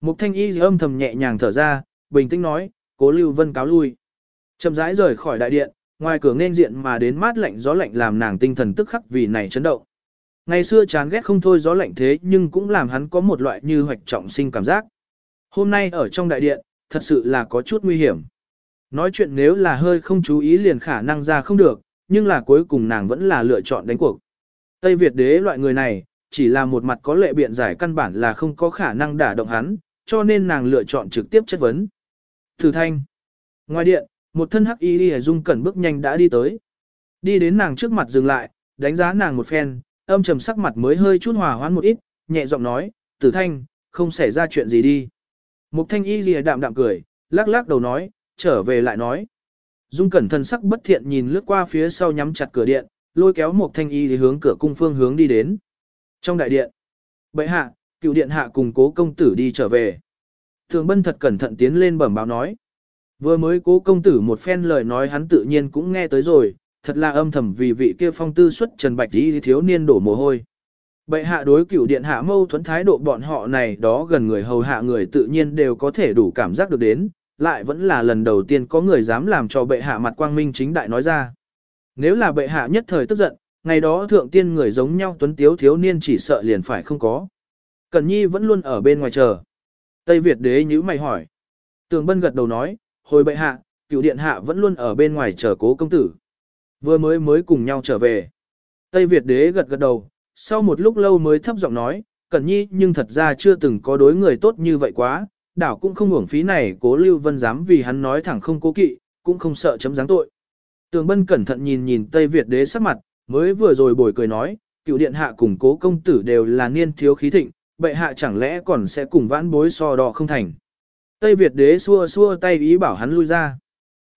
Mục thanh y âm thầm nhẹ nhàng thở ra, bình tĩnh nói, cố lưu vân cáo lui. Chậm rãi rời khỏi đại điện, ngoài cửa nên diện mà đến mát lạnh gió lạnh làm nàng tinh thần tức khắc vì này chấn động. Ngày xưa chán ghét không thôi gió lạnh thế nhưng cũng làm hắn có một loại như hoạch trọng sinh cảm giác. Hôm nay ở trong đại điện, thật sự là có chút nguy hiểm. Nói chuyện nếu là hơi không chú ý liền khả năng ra không được, nhưng là cuối cùng nàng vẫn là lựa chọn đánh cuộc. Tây Việt đế loại người này, chỉ là một mặt có lệ biện giải căn bản là không có khả năng đả động hắn, cho nên nàng lựa chọn trực tiếp chất vấn. Thử thanh. Ngoài điện, một thân hắc y y dung cẩn bước nhanh đã đi tới. Đi đến nàng trước mặt dừng lại, đánh giá nàng một phen, âm trầm sắc mặt mới hơi chút hòa hoãn một ít, nhẹ giọng nói, tử thanh, không xảy ra chuyện gì đi. Mục thanh y lìa đạm đạm cười, lắc lắc đầu nói, trở về lại nói. Dung cẩn thân sắc bất thiện nhìn lướt qua phía sau nhắm chặt cửa điện, lôi kéo một thanh y thì hướng cửa cung phương hướng đi đến. Trong đại điện, bệ hạ, cựu điện hạ cùng cố công tử đi trở về. Thường bân thật cẩn thận tiến lên bẩm báo nói. Vừa mới cố công tử một phen lời nói hắn tự nhiên cũng nghe tới rồi, thật là âm thầm vì vị kia phong tư xuất trần bạch đi thiếu niên đổ mồ hôi. Bệ hạ đối cửu điện hạ mâu thuẫn thái độ bọn họ này đó gần người hầu hạ người tự nhiên đều có thể đủ cảm giác được đến, lại vẫn là lần đầu tiên có người dám làm cho bệ hạ mặt quang minh chính đại nói ra. Nếu là bệ hạ nhất thời tức giận, ngày đó thượng tiên người giống nhau tuấn tiếu thiếu niên chỉ sợ liền phải không có. Cẩn Nhi vẫn luôn ở bên ngoài chờ. Tây Việt đế nhữ mày hỏi. Tường Bân gật đầu nói, hồi bệ hạ, cựu điện hạ vẫn luôn ở bên ngoài chờ cố công tử. Vừa mới mới cùng nhau trở về. Tây Việt đế gật gật đầu, sau một lúc lâu mới thấp giọng nói, Cẩn Nhi nhưng thật ra chưa từng có đối người tốt như vậy quá, đảo cũng không hưởng phí này cố Lưu Vân dám vì hắn nói thẳng không cố kỵ, cũng không sợ chấm dáng tội. Tường Bân cẩn thận nhìn nhìn Tây Việt đế sắc mặt, mới vừa rồi bồi cười nói, cựu điện hạ cùng cố công tử đều là niên thiếu khí thịnh, bệ hạ chẳng lẽ còn sẽ cùng vãn bối so đo không thành. Tây Việt đế xua xua tay ý bảo hắn lui ra.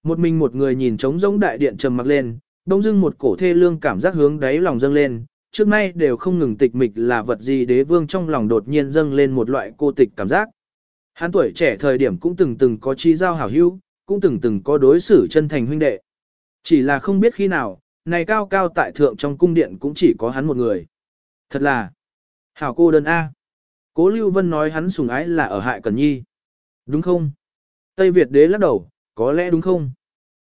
Một mình một người nhìn trống rỗng đại điện trầm mặc lên, đông dưng một cổ thê lương cảm giác hướng đáy lòng dâng lên, trước nay đều không ngừng tịch mịch là vật gì đế vương trong lòng đột nhiên dâng lên một loại cô tịch cảm giác. Hắn tuổi trẻ thời điểm cũng từng từng có chi giao hảo hữu, cũng từng từng có đối xử chân thành huynh đệ. Chỉ là không biết khi nào, này cao cao tại thượng trong cung điện cũng chỉ có hắn một người. Thật là, hảo cô đơn A. Cố Lưu Vân nói hắn sùng ái là ở hại Cẩn Nhi. Đúng không? Tây Việt đế lắc đầu, có lẽ đúng không?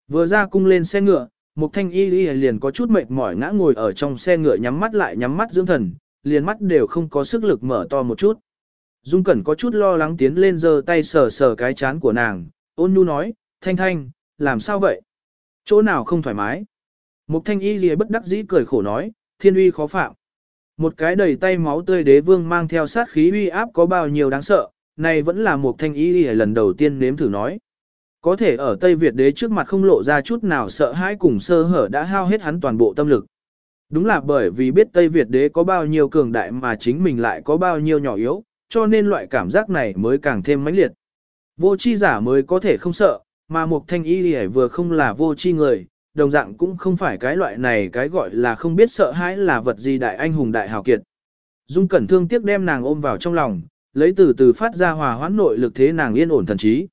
Vừa ra cung lên xe ngựa, Mục Thanh Y liền có chút mệt mỏi ngã ngồi ở trong xe ngựa nhắm mắt lại nhắm mắt dưỡng thần, liền mắt đều không có sức lực mở to một chút. Dung Cẩn có chút lo lắng tiến lên giơ tay sờ sờ cái chán của nàng, ôn nhu nói, Thanh Thanh, làm sao vậy? Chỗ nào không thoải mái? Mục Thanh Y lìa bất đắc dĩ cười khổ nói, thiên uy khó phạm. Một cái đầy tay máu tươi đế vương mang theo sát khí uy áp có bao nhiêu đáng sợ, này vẫn là một thanh y lần đầu tiên nếm thử nói. Có thể ở Tây Việt đế trước mặt không lộ ra chút nào sợ hãi cùng sơ hở đã hao hết hắn toàn bộ tâm lực. Đúng là bởi vì biết Tây Việt đế có bao nhiêu cường đại mà chính mình lại có bao nhiêu nhỏ yếu, cho nên loại cảm giác này mới càng thêm mãnh liệt. Vô chi giả mới có thể không sợ, mà một thanh y lì vừa không là vô chi người, đồng dạng cũng không phải cái loại này cái gọi là không biết sợ hãi là vật gì đại anh hùng đại hào kiệt. Dung Cẩn thương tiếc đem nàng ôm vào trong lòng, lấy từ từ phát ra hòa hoãn nội lực thế nàng yên ổn thần trí.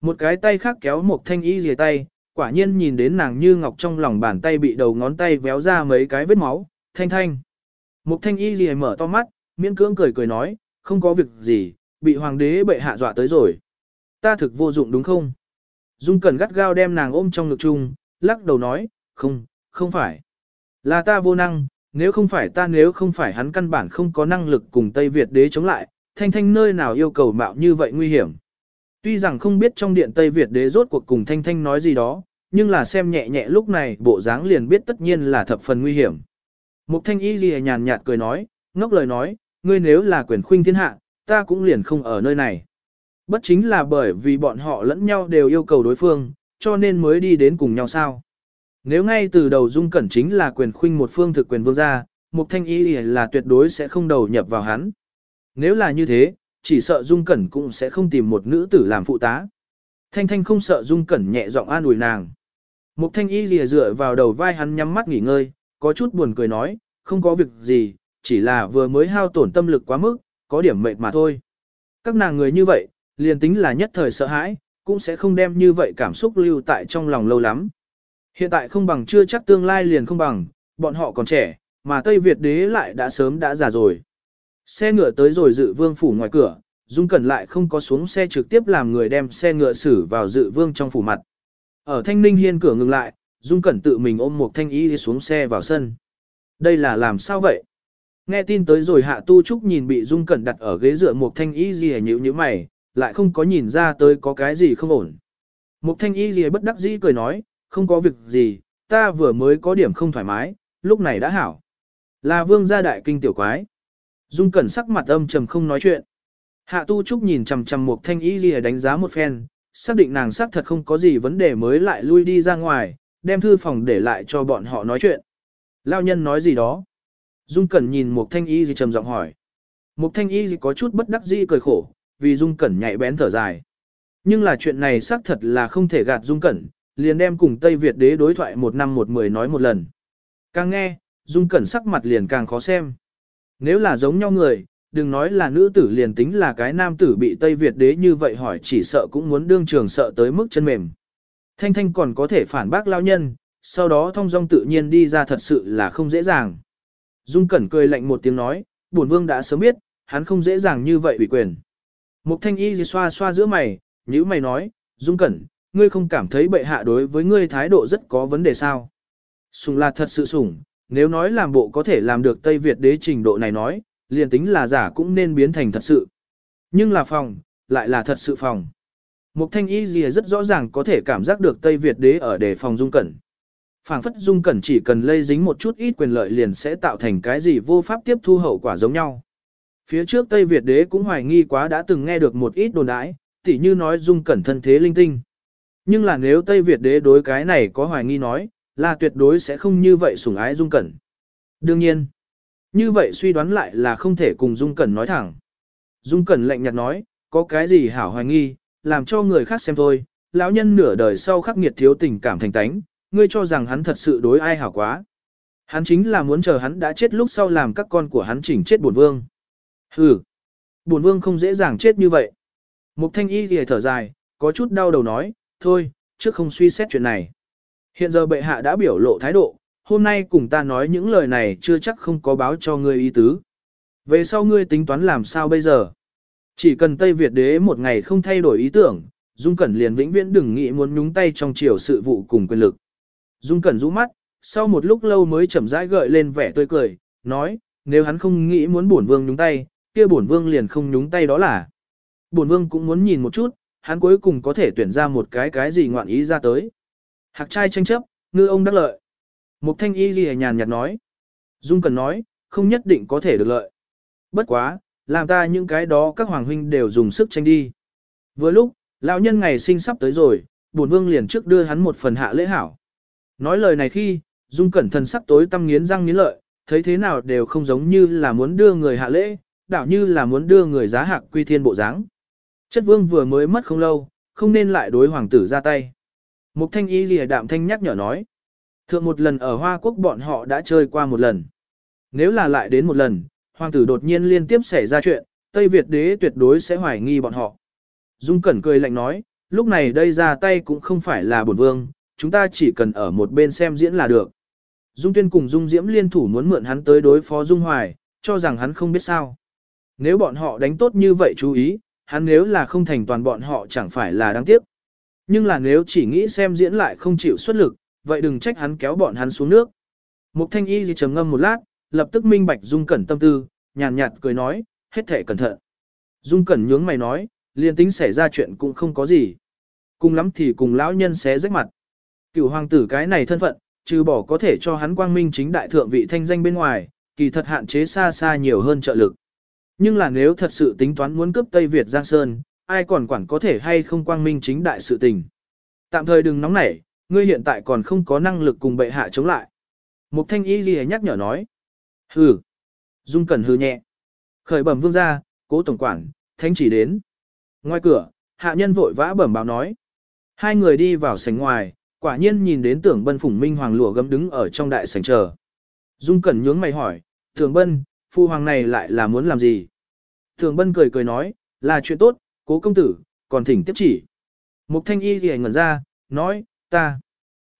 Một cái tay khác kéo một thanh y rìa tay, quả nhiên nhìn đến nàng như ngọc trong lòng bàn tay bị đầu ngón tay véo ra mấy cái vết máu, thanh thanh. Một thanh y rìa mở to mắt, miễn cưỡng cười cười nói, không có việc gì, bị hoàng đế bệ hạ dọa tới rồi. Ta thực vô dụng đúng không? Dung Cẩn gắt gao đem nàng ôm trong ngực chung, lắc đầu nói, không, không phải. Là ta vô năng, nếu không phải ta nếu không phải hắn căn bản không có năng lực cùng Tây Việt đế chống lại, thanh thanh nơi nào yêu cầu mạo như vậy nguy hiểm. Tuy rằng không biết trong điện Tây Việt đế rốt cuộc cùng thanh thanh nói gì đó, nhưng là xem nhẹ nhẹ lúc này bộ dáng liền biết tất nhiên là thập phần nguy hiểm. Mục thanh y lìa nhàn nhạt cười nói, ngốc lời nói, ngươi nếu là quyền khuynh thiên hạ, ta cũng liền không ở nơi này. Bất chính là bởi vì bọn họ lẫn nhau đều yêu cầu đối phương, cho nên mới đi đến cùng nhau sao. Nếu ngay từ đầu Dung Cẩn chính là quyền khuynh một phương thực quyền vương gia, Mục Thanh Y là tuyệt đối sẽ không đầu nhập vào hắn. Nếu là như thế, chỉ sợ Dung Cẩn cũng sẽ không tìm một nữ tử làm phụ tá. Thanh Thanh không sợ Dung Cẩn nhẹ giọng an ủi nàng. Mục Thanh Y lìa dựa vào đầu vai hắn nhắm mắt nghỉ ngơi, có chút buồn cười nói, không có việc gì, chỉ là vừa mới hao tổn tâm lực quá mức, có điểm mệt mà thôi. Các nàng người như vậy, liền tính là nhất thời sợ hãi, cũng sẽ không đem như vậy cảm xúc lưu tại trong lòng lâu lắm. Hiện tại không bằng chưa chắc tương lai liền không bằng, bọn họ còn trẻ, mà Tây Việt đế lại đã sớm đã già rồi. Xe ngựa tới rồi dự vương phủ ngoài cửa, Dung Cẩn lại không có xuống xe trực tiếp làm người đem xe ngựa xử vào dự vương trong phủ mặt. Ở Thanh Ninh Hiên cửa ngừng lại, Dung Cẩn tự mình ôm một thanh y đi xuống xe vào sân. Đây là làm sao vậy? Nghe tin tới rồi Hạ Tu Trúc nhìn bị Dung Cẩn đặt ở ghế dựa một thanh y gì nhíu như mày, lại không có nhìn ra tới có cái gì không ổn. Một thanh y gì bất đắc dĩ cười nói, không có việc gì, ta vừa mới có điểm không thoải mái, lúc này đã hảo. Là vương gia đại kinh tiểu quái. Dung Cẩn sắc mặt âm trầm không nói chuyện. Hạ Tu Trúc nhìn chằm chằm một thanh y gì đánh giá một phen, xác định nàng xác thật không có gì vấn đề mới lại lui đi ra ngoài, đem thư phòng để lại cho bọn họ nói chuyện. Lão nhân nói gì đó. Dung Cẩn nhìn một thanh y gì trầm giọng hỏi. Một thanh y gì có chút bất đắc dĩ cười khổ, vì Dung Cẩn nhạy bén thở dài. Nhưng là chuyện này xác thật là không thể gạt Dung Cẩn, liền đem cùng Tây Việt đế đối thoại một năm một mười nói một lần. Càng nghe, Dung Cẩn sắc mặt liền càng khó xem. Nếu là giống nhau người, đừng nói là nữ tử liền tính là cái nam tử bị Tây Việt đế như vậy hỏi chỉ sợ cũng muốn đương trường sợ tới mức chân mềm. Thanh Thanh còn có thể phản bác lao nhân, sau đó thông dong tự nhiên đi ra thật sự là không dễ dàng. Dung Cẩn cười lạnh một tiếng nói, bổn vương đã sớm biết, hắn không dễ dàng như vậy ủy quyền. Mục Thanh Y xoa xoa giữa mày, nhíu mày nói, Dung Cẩn, ngươi không cảm thấy bệ hạ đối với ngươi thái độ rất có vấn đề sao? Sùng là thật sự sủng, nếu nói làm bộ có thể làm được Tây Việt đế trình độ này nói, liền tính là giả cũng nên biến thành thật sự. Nhưng là phòng, lại là thật sự phòng. Mục thanh y gì rất rõ ràng có thể cảm giác được Tây Việt đế ở đề phòng dung cẩn. phảng phất dung cẩn chỉ cần lây dính một chút ít quyền lợi liền sẽ tạo thành cái gì vô pháp tiếp thu hậu quả giống nhau. Phía trước Tây Việt đế cũng hoài nghi quá đã từng nghe được một ít đồn đãi, tỉ như nói dung cẩn thân thế linh tinh. Nhưng là nếu Tây Việt đế đối cái này có hoài nghi nói, là tuyệt đối sẽ không như vậy sủng ái dung cẩn. Đương nhiên, như vậy suy đoán lại là không thể cùng dung cẩn nói thẳng. Dung cẩn lạnh nhạt nói, có cái gì hảo hoài nghi, làm cho người khác xem thôi, lão nhân nửa đời sau khắc nghiệt thiếu tình cảm thành tánh, ngươi cho rằng hắn thật sự đối ai hảo quá. Hắn chính là muốn chờ hắn đã chết lúc sau làm các con của hắn chỉnh chết bổn vương. Hừ, bổn vương không dễ dàng chết như vậy. Mục thanh y thì thở dài, có chút đau đầu nói, thôi, trước không suy xét chuyện này. Hiện giờ bệ hạ đã biểu lộ thái độ, hôm nay cùng ta nói những lời này chưa chắc không có báo cho ngươi ý tứ. Về sau ngươi tính toán làm sao bây giờ? Chỉ cần Tây Việt đế một ngày không thay đổi ý tưởng, Dung Cẩn liền vĩnh viễn đừng nghĩ muốn nhúng tay trong chiều sự vụ cùng quyền lực. Dung Cẩn rũ mắt, sau một lúc lâu mới chậm rãi gợi lên vẻ tươi cười, nói, nếu hắn không nghĩ muốn bổn vương nhúng tay, kia bổn vương liền không nhúng tay đó là. Bổn vương cũng muốn nhìn một chút, hắn cuối cùng có thể tuyển ra một cái cái gì ngoạn ý ra tới. Hạc trai tranh chấp, ngư ông đắc lợi. Mục thanh y ghi nhàn nhạt nói. Dung Cẩn nói, không nhất định có thể được lợi. Bất quá, làm ta những cái đó các hoàng huynh đều dùng sức tranh đi. Vừa lúc, lão nhân ngày sinh sắp tới rồi, bổn vương liền trước đưa hắn một phần hạ lễ hảo. Nói lời này khi, Dung Cẩn thần sắc tối tâm nghiến răng nghiến lợi, thấy thế nào đều không giống như là muốn đưa người hạ lễ, đảo như là muốn đưa người giá hạc quy thiên bộ dáng. Chất vương vừa mới mất không lâu, không nên lại đối hoàng tử ra tay. Mục thanh y lìa đạm thanh nhắc nhở nói. Thượng một lần ở Hoa Quốc bọn họ đã chơi qua một lần. Nếu là lại đến một lần, hoàng tử đột nhiên liên tiếp xảy ra chuyện, Tây Việt đế tuyệt đối sẽ hoài nghi bọn họ. Dung Cẩn cười lạnh nói, lúc này đây ra tay cũng không phải là bổn vương, chúng ta chỉ cần ở một bên xem diễn là được. Dung Tuyên cùng Dung Diễm liên thủ muốn mượn hắn tới đối phó Dung Hoài, cho rằng hắn không biết sao. Nếu bọn họ đánh tốt như vậy chú ý, hắn nếu là không thành toàn bọn họ chẳng phải là đáng tiếc nhưng là nếu chỉ nghĩ xem diễn lại không chịu xuất lực, vậy đừng trách hắn kéo bọn hắn xuống nước. Mục thanh y gì trầm ngâm một lát, lập tức minh bạch Dung Cẩn tâm tư, nhàn nhạt, cười nói, hết thể cẩn thận. Dung Cẩn nhướng mày nói, liên tính xảy ra chuyện cũng không có gì. Cùng lắm thì cùng lão nhân xé rách mặt. Cựu hoàng tử cái này thân phận, trừ bỏ có thể cho hắn quang minh chính đại thượng vị thanh danh bên ngoài, kỳ thật hạn chế xa xa nhiều hơn trợ lực. Nhưng là nếu thật sự tính toán muốn cướp Tây Việt Giang Sơn, ai còn quản có thể hay không quang minh chính đại sự tình. Tạm thời đừng nóng nảy, ngươi hiện tại còn không có năng lực cùng bệ hạ chống lại. Mục thanh y ghi nhắc nhở nói. Hừ. Dung Cẩn hừ nhẹ. Khởi bẩm vương ra, cố tổng quản, thánh chỉ đến. Ngoài cửa, hạ nhân vội vã bẩm báo nói. Hai người đi vào sảnh ngoài, quả nhiên nhìn đến tưởng bân phủng minh hoàng lụa gấm đứng ở trong đại sảnh chờ. Dung Cẩn nhướng mày hỏi, tưởng bân, phu hoàng này lại là muốn làm gì? Tưởng bân cười cười nói, là chuyện tốt, cố công tử, còn thỉnh tiếp chỉ. Mục thanh y thì ngẩn ra, nói, ta.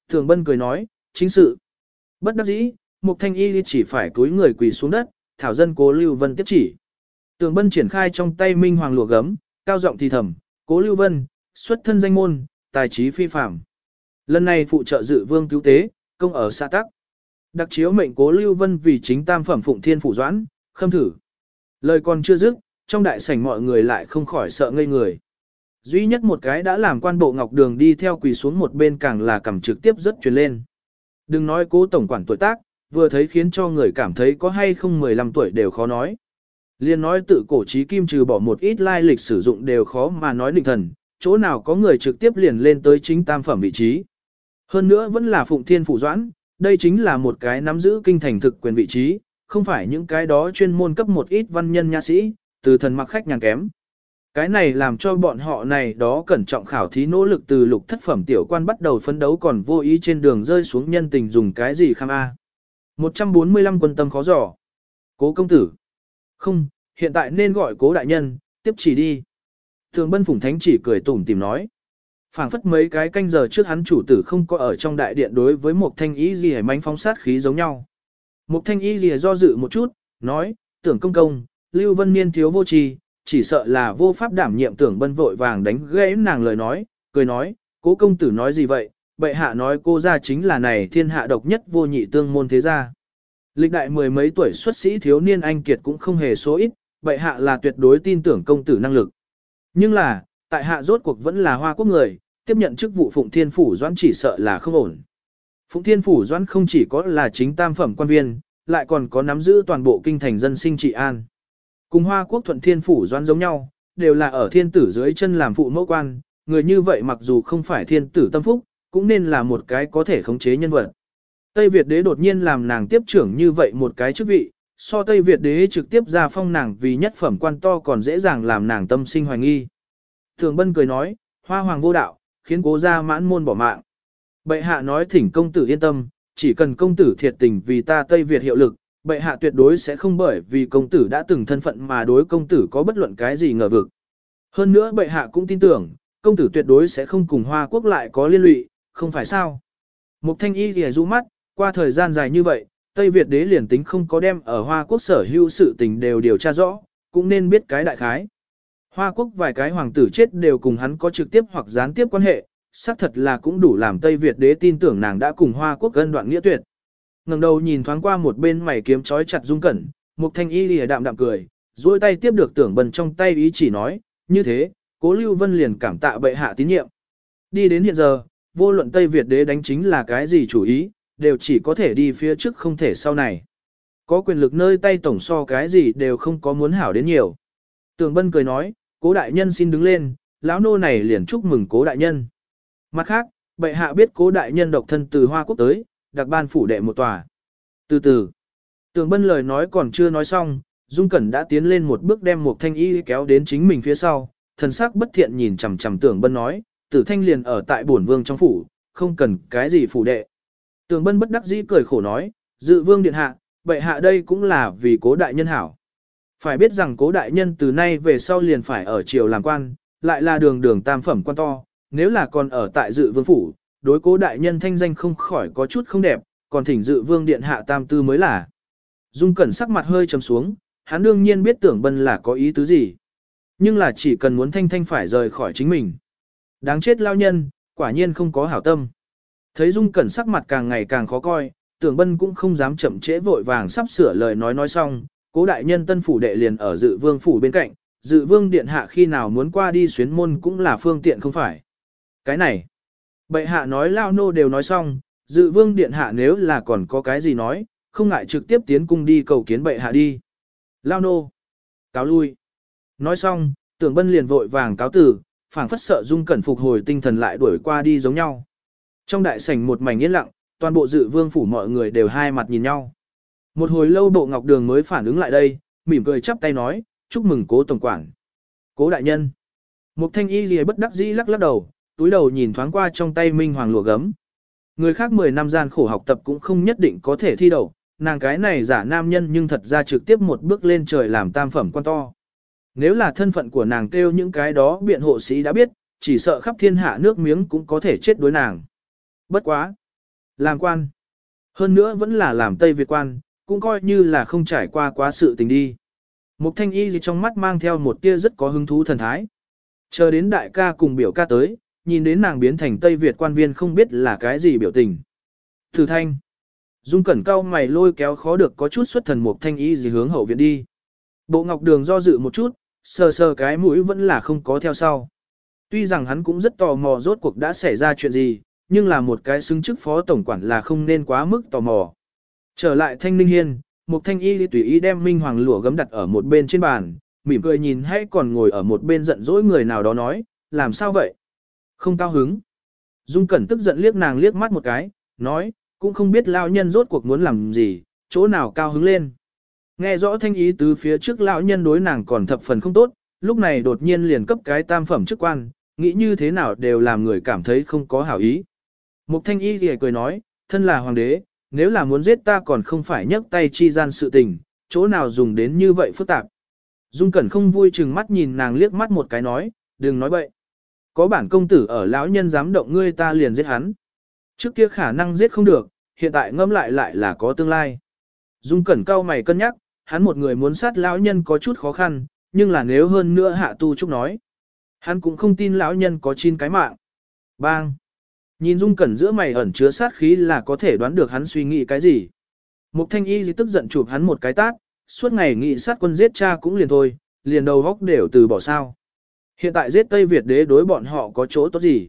Thường bân cười nói, chính sự. Bất đắc dĩ, mục thanh y chỉ phải cúi người quỳ xuống đất, thảo dân cố Lưu Vân tiếp chỉ. tường bân triển khai trong tay minh hoàng lụa gấm, cao giọng thì thầm, cố Lưu Vân, xuất thân danh môn, tài trí phi phạm. Lần này phụ trợ dự vương cứu tế, công ở xã tắc. Đặc chiếu mệnh cố Lưu Vân vì chính tam phẩm phụng thiên phủ doãn, khâm thử. Lời còn chưa dứt, trong đại sảnh mọi người lại không khỏi sợ ngây người. Duy nhất một cái đã làm quan bộ ngọc đường đi theo quỳ xuống một bên càng là cầm trực tiếp rất truyền lên. Đừng nói cố tổng quản tuổi tác, vừa thấy khiến cho người cảm thấy có hay không 15 tuổi đều khó nói. Liên nói tự cổ trí kim trừ bỏ một ít lai lịch sử dụng đều khó mà nói định thần, chỗ nào có người trực tiếp liền lên tới chính tam phẩm vị trí. Hơn nữa vẫn là phụng thiên phụ doãn, đây chính là một cái nắm giữ kinh thành thực quyền vị trí, không phải những cái đó chuyên môn cấp một ít văn nhân nha sĩ, từ thần mặc khách nhàn kém. Cái này làm cho bọn họ này đó cẩn trọng khảo thí nỗ lực từ lục thất phẩm tiểu quan bắt đầu phấn đấu còn vô ý trên đường rơi xuống nhân tình dùng cái gì kham A. 145 quân tâm khó giỏ Cố công tử. Không, hiện tại nên gọi cố đại nhân, tiếp chỉ đi. Thường bân phủng thánh chỉ cười tủm tìm nói phảng phất mấy cái canh giờ trước hắn chủ tử không có ở trong đại điện đối với một thanh ý gì hề mánh phóng sát khí giống nhau. Một thanh ý gì do dự một chút, nói, tưởng công công, Lưu Vân Niên thiếu vô tri, chỉ sợ là vô pháp đảm nhiệm tưởng bân vội vàng đánh gãy nàng lời nói, cười nói, cố công tử nói gì vậy, bệ hạ nói cô ra chính là này thiên hạ độc nhất vô nhị tương môn thế gia. Lịch đại mười mấy tuổi xuất sĩ thiếu niên anh kiệt cũng không hề số ít, bệ hạ là tuyệt đối tin tưởng công tử năng lực. Nhưng là, tại hạ rốt cuộc vẫn là hoa quốc người, tiếp nhận chức vụ Phụng Thiên Phủ Doãn chỉ sợ là không ổn. Phụng Thiên Phủ Doãn không chỉ có là chính tam phẩm quan viên, lại còn có nắm giữ toàn bộ kinh thành dân sinh trị an. Cùng hoa quốc thuận Thiên Phủ Doãn giống nhau, đều là ở thiên tử dưới chân làm phụ mẫu quan, người như vậy mặc dù không phải thiên tử tâm phúc, cũng nên là một cái có thể khống chế nhân vật. Tây Việt đế đột nhiên làm nàng tiếp trưởng như vậy một cái chức vị, so Tây Việt đế trực tiếp ra phong nàng vì nhất phẩm quan to còn dễ dàng làm nàng tâm sinh hoài nghi. Thường Bân cười nói, hoa hoàng vô đạo, khiến cố gia mãn môn bỏ mạng. Bệ hạ nói thỉnh công tử yên tâm, chỉ cần công tử thiệt tình vì ta Tây Việt hiệu lực, bệ hạ tuyệt đối sẽ không bởi vì công tử đã từng thân phận mà đối công tử có bất luận cái gì ngờ vực. Hơn nữa bệ hạ cũng tin tưởng, công tử tuyệt đối sẽ không cùng Hoa quốc lại có liên lụy, không phải sao. Mục thanh y thì rũ mắt, qua thời gian dài như vậy, Tây Việt đế liền tính không có đem ở Hoa quốc sở hữu sự tình đều điều tra rõ, cũng nên biết cái đại khái. Hoa quốc vài cái hoàng tử chết đều cùng hắn có trực tiếp hoặc gián tiếp quan hệ, xác thật là cũng đủ làm Tây Việt đế tin tưởng nàng đã cùng Hoa quốc gân đoạn nghĩa tuyệt ngẩng đầu nhìn thoáng qua một bên mày kiếm chói chặt dung cẩn, Mục thanh y lìa đạm đạm cười, duỗi tay tiếp được tưởng bần trong tay ý chỉ nói, như thế, cố lưu vân liền cảm tạ bệ hạ tín nhiệm. Đi đến hiện giờ, vô luận Tây Việt đế đánh chính là cái gì chủ ý, đều chỉ có thể đi phía trước không thể sau này. Có quyền lực nơi tay tổng so cái gì đều không có muốn hảo đến nhiều. Tưởng bân cười nói, cố đại nhân xin đứng lên, lão nô này liền chúc mừng cố đại nhân. Mặt khác, bệ hạ biết cố đại nhân độc thân từ Hoa Quốc tới, đặc ban phủ đệ một tòa. Từ từ, tường bân lời nói còn chưa nói xong, Dung Cẩn đã tiến lên một bước đem một thanh y kéo đến chính mình phía sau, thần sắc bất thiện nhìn chằm chằm tưởng bân nói, tử thanh liền ở tại bổn vương trong phủ, không cần cái gì phủ đệ. Tường bân bất đắc dĩ cười khổ nói, dự vương điện hạ, bệ hạ đây cũng là vì cố đại nhân hảo. Phải biết rằng cố đại nhân từ nay về sau liền phải ở triều làm quan, lại là đường đường tam phẩm quan to, nếu là còn ở tại dự vương phủ, đối cố đại nhân thanh danh không khỏi có chút không đẹp, còn thỉnh dự vương điện hạ tam tư mới là. Dung cẩn sắc mặt hơi trầm xuống, hắn đương nhiên biết tưởng bân là có ý tứ gì. Nhưng là chỉ cần muốn thanh thanh phải rời khỏi chính mình. Đáng chết lao nhân, quả nhiên không có hảo tâm. Thấy Dung Cẩn sắc mặt càng ngày càng khó coi, tưởng bân cũng không dám chậm trễ vội vàng sắp sửa lời nói nói xong, cố đại nhân tân phủ đệ liền ở dự vương phủ bên cạnh, dự vương điện hạ khi nào muốn qua đi xuyến môn cũng là phương tiện không phải. Cái này, bệ hạ nói lao nô đều nói xong, dự vương điện hạ nếu là còn có cái gì nói, không ngại trực tiếp tiến cung đi cầu kiến bệ hạ đi. Lao nô, cáo lui. Nói xong, tưởng bân liền vội vàng cáo tử, phảng phất sợ dung cẩn phục hồi tinh thần lại đuổi qua đi giống nhau. Trong đại sảnh một mảnh yên lặng, toàn bộ dự vương phủ mọi người đều hai mặt nhìn nhau. Một hồi lâu bộ ngọc đường mới phản ứng lại đây, mỉm cười chắp tay nói, chúc mừng cố tổng quản. Cố đại nhân. Mục thanh y gì bất đắc dĩ lắc lắc đầu, túi đầu nhìn thoáng qua trong tay minh hoàng lụa gấm. Người khác 10 năm gian khổ học tập cũng không nhất định có thể thi đậu, nàng cái này giả nam nhân nhưng thật ra trực tiếp một bước lên trời làm tam phẩm quan to. Nếu là thân phận của nàng kêu những cái đó biện hộ sĩ đã biết, chỉ sợ khắp thiên hạ nước miếng cũng có thể chết đối nàng. Bất quá. Làm quan. Hơn nữa vẫn là làm Tây Việt quan, cũng coi như là không trải qua quá sự tình đi. Mục thanh y gì trong mắt mang theo một tia rất có hứng thú thần thái. Chờ đến đại ca cùng biểu ca tới, nhìn đến nàng biến thành Tây Việt quan viên không biết là cái gì biểu tình. Thử thanh. Dung cẩn cao mày lôi kéo khó được có chút xuất thần mục thanh y gì hướng hậu viện đi. Bộ ngọc đường do dự một chút, sờ sờ cái mũi vẫn là không có theo sau. Tuy rằng hắn cũng rất tò mò rốt cuộc đã xảy ra chuyện gì, nhưng là một cái xứng chức phó tổng quản là không nên quá mức tò mò. Trở lại thanh ninh hiên, một thanh y tùy ý đem minh hoàng lụa gấm đặt ở một bên trên bàn, mỉm cười nhìn hay còn ngồi ở một bên giận dỗi người nào đó nói, làm sao vậy? Không cao hứng. Dung Cẩn tức giận liếc nàng liếc mắt một cái, nói, cũng không biết lão nhân rốt cuộc muốn làm gì, chỗ nào cao hứng lên. Nghe rõ thanh ý từ phía trước lão nhân đối nàng còn thập phần không tốt, lúc này đột nhiên liền cấp cái tam phẩm chức quan, nghĩ như thế nào đều làm người cảm thấy không có hảo ý. Mục thanh y thì cười nói, thân là hoàng đế, nếu là muốn giết ta còn không phải nhấc tay chi gian sự tình, chỗ nào dùng đến như vậy phức tạp. Dung Cẩn không vui chừng mắt nhìn nàng liếc mắt một cái nói, đừng nói bậy. Có bản công tử ở lão nhân dám động ngươi ta liền giết hắn. Trước kia khả năng giết không được, hiện tại ngâm lại lại là có tương lai. Dung Cẩn cao mày cân nhắc, hắn một người muốn sát lão nhân có chút khó khăn, nhưng là nếu hơn nữa hạ tu trúc nói. Hắn cũng không tin lão nhân có chín cái mạng. Bang! Nhìn Dung Cẩn giữa mày ẩn chứa sát khí là có thể đoán được hắn suy nghĩ cái gì. Mục thanh y tức giận chụp hắn một cái tát, suốt ngày nghị sát quân giết cha cũng liền thôi, liền đầu góc đều từ bỏ sao. Hiện tại giết Tây Việt đế đối bọn họ có chỗ tốt gì?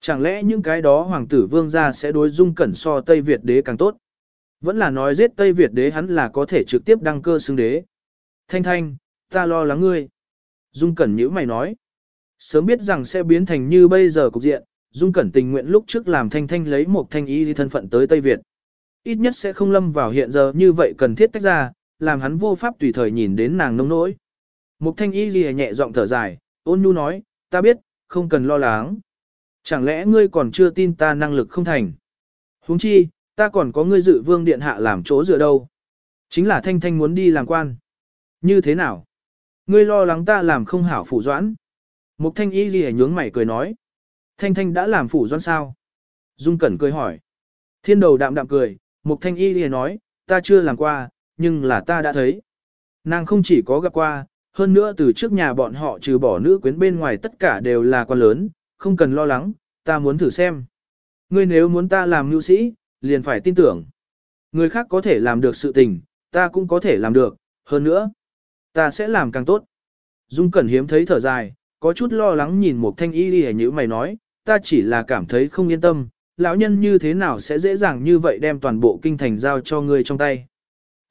Chẳng lẽ những cái đó hoàng tử vương gia sẽ đối Dung Cẩn so Tây Việt đế càng tốt? Vẫn là nói giết Tây Việt đế hắn là có thể trực tiếp đăng cơ xưng đế. Thanh thanh, ta lo lắng ngươi. Dung Cẩn nhữ mày nói. Sớm biết rằng sẽ biến thành như bây giờ cục diện, Dung Cẩn tình nguyện lúc trước làm Thanh Thanh lấy một thanh y thân phận tới Tây Việt. Ít nhất sẽ không lâm vào hiện giờ như vậy cần thiết tách ra, làm hắn vô pháp tùy thời nhìn đến nàng nông nỗi. Mục thanh y ghi nhẹ giọng thở dài, ôn nhu nói, ta biết, không cần lo lắng. Chẳng lẽ ngươi còn chưa tin ta năng lực không thành? huống chi, ta còn có ngươi dự vương điện hạ làm chỗ dựa đâu. Chính là thanh thanh muốn đi làm quan. Như thế nào? Ngươi lo lắng ta làm không hảo phủ doãn. Mục thanh y ghi nhướng mày cười nói. Thanh Thanh đã làm phủ Doãn sao? Dung Cẩn cười hỏi. Thiên đầu đạm đạm cười, Mục Thanh Y ghi nói, ta chưa làm qua, nhưng là ta đã thấy. Nàng không chỉ có gặp qua, hơn nữa từ trước nhà bọn họ trừ bỏ nữ quyến bên ngoài tất cả đều là quan lớn, không cần lo lắng, ta muốn thử xem. Ngươi nếu muốn ta làm nữ sĩ, liền phải tin tưởng. Người khác có thể làm được sự tình, ta cũng có thể làm được, hơn nữa, ta sẽ làm càng tốt. Dung Cẩn hiếm thấy thở dài, có chút lo lắng nhìn một thanh y đi như mày nói, ta chỉ là cảm thấy không yên tâm, lão nhân như thế nào sẽ dễ dàng như vậy đem toàn bộ kinh thành giao cho ngươi trong tay.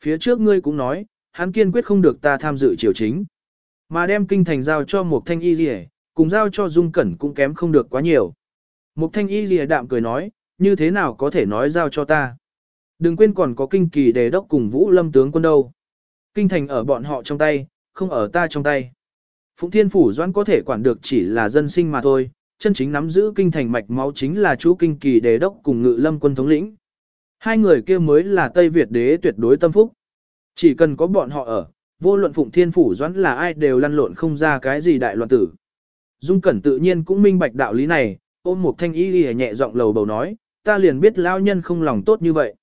Phía trước ngươi cũng nói, hắn kiên quyết không được ta tham dự triều chính. Mà đem kinh thành giao cho một thanh y rìa, cùng giao cho dung cẩn cũng kém không được quá nhiều. Một thanh y rìa đạm cười nói, như thế nào có thể nói giao cho ta. Đừng quên còn có kinh kỳ đề đốc cùng vũ lâm tướng quân đâu. Kinh thành ở bọn họ trong tay, không ở ta trong tay. Phụng Thiên Phủ Doãn có thể quản được chỉ là dân sinh mà thôi, chân chính nắm giữ kinh thành mạch máu chính là chú kinh kỳ đế đốc cùng ngự lâm quân thống lĩnh. Hai người kia mới là Tây Việt đế tuyệt đối tâm phúc. Chỉ cần có bọn họ ở, vô luận Phụng Thiên Phủ Doãn là ai đều lăn lộn không ra cái gì đại loạn tử. Dung Cẩn tự nhiên cũng minh bạch đạo lý này, ôm một thanh y lìa nhẹ giọng lầu bầu nói, ta liền biết lao nhân không lòng tốt như vậy.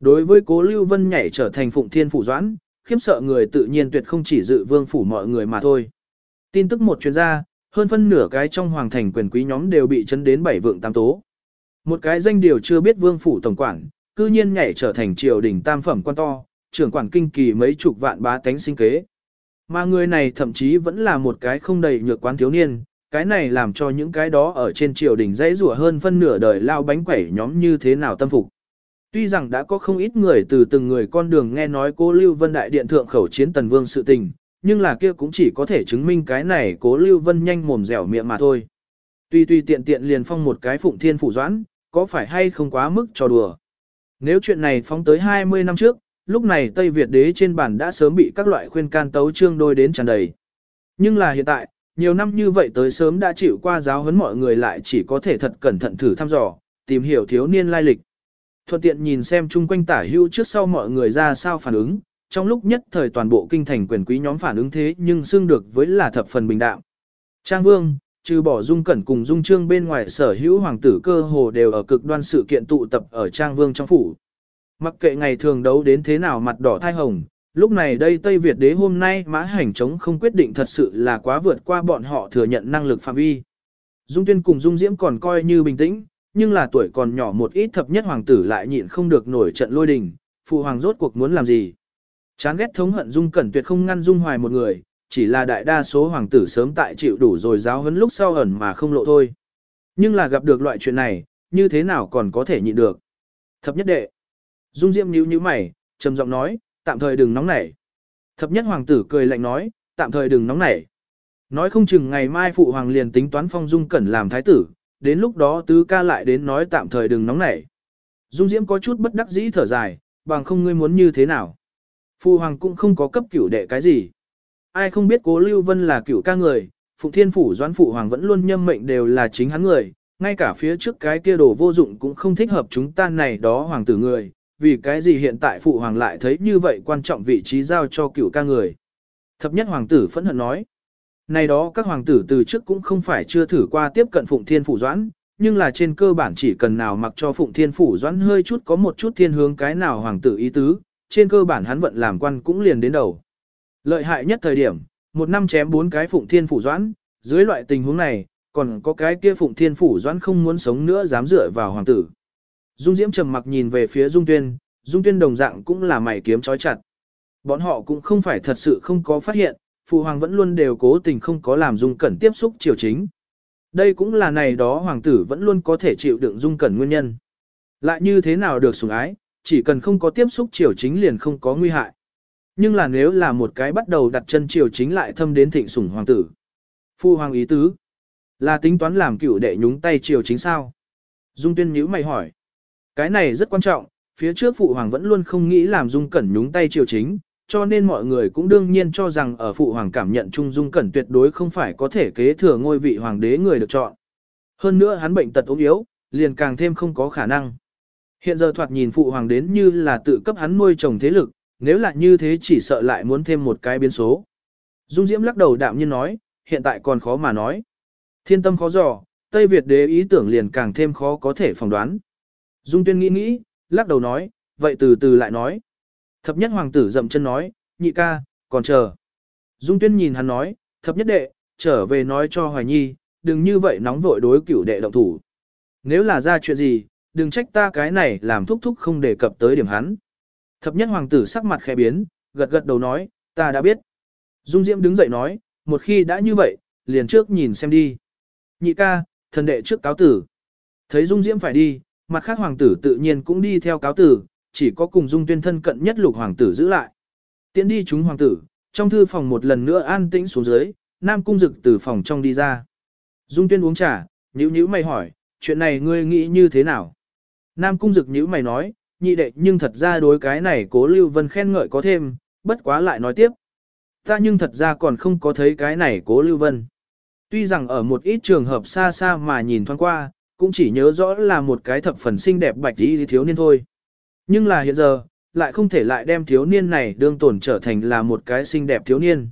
Đối với cố Lưu Vân nhảy trở thành Phụng Thiên Phủ Doãn, khiếm sợ người tự nhiên tuyệt không chỉ dự vương phủ mọi người mà thôi. Tin tức một chuyên gia, hơn phân nửa cái trong hoàng thành quyền quý nhóm đều bị chấn đến bảy vượng tam tố. Một cái danh điều chưa biết vương phủ tổng quản, cư nhiên nhảy trở thành triều đình tam phẩm quan to, trưởng quản kinh kỳ mấy chục vạn bá tánh sinh kế. Mà người này thậm chí vẫn là một cái không đầy nhược quán thiếu niên, cái này làm cho những cái đó ở trên triều đình dãy rủa hơn phân nửa đời lao bánh quẩy nhóm như thế nào tâm phục. Tuy rằng đã có không ít người từ từng người con đường nghe nói cố Lưu Vân đại điện thượng khẩu chiến tần vương sự tình, nhưng là kia cũng chỉ có thể chứng minh cái này cố Lưu Vân nhanh mồm dẻo miệng mà thôi. Tuy tuy tiện tiện liền phong một cái phụng thiên phủ doãn, có phải hay không quá mức cho đùa. Nếu chuyện này phóng tới 20 năm trước, lúc này Tây Việt đế trên bản đã sớm bị các loại khuyên can tấu trương đôi đến tràn đầy. Nhưng là hiện tại, nhiều năm như vậy tới sớm đã chịu qua giáo huấn mọi người lại chỉ có thể thật cẩn thận thử thăm dò, tìm hiểu thiếu niên lai lịch. Thuận tiện nhìn xem chung quanh tả hữu trước sau mọi người ra sao phản ứng, trong lúc nhất thời toàn bộ kinh thành quyền quý nhóm phản ứng thế nhưng xưng được với là thập phần bình đạm. Trang Vương, trừ bỏ dung cẩn cùng dung trương bên ngoài sở hữu hoàng tử cơ hồ đều ở cực đoan sự kiện tụ tập ở Trang Vương trong phủ. Mặc kệ ngày thường đấu đến thế nào mặt đỏ thai hồng, lúc này đây Tây Việt đế hôm nay mã hành chống không quyết định thật sự là quá vượt qua bọn họ thừa nhận năng lực phạm vi. Dung tuyên cùng Dung Diễm còn coi như bình tĩnh, nhưng là tuổi còn nhỏ một ít thập nhất hoàng tử lại nhịn không được nổi trận lôi đình, phụ hoàng rốt cuộc muốn làm gì. Chán ghét thống hận Dung Cẩn tuyệt không ngăn Dung Hoài một người, chỉ là đại đa số hoàng tử sớm tại chịu đủ rồi giáo huấn lúc sau ẩn mà không lộ thôi. Nhưng là gặp được loại chuyện này, như thế nào còn có thể nhịn được. Thập nhất đệ. Dung Diễm nhíu nhíu mày, trầm giọng nói, tạm thời đừng nóng nảy. Thập nhất hoàng tử cười lạnh nói, tạm thời đừng nóng nảy. Nói không chừng ngày mai phụ hoàng liền tính toán phong Dung Cẩn làm thái tử, đến lúc đó tứ ca lại đến nói tạm thời đừng nóng nảy. Dung Diễm có chút bất đắc dĩ thở dài, bằng không ngươi muốn như thế nào. Phụ hoàng cũng không có cấp cửu đệ cái gì. Ai không biết cố Lưu Vân là cửu ca người, Phụng Thiên Phủ Doãn Phụ Hoàng vẫn luôn nhâm mệnh đều là chính hắn người, ngay cả phía trước cái kia đồ vô dụng cũng không thích hợp chúng ta này đó hoàng tử người, vì cái gì hiện tại Phụ Hoàng lại thấy như vậy quan trọng vị trí giao cho cửu ca người. Thập nhất hoàng tử phẫn hận nói, này đó các hoàng tử từ trước cũng không phải chưa thử qua tiếp cận Phụng Thiên Phủ Doãn, nhưng là trên cơ bản chỉ cần nào mặc cho Phụng Thiên Phủ Doãn hơi chút có một chút thiên hướng cái nào hoàng tử ý tứ, trên cơ bản hắn vận làm quan cũng liền đến đầu. Lợi hại nhất thời điểm, một năm chém bốn cái Phụng Thiên Phủ Doãn, dưới loại tình huống này, còn có cái kia Phụng Thiên Phủ Doãn không muốn sống nữa dám dựa vào hoàng tử. Dung Diễm trầm mặc nhìn về phía Dung Tuyên, Dung Tuyên đồng dạng cũng là mày kiếm chói chặt. Bọn họ cũng không phải thật sự không có phát hiện, Phụ Hoàng vẫn luôn đều cố tình không có làm Dung Cẩn tiếp xúc triều chính. Đây cũng là này đó hoàng tử vẫn luôn có thể chịu đựng Dung Cẩn nguyên nhân. Lại như thế nào được sủng ái, chỉ cần không có tiếp xúc triều chính liền không có nguy hại. Nhưng là nếu là một cái bắt đầu đặt chân triều chính lại thâm đến thịnh sủng hoàng tử. Phu hoàng ý tứ, là tính toán làm cựu đệ nhúng tay triều chính sao? Dung tuyên nhíu mày hỏi. Cái này rất quan trọng, phía trước phụ hoàng vẫn luôn không nghĩ làm dung cẩn nhúng tay triều chính, cho nên mọi người cũng đương nhiên cho rằng ở phụ hoàng cảm nhận chung dung cẩn tuyệt đối không phải có thể kế thừa ngôi vị hoàng đế người được chọn. Hơn nữa hắn bệnh tật ốm yếu, liền càng thêm không có khả năng. Hiện giờ thoạt nhìn phụ hoàng đến như là tự cấp hắn nuôi chồng thế lực, nếu là như thế chỉ sợ lại muốn thêm một cái biến số. Dung Diễm lắc đầu đạm nhiên nói, hiện tại còn khó mà nói. Thiên tâm khó dò, Tây Việt đế ý tưởng liền càng thêm khó có thể phỏng đoán. Dung Tuyên nghĩ nghĩ, lắc đầu nói, vậy từ từ lại nói. Thập nhất hoàng tử dậm chân nói, nhị ca, còn chờ. Dung Tuyên nhìn hắn nói, thập nhất đệ, trở về nói cho Hoài Nhi, đừng như vậy nóng vội đối cửu đệ động thủ. Nếu là ra chuyện gì, đừng trách ta cái này làm thúc thúc không đề cập tới điểm hắn. Thập nhất hoàng tử sắc mặt khẽ biến, gật gật đầu nói, ta đã biết. Dung Diễm đứng dậy nói, một khi đã như vậy, liền trước nhìn xem đi. Nhị ca, thần đệ trước cáo tử. Thấy Dung Diễm phải đi, mặt khác hoàng tử tự nhiên cũng đi theo cáo tử, chỉ có cùng Dung Tuyên thân cận nhất lục hoàng tử giữ lại. Tiến đi chúng hoàng tử, trong thư phòng một lần nữa an tĩnh xuống dưới, Nam Cung Dực từ phòng trong đi ra. Dung Tuyên uống trà, nhữ nhữ mày hỏi, chuyện này ngươi nghĩ như thế nào? Nam Cung Dực nhữ mày nói, nhị đệ nhưng thật ra đối cái này cố Lưu Vân khen ngợi có thêm, bất quá lại nói tiếp. Ta nhưng thật ra còn không có thấy cái này cố Lưu Vân. Tuy rằng ở một ít trường hợp xa xa mà nhìn thoáng qua, cũng chỉ nhớ rõ là một cái thập phần xinh đẹp bạch y thiếu niên thôi. Nhưng là hiện giờ, lại không thể lại đem thiếu niên này đương tổn trở thành là một cái xinh đẹp thiếu niên.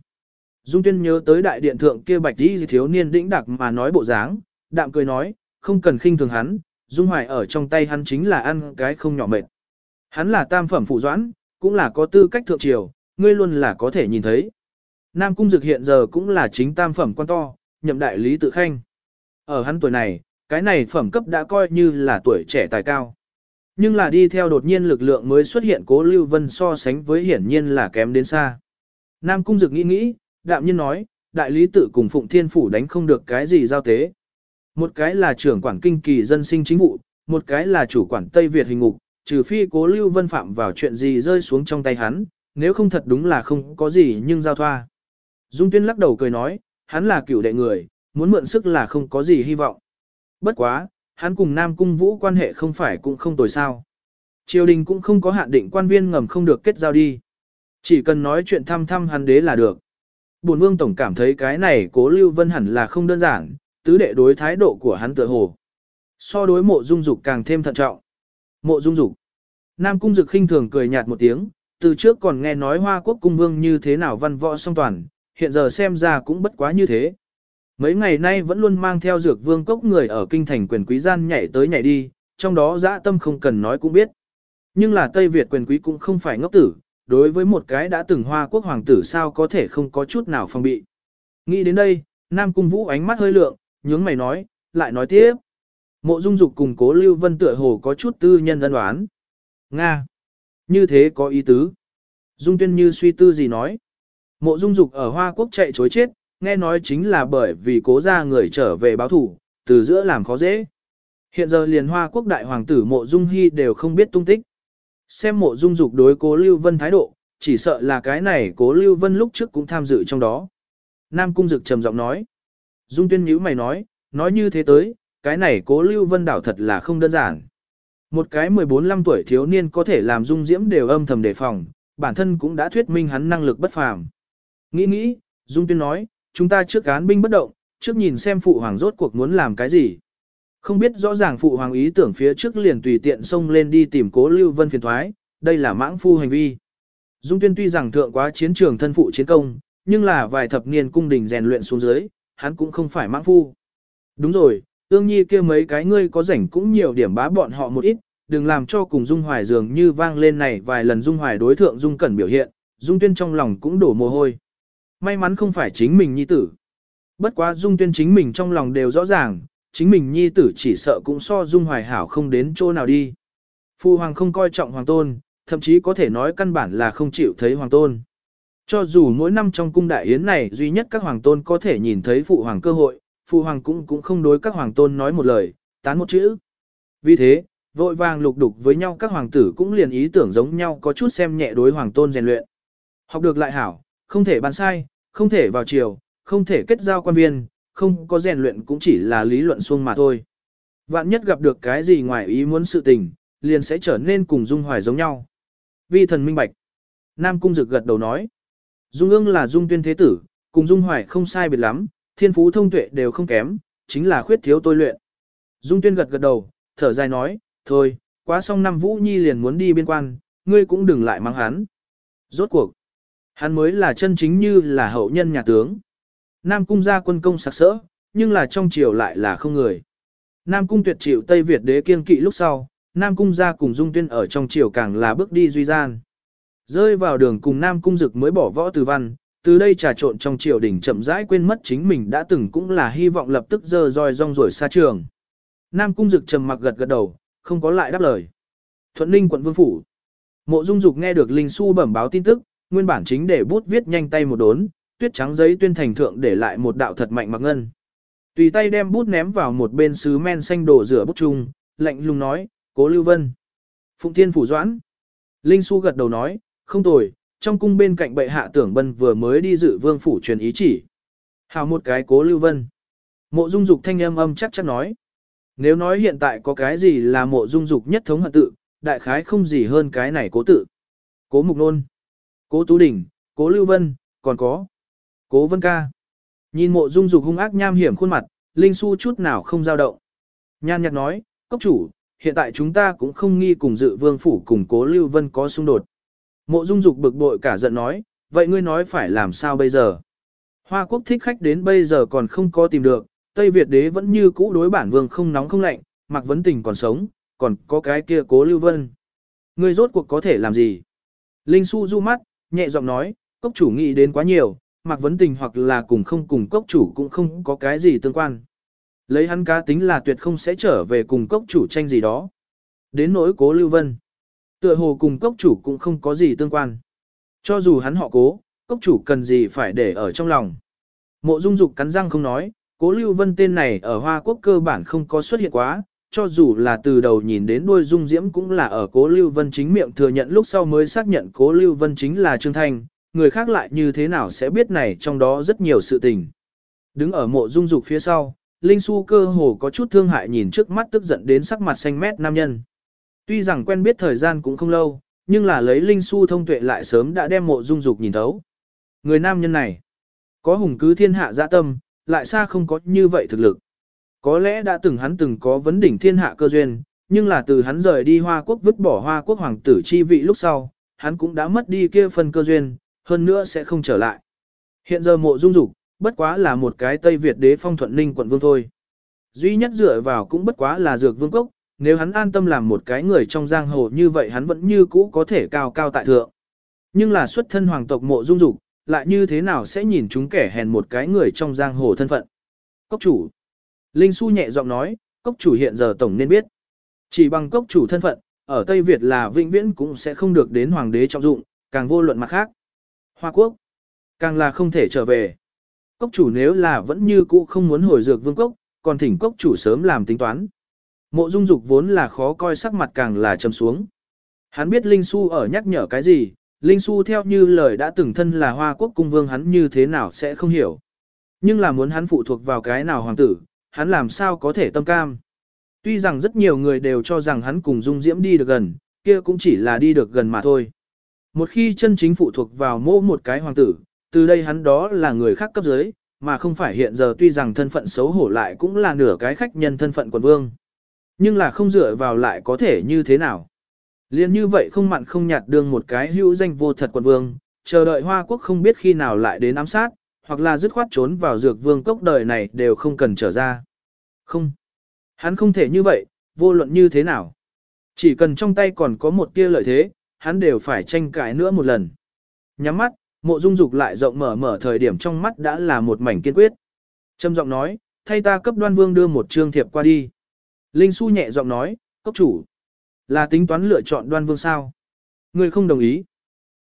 Dung Tuyên nhớ tới đại điện thượng kia bạch y thiếu niên đĩnh đặc mà nói bộ dáng, đạm cười nói, không cần khinh thường hắn, Dung Hoài ở trong tay hắn chính là ăn cái không nhỏ mệt. Hắn là tam phẩm phụ doãn, cũng là có tư cách thượng triều, ngươi luôn là có thể nhìn thấy. Nam Cung Dực hiện giờ cũng là chính tam phẩm quan to, nhậm đại lý tự khanh. Ở hắn tuổi này, cái này phẩm cấp đã coi như là tuổi trẻ tài cao. Nhưng là đi theo đột nhiên lực lượng mới xuất hiện cố Lưu Vân so sánh với hiển nhiên là kém đến xa. Nam Cung Dực nghĩ nghĩ, đạm nhiên nói, đại lý tự cùng Phụng Thiên Phủ đánh không được cái gì giao tế. Một cái là trưởng quản kinh kỳ dân sinh chính vụ, một cái là chủ quản Tây Việt hình ngục, trừ phi cố Lưu Vân phạm vào chuyện gì rơi xuống trong tay hắn, nếu không thật đúng là không có gì nhưng giao thoa. Dung Tuyên lắc đầu cười nói, hắn là cựu đệ người, muốn mượn sức là không có gì hy vọng. Bất quá, hắn cùng Nam Cung Vũ quan hệ không phải cũng không tồi sao. Triều đình cũng không có hạn định quan viên ngầm không được kết giao đi. Chỉ cần nói chuyện thăm thăm hắn đế là được. Bổn vương tổng cảm thấy cái này cố Lưu Vân hẳn là không đơn giản, tứ đệ đối thái độ của hắn tựa hồ. So đối mộ dung dục càng thêm thận trọng. Mộ dung dục. Nam cung dực khinh thường cười nhạt một tiếng, từ trước còn nghe nói hoa quốc cung vương như thế nào văn võ song toàn, hiện giờ xem ra cũng bất quá như thế. Mấy ngày nay vẫn luôn mang theo dược vương cốc người ở kinh thành quyền quý gian nhảy tới nhảy đi, trong đó dã tâm không cần nói cũng biết. Nhưng là Tây Việt quyền quý cũng không phải ngốc tử, đối với một cái đã từng hoa quốc hoàng tử sao có thể không có chút nào phòng bị. Nghĩ đến đây, Nam Cung Vũ ánh mắt hơi lượng, nhướng mày nói, lại nói tiếp. Mộ Dung Dục cùng Cố Lưu Vân tựa hồ có chút tư nhân ân đoán. Nga. Như thế có ý tứ. Dung Tuyên như suy tư gì nói. Mộ Dung Dục ở Hoa Quốc chạy chối chết, nghe nói chính là bởi vì cố ra người trở về báo thủ, từ giữa làm khó dễ. Hiện giờ liền Hoa Quốc đại hoàng tử Mộ Dung Hy đều không biết tung tích. Xem Mộ Dung Dục đối Cố Lưu Vân thái độ, chỉ sợ là cái này Cố Lưu Vân lúc trước cũng tham dự trong đó. Nam Cung Dực trầm giọng nói. Dung Tuyên nhíu mày nói, nói như thế tới, cái này Cố Lưu Vân đảo thật là không đơn giản. Một cái 14-15 tuổi thiếu niên có thể làm dung diễm đều âm thầm đề phòng, bản thân cũng đã thuyết minh hắn năng lực bất phàm. Nghĩ nghĩ, Dung Tuyên nói, chúng ta trước án binh bất động, trước nhìn xem phụ hoàng rốt cuộc muốn làm cái gì. Không biết rõ ràng phụ hoàng ý tưởng phía trước liền tùy tiện xông lên đi tìm cố Lưu Vân phiền thoái, đây là mãng phu hành vi. Dung Tuyên tuy rằng thượng quá chiến trường thân phụ chiến công, nhưng là vài thập niên cung đình rèn luyện xuống dưới, hắn cũng không phải mãng phu. Đúng rồi, ương nhi kia mấy cái ngươi có rảnh cũng nhiều điểm bá bọn họ một ít, đừng làm cho cùng Dung Hoài dường như vang lên này vài lần Dung Hoài đối thượng Dung Cẩn biểu hiện, Dung Tuyên trong lòng cũng đổ mồ hôi. May mắn không phải chính mình nhi tử. Bất quá Dung Tuyên chính mình trong lòng đều rõ ràng, chính mình nhi tử chỉ sợ cũng so Dung Hoài hảo không đến chỗ nào đi. Phu hoàng không coi trọng hoàng tôn, thậm chí có thể nói căn bản là không chịu thấy hoàng tôn. Cho dù mỗi năm trong cung đại yến này duy nhất các hoàng tôn có thể nhìn thấy phụ hoàng cơ hội, phụ hoàng cũng cũng không đối các hoàng tôn nói một lời, tán một chữ. Vì thế, vội vàng lục đục với nhau các hoàng tử cũng liền ý tưởng giống nhau có chút xem nhẹ đối hoàng tôn rèn luyện. Học được lại hảo, không thể ban sai, không thể vào chiều, không thể kết giao quan viên, không có rèn luyện cũng chỉ là lý luận xuông mà thôi. Vạn nhất gặp được cái gì ngoài ý muốn sự tình, liền sẽ trở nên cùng Dung Hoài giống nhau. Vi thần minh bạch. Nam Cung Dực gật đầu nói. Dung ương là Dung tuyên thế tử, cùng Dung Hoài không sai biệt lắm, thiên phú thông tuệ đều không kém, chính là khuyết thiếu tôi luyện. Dung tuyên gật gật đầu, thở dài nói, thôi, quá xong năm Vũ Nhi liền muốn đi biên quan, ngươi cũng đừng lại mang hắn. Rốt cuộc, hắn mới là chân chính như là hậu nhân nhà tướng. Nam cung gia quân công sặc sỡ, nhưng là trong triều lại là không người. Nam cung tuyệt chịu Tây Việt đế kiên kỵ lúc sau, Nam cung gia cùng Dung Tuyên ở trong triều càng là bước đi duy gian. Rơi vào đường cùng Nam cung dực mới bỏ võ từ văn, từ đây trà trộn trong triều đình chậm rãi quên mất chính mình đã từng cũng là hy vọng lập tức dơ roi rong rồi xa trường. Nam cung dực trầm mặc gật gật đầu, không có lại đáp lời. Thuận Ninh quận Vương Phủ. Mộ Dung Dục nghe được Linh Su bẩm báo tin tức, nguyên bản chính để bút viết nhanh tay một đốn, tuyết trắng giấy tuyên thành thượng để lại một đạo thật mạnh mặc ngân. Tùy tay đem bút ném vào một bên sứ men xanh đổ rửa bút chung, lạnh lùng nói, cố Lưu Vân. Phụng Thiên Phủ Doãn. Linh Su gật đầu nói, không tồi, trong cung bên cạnh bệ hạ tưởng bân vừa mới đi dự vương phủ truyền ý chỉ. Hào một cái cố Lưu Vân. Mộ Dung Dục thanh âm âm chắc chắc nói. Nếu nói hiện tại có cái gì là mộ dung dục nhất thống hận tự, đại khái không gì hơn cái này cố tự. Cố Mục Nôn, Cố Tú Đình, Cố Lưu Vân, còn có Cố Vân Ca. Nhìn mộ dung dục hung ác nham hiểm khuôn mặt, Linh Su chút nào không dao động. Nhan nhạc nói, cốc chủ, hiện tại chúng ta cũng không nghi cùng dự vương phủ cùng Cố Lưu Vân có xung đột. Mộ dung dục bực bội cả giận nói, vậy ngươi nói phải làm sao bây giờ? Hoa quốc thích khách đến bây giờ còn không có tìm được, Tây Việt đế vẫn như cũ đối bản vương không nóng không lạnh, Mặc Vấn Tình còn sống, còn có cái kia cố lưu vân. Ngươi rốt cuộc có thể làm gì? Linh Su du mắt, nhẹ giọng nói, cốc chủ nghĩ đến quá nhiều, Mạc Vấn Tình hoặc là cùng không cùng cốc chủ cũng không có cái gì tương quan. Lấy hắn cá tính là tuyệt không sẽ trở về cùng cốc chủ tranh gì đó. Đến nỗi cố Lưu Vân. Tựa hồ cùng cốc chủ cũng không có gì tương quan. Cho dù hắn họ cố, cốc chủ cần gì phải để ở trong lòng. Mộ Dung Dục cắn răng không nói, cố Lưu Vân tên này ở Hoa Quốc cơ bản không có xuất hiện quá, cho dù là từ đầu nhìn đến đuôi Dung Diễm cũng là ở cố Lưu Vân chính miệng thừa nhận lúc sau mới xác nhận cố Lưu Vân chính là Trương Thanh, người khác lại như thế nào sẽ biết này trong đó rất nhiều sự tình. Đứng ở mộ Dung Dục phía sau, Linh Xu cơ hồ có chút thương hại nhìn trước mắt tức giận đến sắc mặt xanh mét nam nhân. Tuy rằng quen biết thời gian cũng không lâu, nhưng là lấy Linh Xu thông tuệ lại sớm đã đem mộ Dung Dục nhìn thấu. Người nam nhân này, có hùng cứ thiên hạ dạ tâm, lại xa không có như vậy thực lực. Có lẽ đã từng hắn từng có vấn đỉnh thiên hạ cơ duyên, nhưng là từ hắn rời đi Hoa Quốc vứt bỏ Hoa Quốc hoàng tử chi vị lúc sau, hắn cũng đã mất đi kia phần cơ duyên, hơn nữa sẽ không trở lại. Hiện giờ mộ dung dục, bất quá là một cái Tây Việt đế phong thuận ninh quận vương thôi. Duy nhất dựa vào cũng bất quá là dược vương cốc, nếu hắn an tâm làm một cái người trong giang hồ như vậy hắn vẫn như cũ có thể cao cao tại thượng. Nhưng là xuất thân hoàng tộc mộ dung dục, lại như thế nào sẽ nhìn chúng kẻ hèn một cái người trong giang hồ thân phận. Cốc chủ. Linh Xu nhẹ giọng nói, cốc chủ hiện giờ tổng nên biết. Chỉ bằng cốc chủ thân phận, ở Tây Việt là vĩnh viễn cũng sẽ không được đến hoàng đế trọng dụng, càng vô luận mặt khác. Hoa quốc, càng là không thể trở về. Cốc chủ nếu là vẫn như cũ không muốn hồi dược vương cốc, còn thỉnh cốc chủ sớm làm tính toán. Mộ dung dục vốn là khó coi sắc mặt càng là trầm xuống. Hắn biết Linh Xu ở nhắc nhở cái gì, Linh Xu theo như lời đã từng thân là hoa quốc cung vương hắn như thế nào sẽ không hiểu. Nhưng là muốn hắn phụ thuộc vào cái nào hoàng tử, hắn làm sao có thể tâm cam. Tuy rằng rất nhiều người đều cho rằng hắn cùng Dung Diễm đi được gần, kia cũng chỉ là đi được gần mà thôi. Một khi chân chính phụ thuộc vào mô một cái hoàng tử, từ đây hắn đó là người khác cấp dưới, mà không phải hiện giờ tuy rằng thân phận xấu hổ lại cũng là nửa cái khách nhân thân phận quần vương. Nhưng là không dựa vào lại có thể như thế nào. Liên như vậy không mặn không nhạt đương một cái hữu danh vô thật quần vương, chờ đợi Hoa Quốc không biết khi nào lại đến ám sát, hoặc là dứt khoát trốn vào dược vương cốc đời này đều không cần trở ra. Không. Hắn không thể như vậy, vô luận như thế nào. Chỉ cần trong tay còn có một tia lợi thế, hắn đều phải tranh cãi nữa một lần. Nhắm mắt, mộ dung dục lại rộng mở mở thời điểm trong mắt đã là một mảnh kiên quyết. Trâm giọng nói, thay ta cấp đoan vương đưa một trương thiệp qua đi. Linh Xu nhẹ giọng nói, cốc chủ. Là tính toán lựa chọn đoan vương sao? Người không đồng ý.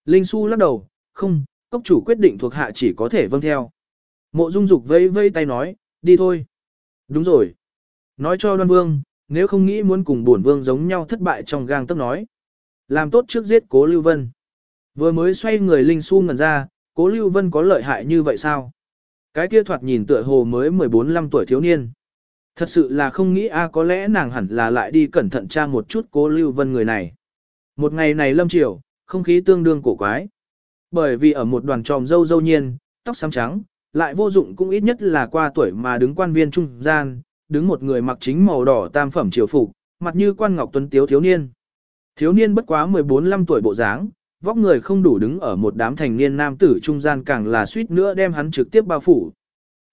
Linh Xu lắc đầu, không, cốc chủ quyết định thuộc hạ chỉ có thể vâng theo. Mộ dung dục vây vây tay nói, đi thôi. Đúng rồi. Nói cho đoan vương, nếu không nghĩ muốn cùng bổn vương giống nhau thất bại trong gang tấc nói. Làm tốt trước giết cố Lưu Vân. Vừa mới xoay người Linh Su ngẩn ra, cố Lưu Vân có lợi hại như vậy sao? Cái kia thoạt nhìn tựa hồ mới 14-15 tuổi thiếu niên. Thật sự là không nghĩ a có lẽ nàng hẳn là lại đi cẩn thận tra một chút cố Lưu Vân người này. Một ngày này lâm chiều, không khí tương đương cổ quái. Bởi vì ở một đoàn tròm dâu dâu nhiên, tóc xám trắng, lại vô dụng cũng ít nhất là qua tuổi mà đứng quan viên trung gian, đứng một người mặc chính màu đỏ tam phẩm triều phục, mặt như quan ngọc tuấn tiếu thiếu niên. Thiếu niên bất quá 14-15 tuổi bộ dáng, vóc người không đủ đứng ở một đám thành niên nam tử trung gian càng là suýt nữa đem hắn trực tiếp bao phủ.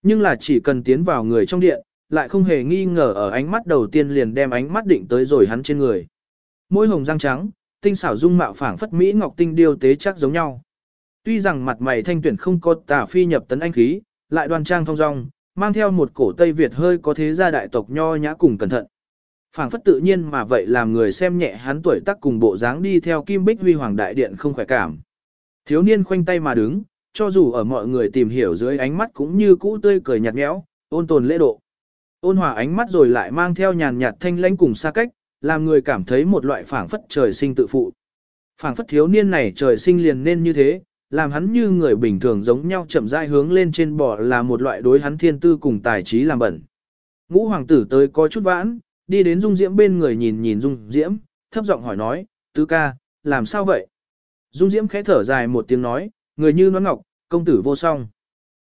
Nhưng là chỉ cần tiến vào người trong điện, lại không hề nghi ngờ ở ánh mắt đầu tiên liền đem ánh mắt định tới rồi hắn trên người. Môi hồng răng trắng, tinh xảo dung mạo phảng phất mỹ ngọc tinh điêu tế chắc giống nhau. Tuy rằng mặt mày thanh tuyển không có tà phi nhập tấn anh khí, lại đoan trang thong dong, mang theo một cổ Tây Việt hơi có thế gia đại tộc nho nhã cùng cẩn thận. phảng phất tự nhiên mà vậy làm người xem nhẹ hắn tuổi tác cùng bộ dáng đi theo Kim Bích Huy Hoàng Đại Điện không khỏe cảm. Thiếu niên khoanh tay mà đứng, cho dù ở mọi người tìm hiểu dưới ánh mắt cũng như cũ tươi cười nhạt nhẽo, ôn tồn lễ độ. Ôn hòa ánh mắt rồi lại mang theo nhàn nhạt thanh lãnh cùng xa cách, làm người cảm thấy một loại phảng phất trời sinh tự phụ. Phảng phất thiếu niên này trời sinh liền nên như thế, làm hắn như người bình thường giống nhau chậm rãi hướng lên trên bò là một loại đối hắn thiên tư cùng tài trí làm bẩn. Ngũ hoàng tử tới có chút vãn, đi đến Dung Diễm bên người nhìn nhìn Dung Diễm, thấp giọng hỏi nói, tứ ca, làm sao vậy? Dung Diễm khẽ thở dài một tiếng nói, người như nón ngọc, công tử vô song.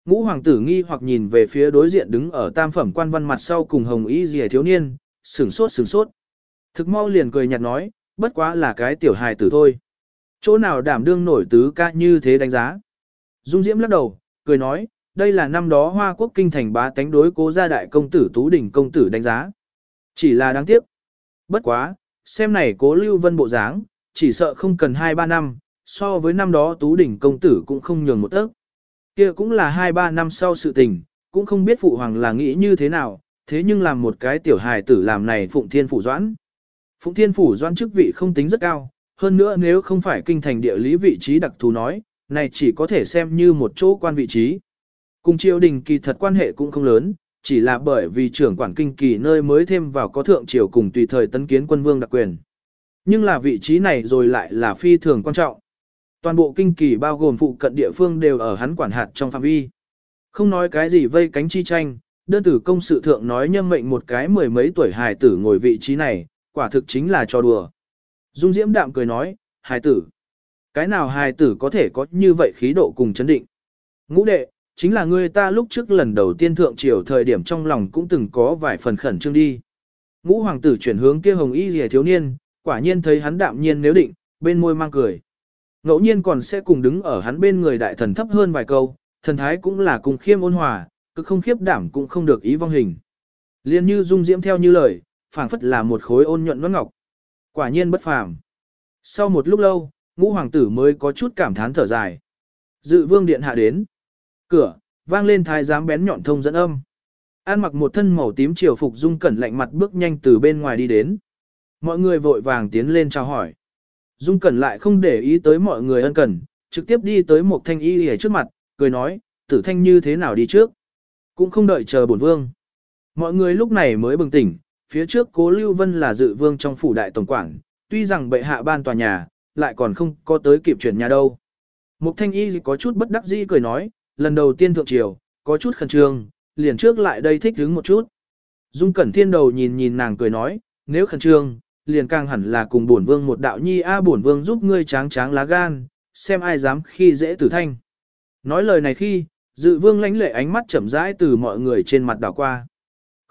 Ngũ hoàng tử nghi hoặc nhìn về phía đối diện đứng ở tam phẩm quan văn mặt sau cùng hồng y dì thiếu niên, sửng sốt sửng sốt. Thực mau liền cười nhạt nói, bất quá là cái tiểu hài tử thôi. Chỗ nào đảm đương nổi tứ ca như thế đánh giá. Dung Diễm lắc đầu, cười nói, đây là năm đó Hoa Quốc kinh thành bá tánh đối cố gia đại công tử Tú Đỉnh công tử đánh giá. Chỉ là đáng tiếc. Bất quá, xem này cố lưu vân bộ dáng, chỉ sợ không cần 2-3 năm, so với năm đó Tú Đỉnh công tử cũng không nhường một tấc. kia cũng là 2-3 năm sau sự tình, cũng không biết phụ hoàng là nghĩ như thế nào, thế nhưng làm một cái tiểu hài tử làm này Phụng Thiên Phủ Doãn. Phụng Thiên Phủ Doãn chức vị không tính rất cao, hơn nữa nếu không phải kinh thành địa lý vị trí đặc thù nói, này chỉ có thể xem như một chỗ quan vị trí. Cùng triều đình kỳ thật quan hệ cũng không lớn, chỉ là bởi vì trưởng quản kinh kỳ nơi mới thêm vào có thượng triều cùng tùy thời tấn kiến quân vương đặc quyền. Nhưng là vị trí này rồi lại là phi thường quan trọng. Toàn bộ kinh kỳ bao gồm phụ cận địa phương đều ở hắn quản hạt trong phạm vi. Không nói cái gì vây cánh chi tranh, đơn tử công sự thượng nói nhâm mệnh một cái mười mấy tuổi hài tử ngồi vị trí này, quả thực chính là cho đùa. Dung Diễm đạm cười nói, hài tử. Cái nào hài tử có thể có như vậy khí độ cùng chấn định. Ngũ đệ, chính là ngươi ta lúc trước lần đầu tiên thượng triều thời điểm trong lòng cũng từng có vài phần khẩn trương đi. Ngũ hoàng tử chuyển hướng kia hồng y rìa thiếu niên, quả nhiên thấy hắn đạm nhiên nếu định, bên môi mang cười. Ngẫu nhiên còn sẽ cùng đứng ở hắn bên người đại thần thấp hơn vài câu, thần thái cũng là cùng khiêm ôn hòa, cứ không khiếp đảm cũng không được ý vong hình. Liên như dung diễm theo như lời, phảng phất là một khối ôn nhuận ngọc. Quả nhiên bất phàm. Sau một lúc lâu, ngũ hoàng tử mới có chút cảm thán thở dài. Dự vương điện hạ đến. Cửa, vang lên thái giám bén nhọn thông dẫn âm. An mặc một thân màu tím triều phục dung cẩn lạnh mặt bước nhanh từ bên ngoài đi đến. Mọi người vội vàng tiến lên chào hỏi. Dung cẩn lại không để ý tới mọi người ân cần, trực tiếp đi tới một thanh y ở trước mặt, cười nói, tử thanh như thế nào đi trước. Cũng không đợi chờ bổn vương. Mọi người lúc này mới bừng tỉnh, phía trước cố Lưu Vân là dự vương trong phủ đại tổng quản, tuy rằng bệ hạ ban tòa nhà, lại còn không có tới kịp chuyển nhà đâu. Mục thanh y có chút bất đắc dĩ cười nói, lần đầu tiên thượng triều, có chút khẩn trương, liền trước lại đây thích đứng một chút. Dung Cẩn Thiên đầu nhìn nhìn nàng cười nói, nếu khẩn trương, liền càng hẳn là cùng bổn vương một đạo nhi a bổn vương giúp ngươi tráng tráng lá gan, xem ai dám khi dễ tử thanh. Nói lời này khi, dự vương lãnh lệ ánh mắt chậm rãi từ mọi người trên mặt đảo qua.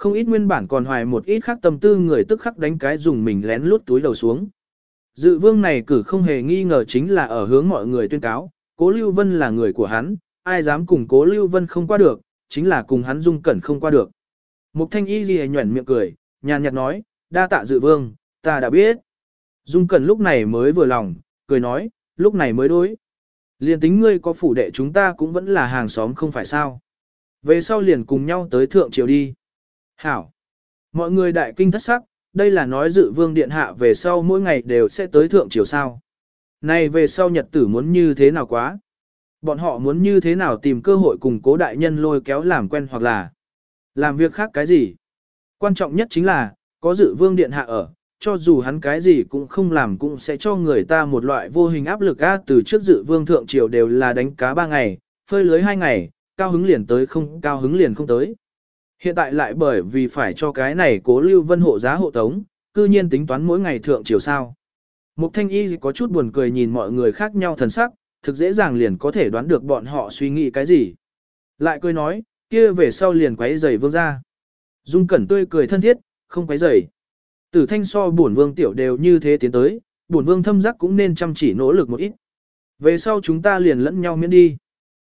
Không ít nguyên bản còn hoài một ít khác tâm tư người tức khắc đánh cái dùng mình lén lút túi đầu xuống. Dự vương này cử không hề nghi ngờ chính là ở hướng mọi người tuyên cáo, cố Lưu Vân là người của hắn, ai dám cùng cố Lưu Vân không qua được, chính là cùng hắn dung cẩn không qua được. Mục thanh y ghi nhuẩn miệng cười, nhàn nhạt nói, đa tạ dự vương, ta đã biết. Dung cẩn lúc này mới vừa lòng, cười nói, lúc này mới đối. Liền tính ngươi có phủ đệ chúng ta cũng vẫn là hàng xóm không phải sao. Về sau liền cùng nhau tới thượng triều đi. Hảo. Mọi người đại kinh thất sắc, đây là nói dự vương điện hạ về sau mỗi ngày đều sẽ tới thượng triều sao. Này về sau nhật tử muốn như thế nào quá? Bọn họ muốn như thế nào tìm cơ hội cùng cố đại nhân lôi kéo làm quen hoặc là làm việc khác cái gì? Quan trọng nhất chính là, có dự vương điện hạ ở, cho dù hắn cái gì cũng không làm cũng sẽ cho người ta một loại vô hình áp lực á từ trước dự vương thượng triều đều là đánh cá ba ngày, phơi lưới hai ngày, cao hứng liền tới không cao hứng liền không tới. Hiện tại lại bởi vì phải cho cái này cố lưu vân hộ giá hộ tống, cư nhiên tính toán mỗi ngày thượng triều sao. Mục thanh y có chút buồn cười nhìn mọi người khác nhau thần sắc, thực dễ dàng liền có thể đoán được bọn họ suy nghĩ cái gì. Lại cười nói, kia về sau liền quấy giày vương ra. Dung cẩn tươi cười thân thiết, không quấy giày. Tử thanh so bổn vương tiểu đều như thế tiến tới, bổn vương thâm giác cũng nên chăm chỉ nỗ lực một ít. Về sau chúng ta liền lẫn nhau miễn đi.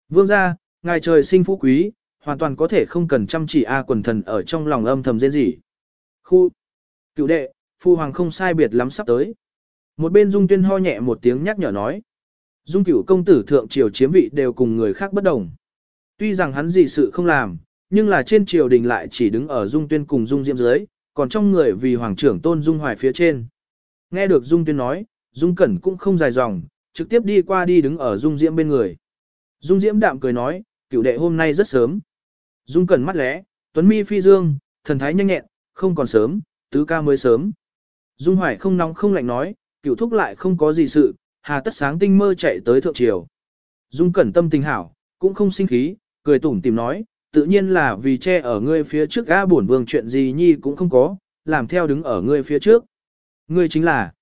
Vương ra, ngài trời sinh phú quý, hoàn toàn có thể không cần chăm chỉ A quần thần ở trong lòng âm thầm rên rỉ. Khu, cựu đệ, phu hoàng không sai biệt lắm sắp tới. Một bên dung tuyên ho nhẹ một tiếng nhắc nhở nói. Dung cửu công tử thượng triều chiếm vị đều cùng người khác bất đồng. Tuy rằng hắn gì sự không làm, nhưng là trên triều đình lại chỉ đứng ở dung tuyên cùng dung diễm dưới, còn trong người vì hoàng trưởng tôn dung hoài phía trên. Nghe được dung tuyên nói, dung cẩn cũng không dài dòng, trực tiếp đi qua đi đứng ở dung diễm bên người. Dung diễm đạm cười nói, cửu đệ hôm nay rất sớm. Dung cẩn mắt lẽ, tuấn mi phi dương, thần thái nhanh nhẹn, không còn sớm, tứ ca mới sớm. Dung hoài không nóng không lạnh nói, cửu thúc lại không có gì sự, hà tất sáng tinh mơ chạy tới thượng triều. Dung cẩn tâm tình hảo, cũng không sinh khí, cười tủm tìm nói, tự nhiên là vì che ở ngươi phía trước ga bổn vương chuyện gì nhi cũng không có, làm theo đứng ở ngươi phía trước. Ngươi chính là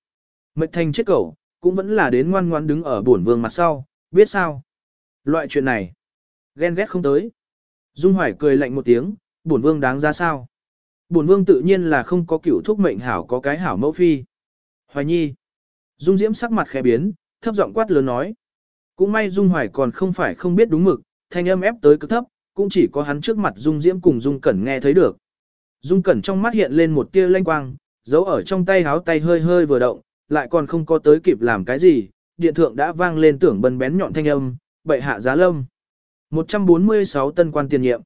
mệnh thành chết cẩu, cũng vẫn là đến ngoan ngoan đứng ở bổn vương mặt sau, biết sao? Loại chuyện này, ghen ghét không tới. Dung Hoài cười lạnh một tiếng, bổn vương đáng ra sao? Bổn vương tự nhiên là không có cửu thúc mệnh hảo có cái hảo mẫu phi. Hoài nhi. Dung Diễm sắc mặt khẽ biến, thấp giọng quát lớn nói. Cũng may Dung Hoài còn không phải không biết đúng mực, thanh âm ép tới cực thấp, cũng chỉ có hắn trước mặt Dung Diễm cùng Dung Cẩn nghe thấy được. Dung Cẩn trong mắt hiện lên một tia lanh quang, giấu ở trong tay háo tay hơi hơi vừa động, lại còn không có tới kịp làm cái gì, điện thượng đã vang lên tưởng bần bén nhọn thanh âm, bệ hạ giá lâm. 146 tân quan tiền nhiệm.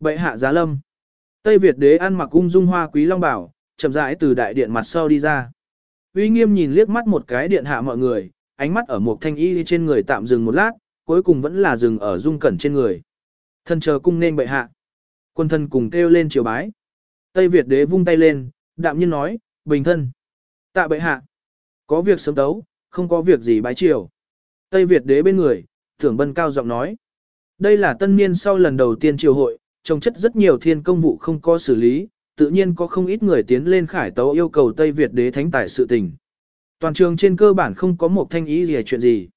Bệ hạ giá lâm. Tây Việt đế ăn mặc cung dung hoa quý long bảo, chậm rãi từ đại điện mặt sau đi ra. Uy nghiêm nhìn liếc mắt một cái điện hạ mọi người, ánh mắt ở một thanh y trên người tạm dừng một lát, cuối cùng vẫn là dừng ở dung cẩn trên người. Thân chờ cung nên bệ hạ. Quân thân cùng kêu lên triều bái. Tây Việt đế vung tay lên, đạm nhiên nói, bình thân. Tạ bệ hạ. Có việc sớm đấu, không có việc gì bái triều. Tây Việt đế bên người, thưởng bân cao giọng nói. Đây là tân niên sau lần đầu tiên triều hội, trồng chất rất nhiều thiên công vụ không có xử lý, tự nhiên có không ít người tiến lên khải tấu yêu cầu Tây Việt đế thánh tài sự tình. Toàn trường trên cơ bản không có một thanh ý gì chuyện gì.